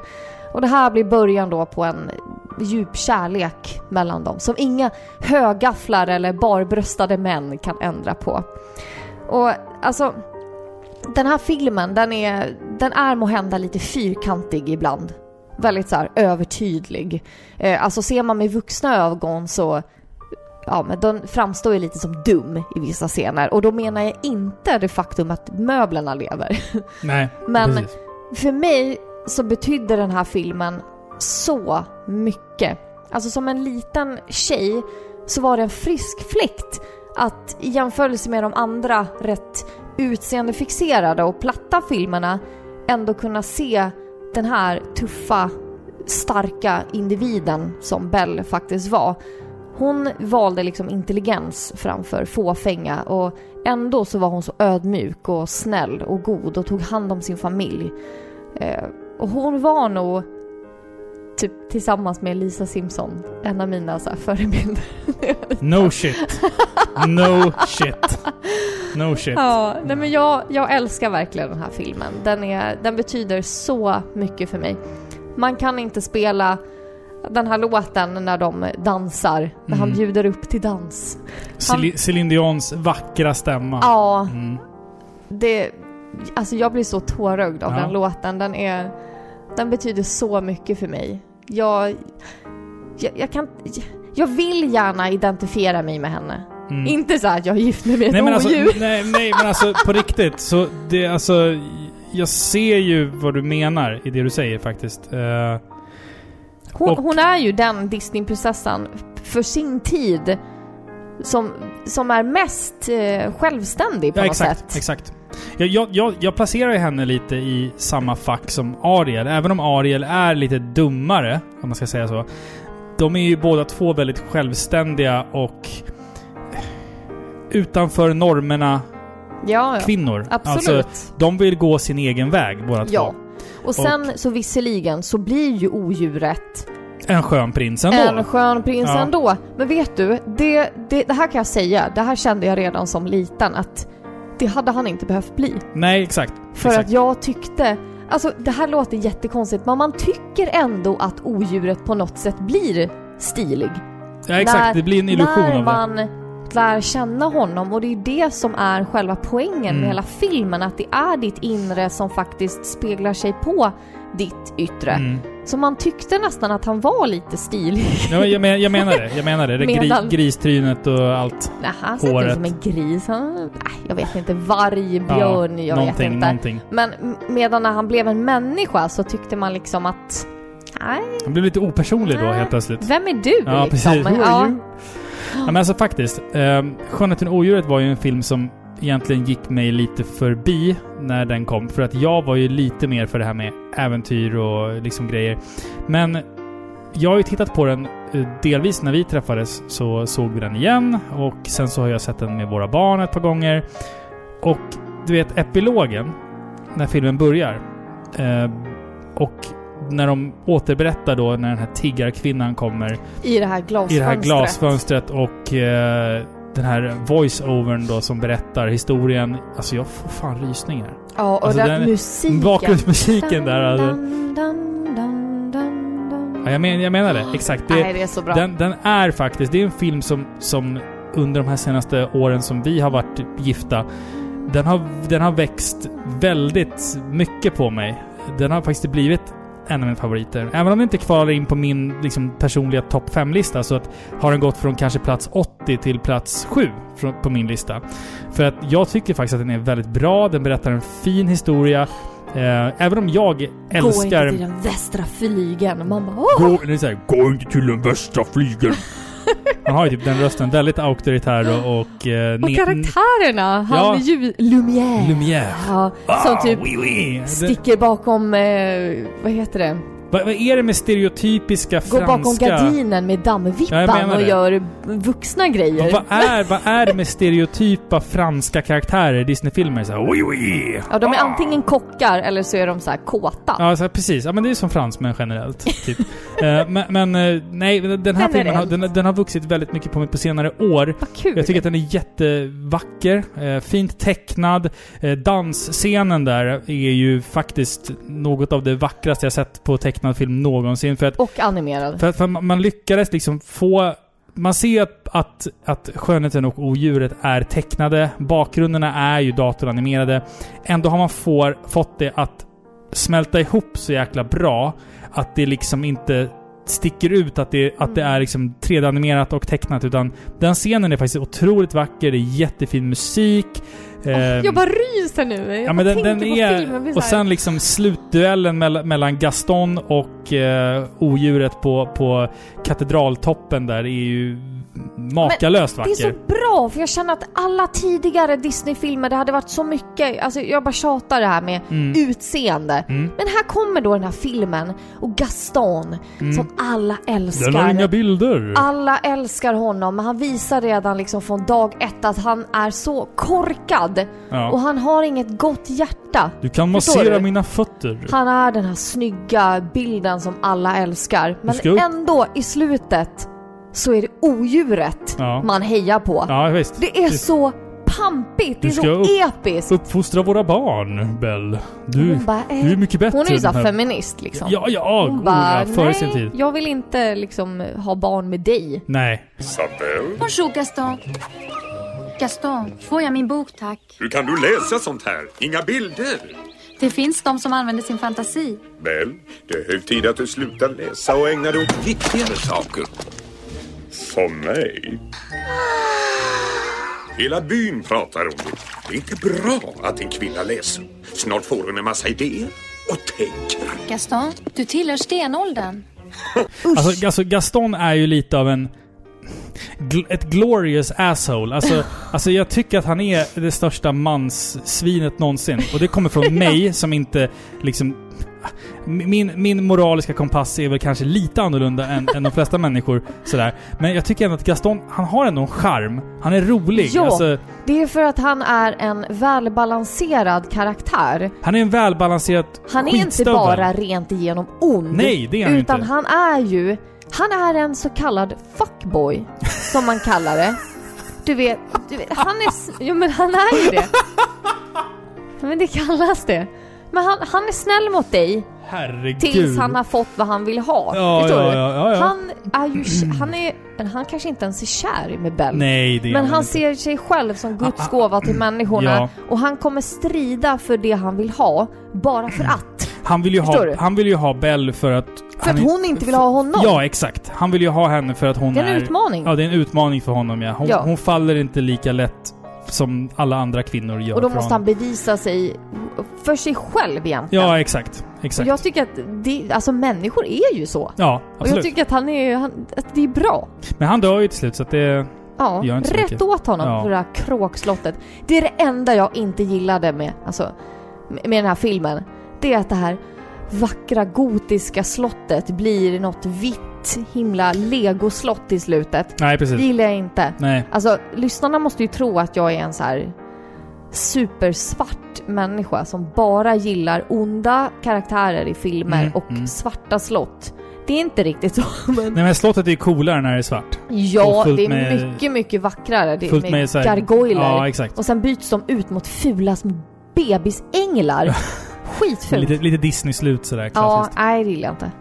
Och det här blir början då på en djup kärlek mellan dem som inga högafflar eller barbröstade män kan ändra på. Och alltså, den här filmen den är, den är måhända lite fyrkantig ibland. Väldigt så här övertydlig. Eh, alltså ser man med vuxna ögon så ja, men den framstår ju lite som dum i vissa scener. Och då menar jag inte det faktum att möblerna lever. Nej, Men precis. för mig så betydde den här filmen så mycket. Alltså som en liten tjej så var det en frisk fläkt att i jämförelse med de andra rätt utseendefixerade och platta filmerna ändå kunna se den här tuffa, starka individen som Belle faktiskt var. Hon valde liksom intelligens framför fåfänga och ändå så var hon så ödmjuk och snäll och god och tog hand om sin familj. Eh, och hon var nog typ tillsammans med Lisa Simpson en av mina så här förebilder. No shit. No shit. No shit. Ja, nej men jag, jag älskar verkligen den här filmen. Den, är, den betyder så mycket för mig. Man kan inte spela den här låten när de dansar, när han Mm. bjuder upp till dans. Han, Céline Dions vackra stämma. ja, Mm. det... Alltså jag blir så tårögd av Ja. den låten. Den är... Den betyder så mycket för mig. Jag... Jag, jag kan... Jag vill gärna identifiera mig med henne. Mm. Inte så att jag är gift med ett Nej men, alltså, odjur. nej, nej men alltså på riktigt. Så det, alltså, jag ser ju vad du menar i det du säger faktiskt. Eh, Hon, Och- hon är ju den Disneyprinsessan för sin tid som, som är mest eh, självständig på ja, något exakt, sätt. exakt. Jag, jag, jag, placerar henne lite i samma fack som Ariel. Även om Ariel är lite dummare, om man ska säga så. De är ju båda två väldigt självständiga och utanför normerna Ja, ja. kvinnor. Absolut. Alltså, de vill gå sin egen väg båda Ja. två. Och sen så visserligen så blir ju odjuret En skön prins ändå. en skön prins Ja. ändå. Men vet du, det, det, det här kan jag säga, det här kände jag redan som liten att det hade han inte behövt bli. Nej, exakt. För exakt. att jag tyckte, alltså det här låter jättekonstigt men man tycker ändå att odjuret på något sätt blir stilig. Ja, exakt. När- det blir en illusion när av det. man lär känna honom och det är det som är själva poängen Mm. med hela filmen. Att det är ditt inre som faktiskt speglar sig på ditt yttre. Mm. Så man tyckte nästan att han var lite stilig. Ja, jag, men, jag menar det. Jag menar det. det gri, gristrynet och allt. Nej, han ser inte ut som en gris. Han, nej, jag vet inte. Varg, björn, jag vet någonting, inte. någonting. Men medan när han blev en människa så tyckte man liksom att... Nej, Han blev lite opersonlig då helt plötsligt. vem är du Ja, liksom? precis. Ja. you? Ja, men alltså faktiskt. Eh, Skönheten och odjuret var ju en film som egentligen gick mig lite förbi när den kom. För att jag var ju lite mer för det här med äventyr och liksom grejer. Men jag har ju tittat på den eh, delvis när vi träffades så såg vi den igen och sen så har jag sett den med våra barn ett par gånger. Och du vet epilogen, när filmen börjar. Eh, och när de återberättar då när den här tiggarkvinnan kommer I det här glasfönstret. i det här glasfönstret och eh, den här voice-overn då som berättar historien. Alltså jag får fan rysningar. Ja, och Alltså, den, musiken. Bakgrundsmusiken där alltså. Dun, dun, dun, dun, dun. Ja, jag, men, jag menar det. Exakt. Det, Nej, det är så bra. Den, den är faktiskt... Det är en film som, som under de här senaste åren som vi har varit gifta, den har, den har växt väldigt mycket på mig. Den har faktiskt blivit en av mina favoriter. Även om den inte kvalar in på min liksom, personliga topp 5-lista så att, har den gått från kanske plats 80 till plats 7 från, på min lista. För att jag tycker faktiskt att den är väldigt bra, den berättar en fin historia. Eh, även om jag älskar... Gå inte till den västra flygeln. Man bara åh! Gå, är så här, gå inte till den västra flygeln. Han har ju typ den rösten, väldigt auktoritär och... Och, eh, Och karaktärerna! Han Ja. ju Lumière. Lumière. Ja, Ah, som typ oui, oui. Sticker bakom, eh, vad heter det? Vad, vad är det med stereotypiska franska... bakom gardinen med dammvippan och gör vuxna grejer. Vad, vad, är, vad är det med stereotypa franska karaktärer i Disney-filmer? Så här, oui, oui. Ja, de är antingen kockar eller så är de så här kåta. Ja, så här, precis. Ja, men det är som fransmän generellt. Typ. Eh, men men eh, nej, den här filmen har, den, den har vuxit väldigt mycket på mig på senare år. Vad kul! Jag tycker att den är jättevacker, eh, fint tecknad. Dansscenen där är ju faktiskt något av det vackraste jag sett på tecknad film någonsin. För att, Och animerad. för att för man man lyckades liksom få... Man ser att, att, att skönheten och odjuret är tecknade. Bakgrunderna är ju datoranimerade. Ändå har man får, fått det att smälta ihop så jäkla bra att det liksom inte sticker ut att det, att det är liksom 3D-animerat och tecknat. Utan den scenen är faktiskt otroligt vacker. Det är jättefin musik. Ehm, Jag bara ryser nu. Jag Ja men den, den är... filmen. Och sen liksom slutduellen mell- mellan Gaston och eh, odjuret på, på katedraltoppen där är ju makalöst Det är vacker. så bra, för jag känner att alla tidigare Disney-filmer, det hade varit så mycket, alltså jag bara tjatar det här med Mm. utseende. Mm. Men här kommer då den här filmen och Gaston, Mm. som alla älskar. Den har inga bilder. Alla älskar honom, men han visar redan liksom från dag ett att han är så korkad. Ja. Och han har inget gott hjärta. Du kan massera du? mina fötter. Han är den här snygga bilden som alla älskar. Men ändå, i slutet, så är det odjuret Ja. man hejar på. Ja, visst. Det är så pampigt, det är så upp- episkt. Uppfostra våra barn, Bell. Du, Hon bara, eh, du är mycket bättre Hon är ju såhär feminist liksom. Ja, ja, Hon bara, ja, före nej, sin tid. jag vill inte liksom ha barn med dig. Nej. Bonjour Gaston. Gaston, får jag min bok tack? Hur kan du läsa sånt här? Inga bilder! Det finns de som använder sin fantasi. Väl, det är hög tid att du slutar läsa och ägnar dig åt viktigare saker. Som mig. Hela byn pratar om det. Det är inte bra att en kvinna läser. Snart får hon en massa idéer och tänker. Gaston, du tillhör stenåldern. Alltså, alltså Gaston är ju lite av en... gl- Ett glorious asshole. Alltså, alltså jag tycker att han är det största manssvinet någonsin. Och det kommer från mig som inte liksom... Min, min moraliska kompass är väl kanske lite annorlunda än, än de flesta människor. Sådär. Men jag tycker ändå att Gaston, han har ändå en charm. Han är rolig. Ja, Alltså, det är för att han är en välbalanserad karaktär. han är en välbalanserad Han är inte bara rent igenom ond. Nej, det är han Utan inte. han är ju... Han är en så kallad fuckboy, som man kallar det. Du vet, du vet han är... Jo men han är ju det. Men det kallas det. Men han, han är snäll mot dig Herregud. tills han har fått vad han vill ha. Ja, Förstår ja, du? ja, ja. Han är ju... Han är... men Han kanske inte ens är kär med Bell. Nej, det är Men han han inte. ser sig själv som Guds gåva till människorna. Ja. Och han kommer strida för det han vill ha, bara för att. Han vill ju Förstår ha, du? han vill ju ha Bell för att... För han att är- hon inte vill ha honom. Ja, exakt. Han vill ju ha henne för att hon Det är är... en utmaning. Ja, det är en utmaning för honom ja. Hon, Ja. hon faller inte lika lätt som alla andra kvinnor gör Och då måste han honom. bevisa sig för sig själv egentligen. Ja, exakt. Och Exakt. jag tycker att det, alltså människor är ju så. Ja, Och jag absolut. tycker att han är, han, att det är bra. Men han dör ju till slut så att det... Ja, Gör inte rätt mycket. åt honom Ja. på det här kråkslottet. Det är det enda jag inte gillade med, alltså, med med den här filmen. Det är att det här vackra gotiska slottet blir något vitt himla legoslott i slutet. Nej, precis. Det gillar jag inte. Nej. Alltså, lyssnarna måste ju tro att jag är en så här supersvart människa som bara gillar onda karaktärer i filmer Mm, och mm. svarta slott. Det är inte riktigt så, men... Nej men slottet är ju coolare när det är svart. Ja, det är med- mycket, mycket vackrare. Det är fullt med, med här- gargoyler. Ja, exakt. Och sen byts de ut mot fula små bebisänglar. Skitfult. Lite, lite Disney-slut sådär ja, klassiskt. nej det gillar jag inte.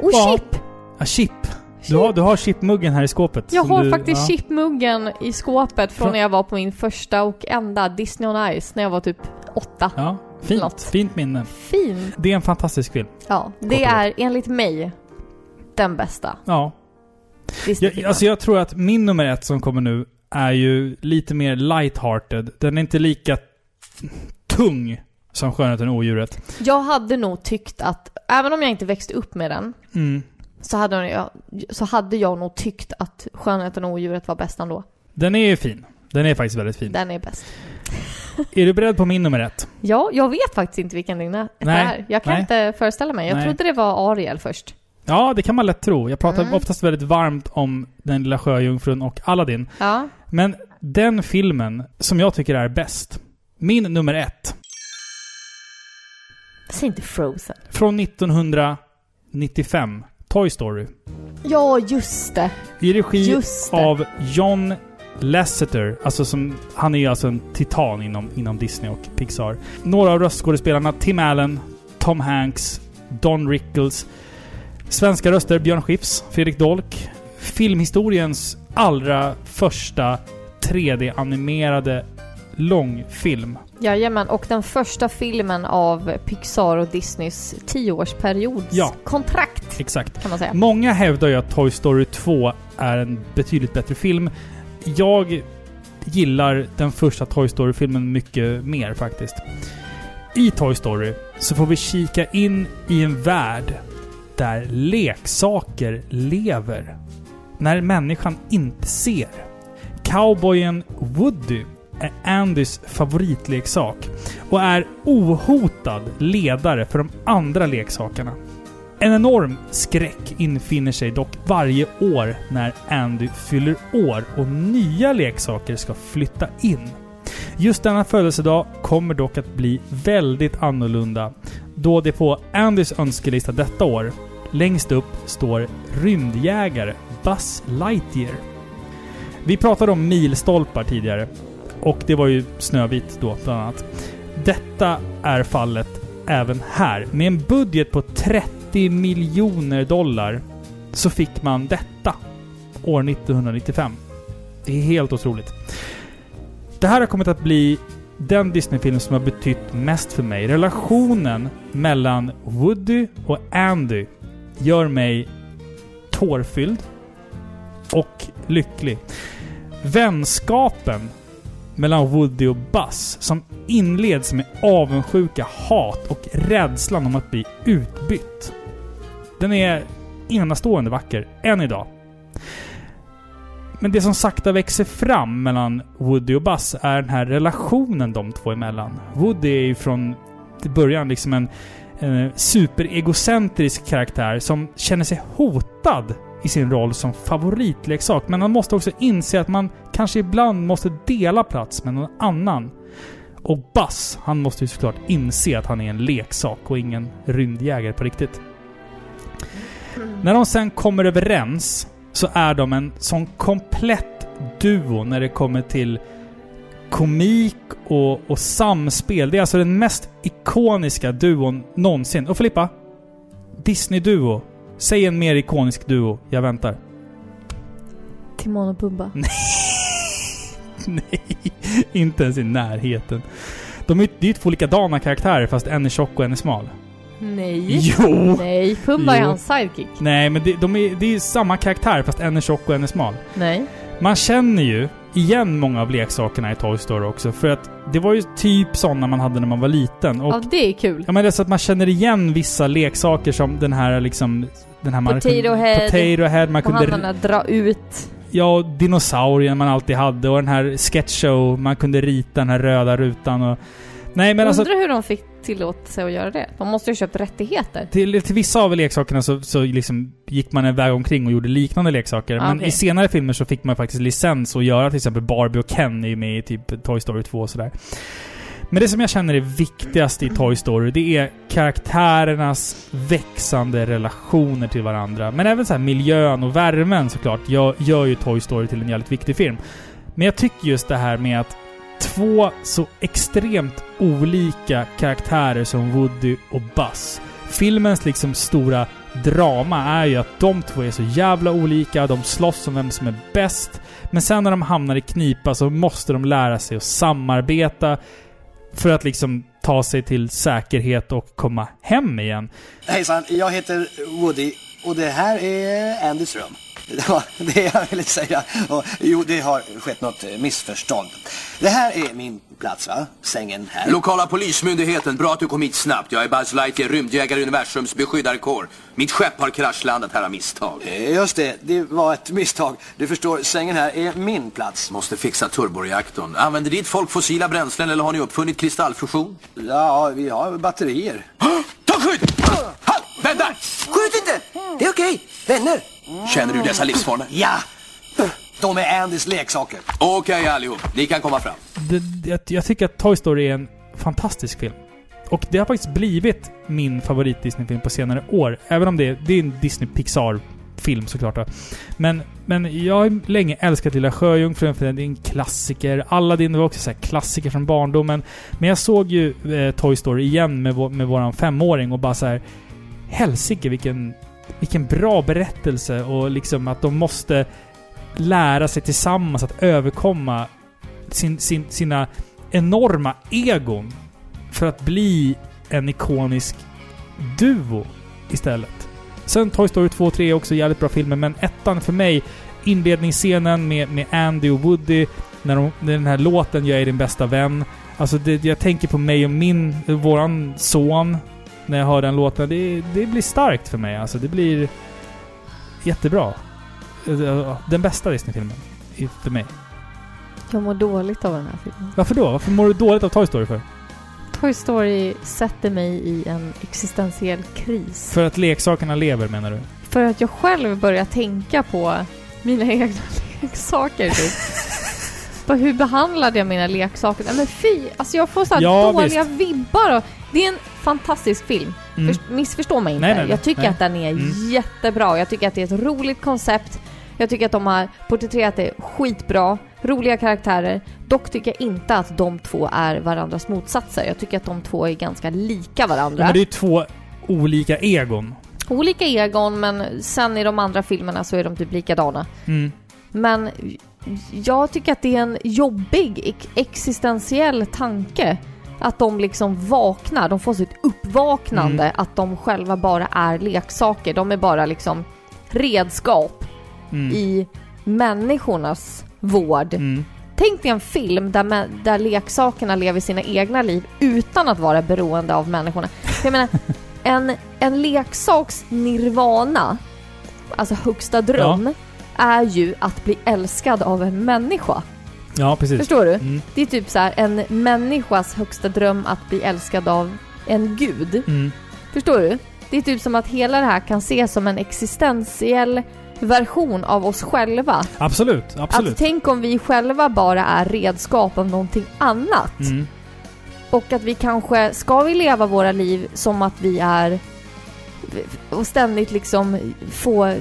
Och Ja. Chip! Ja, Chip. Du har, du har chipmuggen här i skåpet. Jag har du, faktiskt ja. chipmuggen i skåpet från Från- när jag var på min första och enda Disney on Ice när jag var typ åtta. Ja, fint. Något. Fint minne. Fin. Det är en fantastisk film. Ja, det är enligt mig den bästa. Ja. Jag, alltså jag tror att min nummer ett som kommer nu är ju lite mer light-hearted. Den är inte lika tung som Skönheten och odjuret. Jag hade nog tyckt att, även om jag inte växte upp med den, Mm. Så hade jag, så hade jag nog tyckt att Skönheten och odjuret var bäst ändå. Den är ju fin. Den är faktiskt väldigt fin. Den är bäst. Är du beredd på min nummer ett? Ja, jag vet faktiskt inte vilken din är. Nej, Jag kan nej. inte föreställa mig. Jag Nej. trodde det var Ariel först. Ja, det kan man lätt tro. Jag pratar Mm. oftast väldigt varmt om Den lilla sjöjungfrun och Aladdin. Ja. Men den filmen som jag tycker är bäst, min nummer ett, Säg inte Frozen. från 1995, Toy Story. Ja, just det. I regi Just det. av John Lasseter. Alltså som, han är ju alltså en titan inom, inom Disney och Pixar. Några av röstskådespelarna Tim Allen, Tom Hanks, Don Rickles. Svenska röster Björn Skifs, Fredrik Dolk. Filmhistoriens allra första 3D-animerade långfilm. Jajamän, och den första filmen av Pixar och Disneys tioårsperiods Ja. kontrakt. Exakt. Kan man säga. Många hävdar ju att Toy Story 2 är en betydligt bättre film. Jag gillar den första Toy Story-filmen mycket mer faktiskt. I Toy Story så får vi kika in i en värld där leksaker lever. När människan inte ser. Cowboyen Woody är Andys favoritleksak och är ohotad ledare för de andra leksakerna. En enorm skräck infinner sig dock varje år när Andy fyller år och nya leksaker ska flytta in. Just denna födelsedag kommer dock att bli väldigt annorlunda då det på Andys önskelista detta år längst upp står rymdjägare Buzz Lightyear. Vi pratade om milstolpar tidigare och det var ju Snövit då bland annat. Detta är fallet även här. Med en budget på 30 miljoner dollar så fick man detta år 1995. Det är helt otroligt. Det här har kommit att bli den Disney-film som har betytt mest för mig. Relationen mellan Woody och Andy gör mig tårfylld och lycklig. Vänskapen mellan Woody och Buzz som inleds med avundsjuka, hat och rädslan om att bli utbytt. Den är enastående vacker, än idag. Men det som sakta växer fram mellan Woody och Buzz är den här relationen de två emellan. Woody är ju från början liksom en, en superegocentrisk karaktär som känner sig hotad i sin roll som favoritleksak. Men han måste också inse att man kanske ibland måste dela plats med någon annan. Och Buzz, han måste ju såklart inse att han är en leksak och ingen rymdjägare på riktigt. När de sen kommer överens så är de en sån komplett duo när det kommer till komik och, och samspel. Det är alltså den mest ikoniska duon någonsin. Och Filippa? Disney-duo. Säg en mer ikonisk duo. Jag väntar. Timon och Pumba. Nej, inte ens i närheten. De är är ju två likadana karaktärer fast en är tjock och en är smal. Nej. Jo. Nej, Pumba är Jo. hans sidekick. Nej, men det, de är, det är samma karaktär fast en är tjock och en är smal. Nej. Man känner ju igen många av leksakerna i Toy Story också. För att det var ju typ sådana man hade när man var liten. Och, Ja, det är kul. Ja men det är så att man känner igen vissa leksaker som den här liksom... Den här man Potato kunde, head. Potato head. Man kunde... han den där dra ut. Ja, dinosaurien man alltid hade och den här sketchshow. Man kunde rita den här röda rutan och... Nej men alltså... Undrar hur de fick tillåtelse att göra det. De måste ju ha köpt rättigheter. Till, till vissa av leksakerna så, så liksom gick man en väg omkring och gjorde liknande leksaker. Ah, Men i senare filmer så fick man faktiskt licens att göra till exempel Barbie och Ken är ju med i typ Toy Story 2 och sådär. Men det som jag känner är viktigast i Toy Story, det är karaktärernas växande relationer till varandra. Men även så här miljön och värmen såklart gör, gör ju Toy Story till en jävligt viktig film. Men jag tycker just det här med att två så extremt olika karaktärer som Woody och Buzz. Filmens liksom stora drama är ju att de två är så jävla olika, de slåss om vem som är bäst. Men sen när de hamnar i knipa så måste de lära sig att samarbeta för att liksom ta sig till säkerhet och komma hem igen. Hejsan, jag heter Woody och det här är Andys rum. Det var det jag ville säga. Och, jo, det har skett något missförstånd. Det här är min plats, va? Sängen här. Lokala polismyndigheten, bra att du kom hit snabbt. Jag är Buzz Lightyear, rymdjägare universums beskyddarkår. Mitt skepp har kraschlandat här av misstag. Eh, Just det, det var ett misstag. Du förstår, sängen här är min plats. Måste fixa turboreaktorn. Använder ditt folk fossila bränslen eller har ni uppfunnit kristallfusion? Ja, vi har batterier. Ta skydd! Halt! Vänta! Skjut inte! Det är okej. Vänner. Känner du dessa livsformer? Ja! De är Andys leksaker. Okej allihop, ni kan komma fram. Det, jag, jag tycker att Toy Story är en fantastisk film. Och det har faktiskt blivit min favorit Disney-film på senare år. Även om det, är- det är en Disney-Pixar-film såklart. då. Men, men jag har länge älskat Lilla Sjöjungfrun för den är en klassiker. Aladdin var också så klassiker från barndomen. Men jag såg ju eh, Toy Story igen med, vår, med våran femåring och bara så här Helsike vilken, vilken bra berättelse och liksom att de måste lära sig tillsammans att överkomma sin, sin, sina enorma egon för att bli en ikonisk duo istället. Sen Toy Story 2 och 3 är också jävligt bra filmer, men ettan för mig, inledningsscenen med, med Andy och Woody, när, de, när den här låten 'Jag är din bästa vän' Alltså det, jag tänker på mig och min, våran son, när jag hör den låten. Det, det blir starkt för mig. Alltså det blir jättebra. Eh, eh, den bästa Disney-filmen för mig. Jag mår dåligt av den här filmen. Varför då? Varför mår du dåligt av Toy Story för? Toy Story sätter mig i en existentiell kris. För att leksakerna lever menar du? För att jag själv börjar tänka på mina egna leksaker typ. På hur behandlade jag mina leksaker? Nej men fy! Alltså jag får så Ja, dåliga visst. vibbar. Och, det är en fantastisk film. Mm. Först, missförstå mig inte. Nej, nej, nej. jag tycker Nej. att den är Mm. jättebra. Jag tycker att det är ett roligt koncept. Jag tycker att de har porträtterat det skitbra. Roliga karaktärer. Dock tycker jag inte att de två är varandras motsatser. Jag tycker att de två är ganska lika varandra. Ja, men det är ju två olika egon. Olika egon, men sen i de andra filmerna så är de typ likadana. Mm. Men jag tycker att det är en jobbig ex- existentiell tanke. Att de liksom vaknar, de får sitt uppvaknande Mm. att de själva bara är leksaker. De är bara liksom redskap Mm. i människornas vård. Mm. Tänk dig en film där, där leksakerna lever sina egna liv utan att vara beroende av människorna. Jag menar, en, en leksaks nirvana, alltså högsta dröm, är ju att bli älskad av en människa. Ja, precis. Förstår du? Mm. Det är typ så här en människas högsta dröm att bli älskad av en gud. Mm. Förstår du? Det är typ som att hela det här kan ses som en existentiell version av oss själva. Absolut, absolut. Att tänk om vi själva bara är redskap av någonting annat. Mm. Och att vi kanske, ska vi leva våra liv som att vi är och ständigt liksom få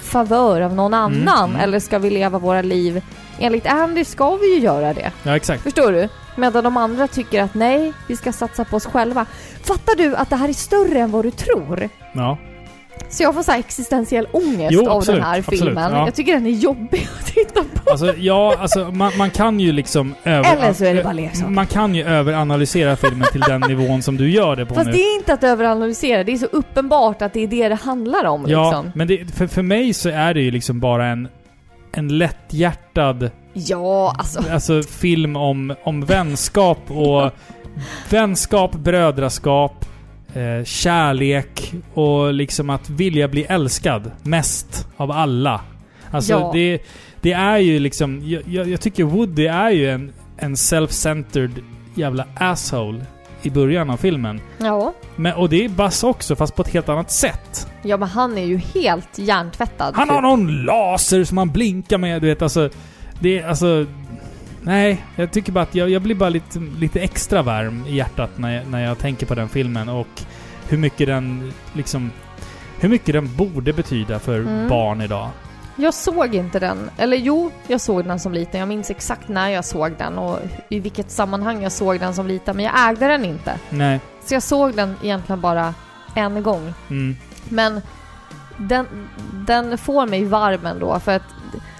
favör av någon annan? mm. Eller ska vi leva våra liv, enligt Andy ska vi ju göra det. Ja, exakt. Förstår du? Medan de andra tycker att nej, vi ska satsa på oss själva. Fattar du att det här är större än vad du tror? Ja. Så jag får så existentiell ångest Jo, av absolut, den här absolut, filmen. ja. Jag tycker den är jobbig att titta på. Alltså, ja, alltså man, man kan ju liksom över... Eller så är det bara leksak. Man kan ju överanalysera filmen till den nivån som du gör det på Fast nu. det är inte att överanalysera, det är så uppenbart att det är det det handlar om Ja, liksom. men det, för, för mig så är det ju liksom bara en, en lätthjärtad Ja, alltså. alltså, film om, om vänskap och... vänskap, brödraskap, eh, kärlek och liksom att vilja bli älskad mest av alla. Alltså Ja. det, det är ju liksom... Jag, jag, tycker Woody är ju en, en self-centered jävla asshole i början av filmen. Ja. Men, och det är Buzz också, fast på ett helt annat sätt. Ja, men han är ju helt hjärntvättad. Han typ. har någon laser som han blinkar med, du vet alltså... Det alltså... Nej, jag tycker bara att jag, jag blir bara lite, lite extra varm i hjärtat när jag, när jag tänker på den filmen och hur mycket den liksom... Hur mycket den borde betyda för Mm. barn idag. Jag såg inte den. Eller jo, jag såg den som liten. Jag minns exakt när jag såg den och i vilket sammanhang jag såg den som liten. Men jag ägde den inte. Nej. Så jag såg den egentligen bara en gång. Mm. Men den, den får mig varm ändå för att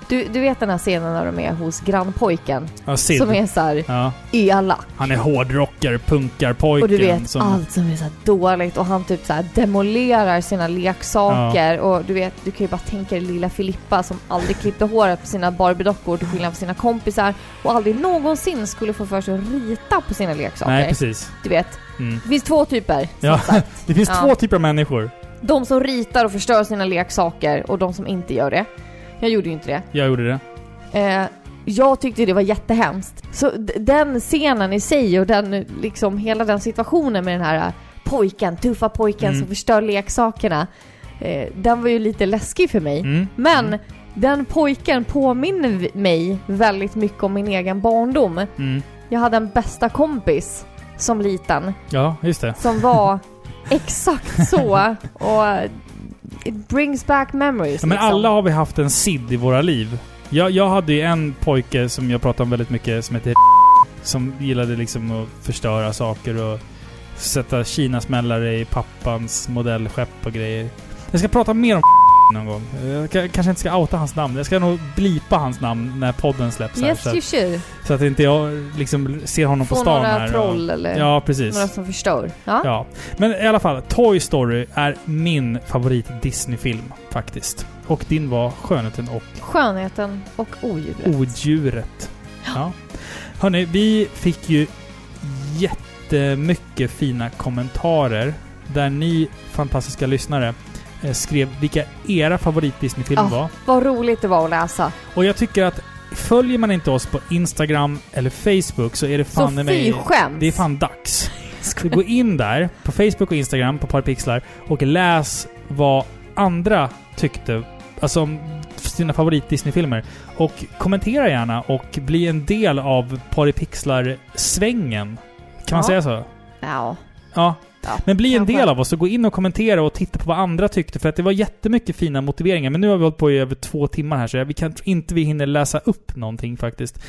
du, du vet den här scenen när de är hos grannpojken? Ja, Sid. Som är så här Ja. elak. Han är hårdrockare, punkarpojken. Och du vet som, allt som är så dåligt och han typ så demolerar sina leksaker och du vet, du kan ju bara tänka dig lilla Filippa som aldrig klippte håret på sina Barbie-dockor till skillnad från sina kompisar och aldrig någonsin skulle få för sig att rita på sina leksaker. Nej, precis. Du vet, Mm. det finns två typer. Ja, det finns Ja. två typer av människor. De som ritar och förstör sina leksaker och de som inte gör det. Jag gjorde ju inte det. Jag gjorde det. Eh, jag tyckte det var jättehemskt. Så den scenen i sig och den, liksom hela den situationen med den här eh, pojken, tuffa pojken Mm. som förstör leksakerna. Eh, den var ju lite läskig för mig. Mm. Men den pojken påminner mig väldigt mycket om min egen barndom. Mm. Jag hade en bästa kompis som liten Ja, just det. som var exakt så och it brings back memories. Ja, men liksom. alla har vi haft en Sid i våra liv. Jag, jag hade ju en pojke som jag pratade om väldigt mycket som heter som gillade liksom att förstöra saker och sätta kinasmällare i pappans modellskepp och grejer. Jag ska prata mer om någon gång. Jag ka- kanske inte ska outa hans namn. Jag ska nog blipa hans namn när podden släpps här. Yes Så, you att, så att inte jag liksom ser honom på Få stan några här. troll och, eller Ja, precis. några som förstör. Ja. Ja. Men i alla fall, Toy Story är min favorit Disney-film faktiskt. Och din var Skönheten och Skönheten och odjuret. Odjuret. Ja. Hörni, vi fick ju jättemycket fina kommentarer där ni fantastiska lyssnare skrev vilka era favorit Disney-filmer Ja, var. vad roligt det var att läsa. Och jag tycker att följer man inte oss på Instagram eller Facebook så är det fan Så mig... skäms. Det är fan dags. Så gå in där, på Facebook och Instagram, på Parpixlar, och läs vad andra tyckte. Alltså om sina favorit Disney-filmer. Och kommentera gärna och bli en del av Paripixlar-svängen. Kan man Ja. säga så? Ja. Ja. Men bli en del av oss och gå in och kommentera och titta på vad andra tyckte. För att det var jättemycket fina motiveringar. Men nu har vi hållit på i över två timmar här så vi kan inte vi hinner läsa upp någonting faktiskt.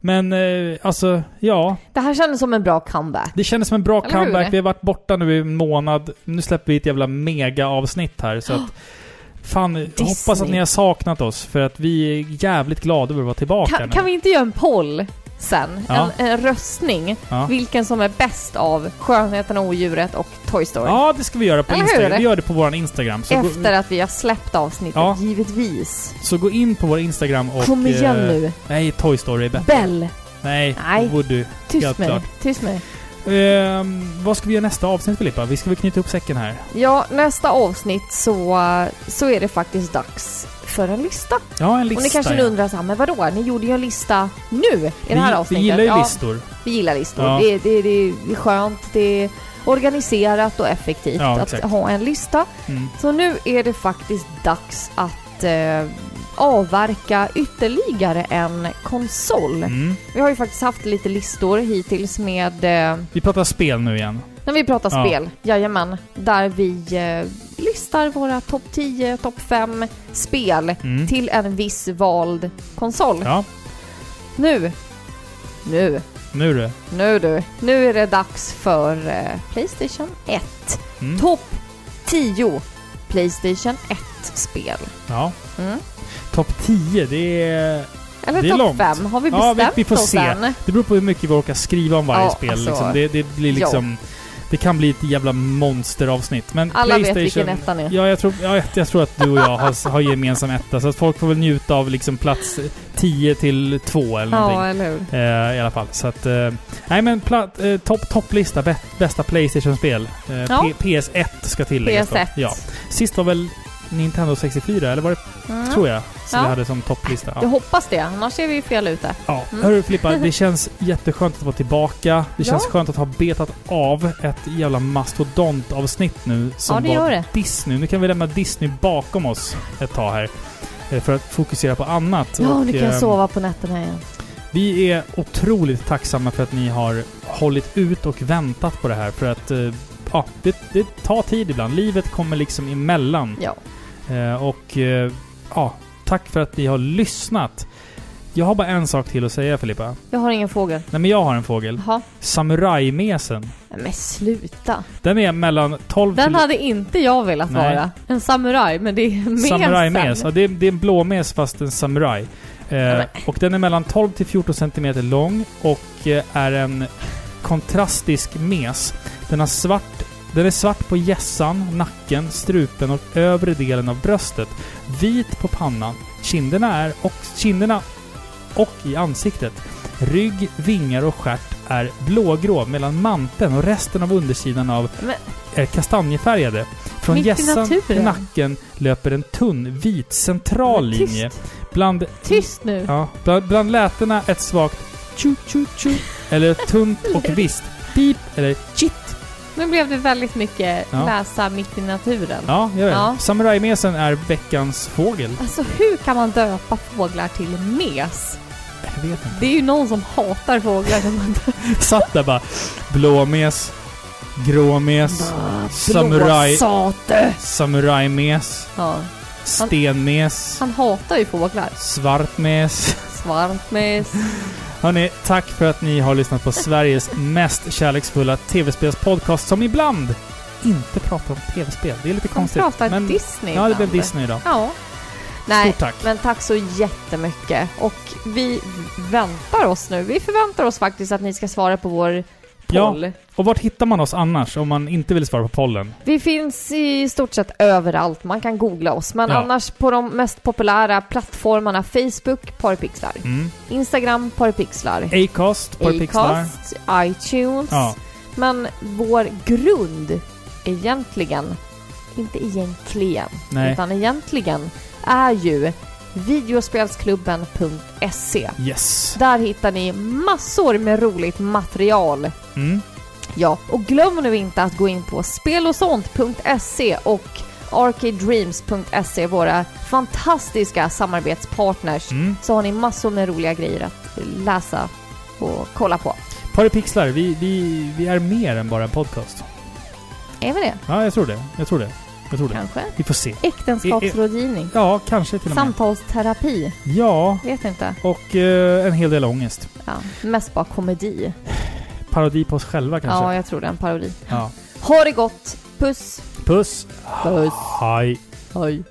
Men eh, alltså, ja. Det här kändes som en bra comeback. Det kändes som en bra Eller hur? comeback. Vi har varit borta nu i en månad. Nu släpper vi ett jävla mega-avsnitt här så att... Fan, jag hoppas att ni har saknat oss för att vi är jävligt glada över att vara tillbaka nu. kan vi inte göra en poll sen? Ja. En, en röstning. Ja. Vilken som är bäst av Skönheten och odjuret och Toy Story. Ja, det ska vi göra på Eller hur? Instagram. Vi gör det på vår Instagram. Så, Efter gå, att vi har släppt avsnittet, Ja. givetvis. så gå in på vår Instagram och... Kom igen eh, nu. Nej, Toy Story är bättre. Bell. Nej, Nej. Woody. Tyst Helt med klart. Tyst med. Ehm, vad ska vi göra nästa avsnitt Filippa? Vi ska väl knyta upp säcken här? Ja, nästa avsnitt så, så är det faktiskt dags för en lista. Ja, en lista. Och ni kanske ja. undrar så här, men vadå? Ni gjorde ju en lista nu i det här vi, avsnittet. vi gillar ju Ja, listor. Vi gillar listor. Ja. Det, det, det, det är skönt, det är organiserat och effektivt Ja, att exakt. ha en lista. Mm. Så nu är det faktiskt dags att eh, avverka ytterligare en konsol. Mm. Vi har ju faktiskt haft lite listor hittills med eh, Vi pratar spel nu igen. När vi pratar Ja. spel, jajamän, där vi eh, listar våra topp 10, topp 5 spel Mm. till en viss vald konsol. Ja, Nu, nu, nu du. nu du, nu är det dags för eh, Playstation 1. Mm. Topp 10 Playstation 1-spel. Ja. Mm. Topp 10, det är... Eller topp långt. 5, har vi Ja, bestämt vi, vi får oss se. än? Det beror på hur mycket vi orkar skriva om varje Ja, spel. alltså, liksom. det, det blir liksom... Det kan bli ett jävla monsteravsnitt. Men Alla vet Playstation, vilken ettan är. Ja, jag tror, ja, jag, jag tror att du och jag har, har gemensam etta. Så att folk får väl njuta av liksom plats 10 till 2 eller någonting. Ja, eller hur? Eh, I alla fall. Så att... Eh, nej men eh, topp topplista. Bä, bästa Playstation-spel. Eh, Ja. P- PS1 ska tilläggas då. PS1. Ja. Sist var väl Nintendo 64, eller var det... Mm. Tror jag. Som Ja. vi hade som topplista. Jag hoppas det, annars är vi ju fel ute. Ja. Mm. Hörru Filippa, det känns jätteskönt att vara tillbaka. Det känns Ja. skönt att ha betat av ett jävla mastodontavsnitt nu som Ja, det var det. Disney. Nu kan vi lämna Disney bakom oss ett tag här. eh, För att fokusera på annat. Ja, Och, nu kan jag ehm, sova på nätterna igen. Vi är otroligt tacksamma för att ni har hållit ut och väntat på det här. För att eh, ja, det, det tar tid ibland. Livet kommer liksom emellan. Ja. Eh, och eh, ja, tack för att ni har lyssnat. Jag har bara en sak till att säga Filippa. Jag har ingen fågel. Nej men jag har en fågel. Jaha. Samurajmesen. Nej, Men sluta. Den är mellan 12 Den till... hade inte jag velat Nej. vara. En samuraj, men det är mesen. Samurajmes. Ja, det, är, det är en blåmes fast en samuraj. Eh, och den är mellan 12 till 14 cm lång och eh, är en kontrastisk mes. Den har svart den är svart på hjässan, nacken, strupen och övre delen av bröstet. Vit på pannan. Kinderna är och kinderna och i ansiktet. Rygg, vingar och stjärt är blågrå medan manteln och resten av undersidan av Men- är kastanjefärgade. Från hjässan till nacken löper en tunn vit central linje. Bland, Tyst nu. ja, bland, bland lätena ett svagt tju tju tju eller tunt och visst pip eller chit. Nu blev det väldigt mycket Ja. läsa mitt i naturen. Ja, gör det. Ja. Samurajmesen är veckans fågel. Alltså hur kan man döpa fåglar till mes? Jag vet inte. Det är ju någon som hatar fåglar som man Satt där bara. Blåmes. Gråmes. Samuraj... Blåsate. Samurajmes. Ja. Stenmes. Han hatar ju fåglar. Svartmes. Svartmes. Hörni, tack för att ni har lyssnat på Sveriges mest kärleksfulla tv-spelspodcast som ibland inte pratar om tv-spel. Det är lite konstigt. pratar men- Disney Ja, det blev. Disney idag. Ja. Nej, Stort tack. men tack så jättemycket. Och vi väntar oss nu. Vi förväntar oss faktiskt att ni ska svara på vår poll. Ja, och vart hittar man oss annars om man inte vill svara på pollen? Vi finns i stort sett överallt. Man kan googla oss. Men Ja. annars på de mest populära plattformarna Facebook, Parpixlar. Mm. Instagram, Parpixlar. Acast, Parpixlar. Acast, iTunes. Ja. Men vår grund egentligen, inte egentligen, Nej. utan egentligen är ju videospelsklubben.se. Yes. Där hittar ni massor med roligt material. Mm. Ja, och glöm nu inte att gå in på spelosont.se och arcadedreams.se, våra fantastiska samarbetspartners. Mm. Så har ni massor med roliga grejer att läsa och kolla på. Paripixlar, vi, vi, vi är mer än bara en podcast. Är vi det? Ja, jag tror det. Jag tror det. Jag tror det. Kanske. Vi får se. Äktenskapsrådgivning. Ja, kanske till och med. Samtalsterapi. Ja, Vet inte. och eh, en hel del ångest. Ja, mest bara komedi. Parodi på oss själva kanske. Ja, jag tror det är en parodi. Ja. Ha det gott. Puss. Puss. Puss. Hej. Hej.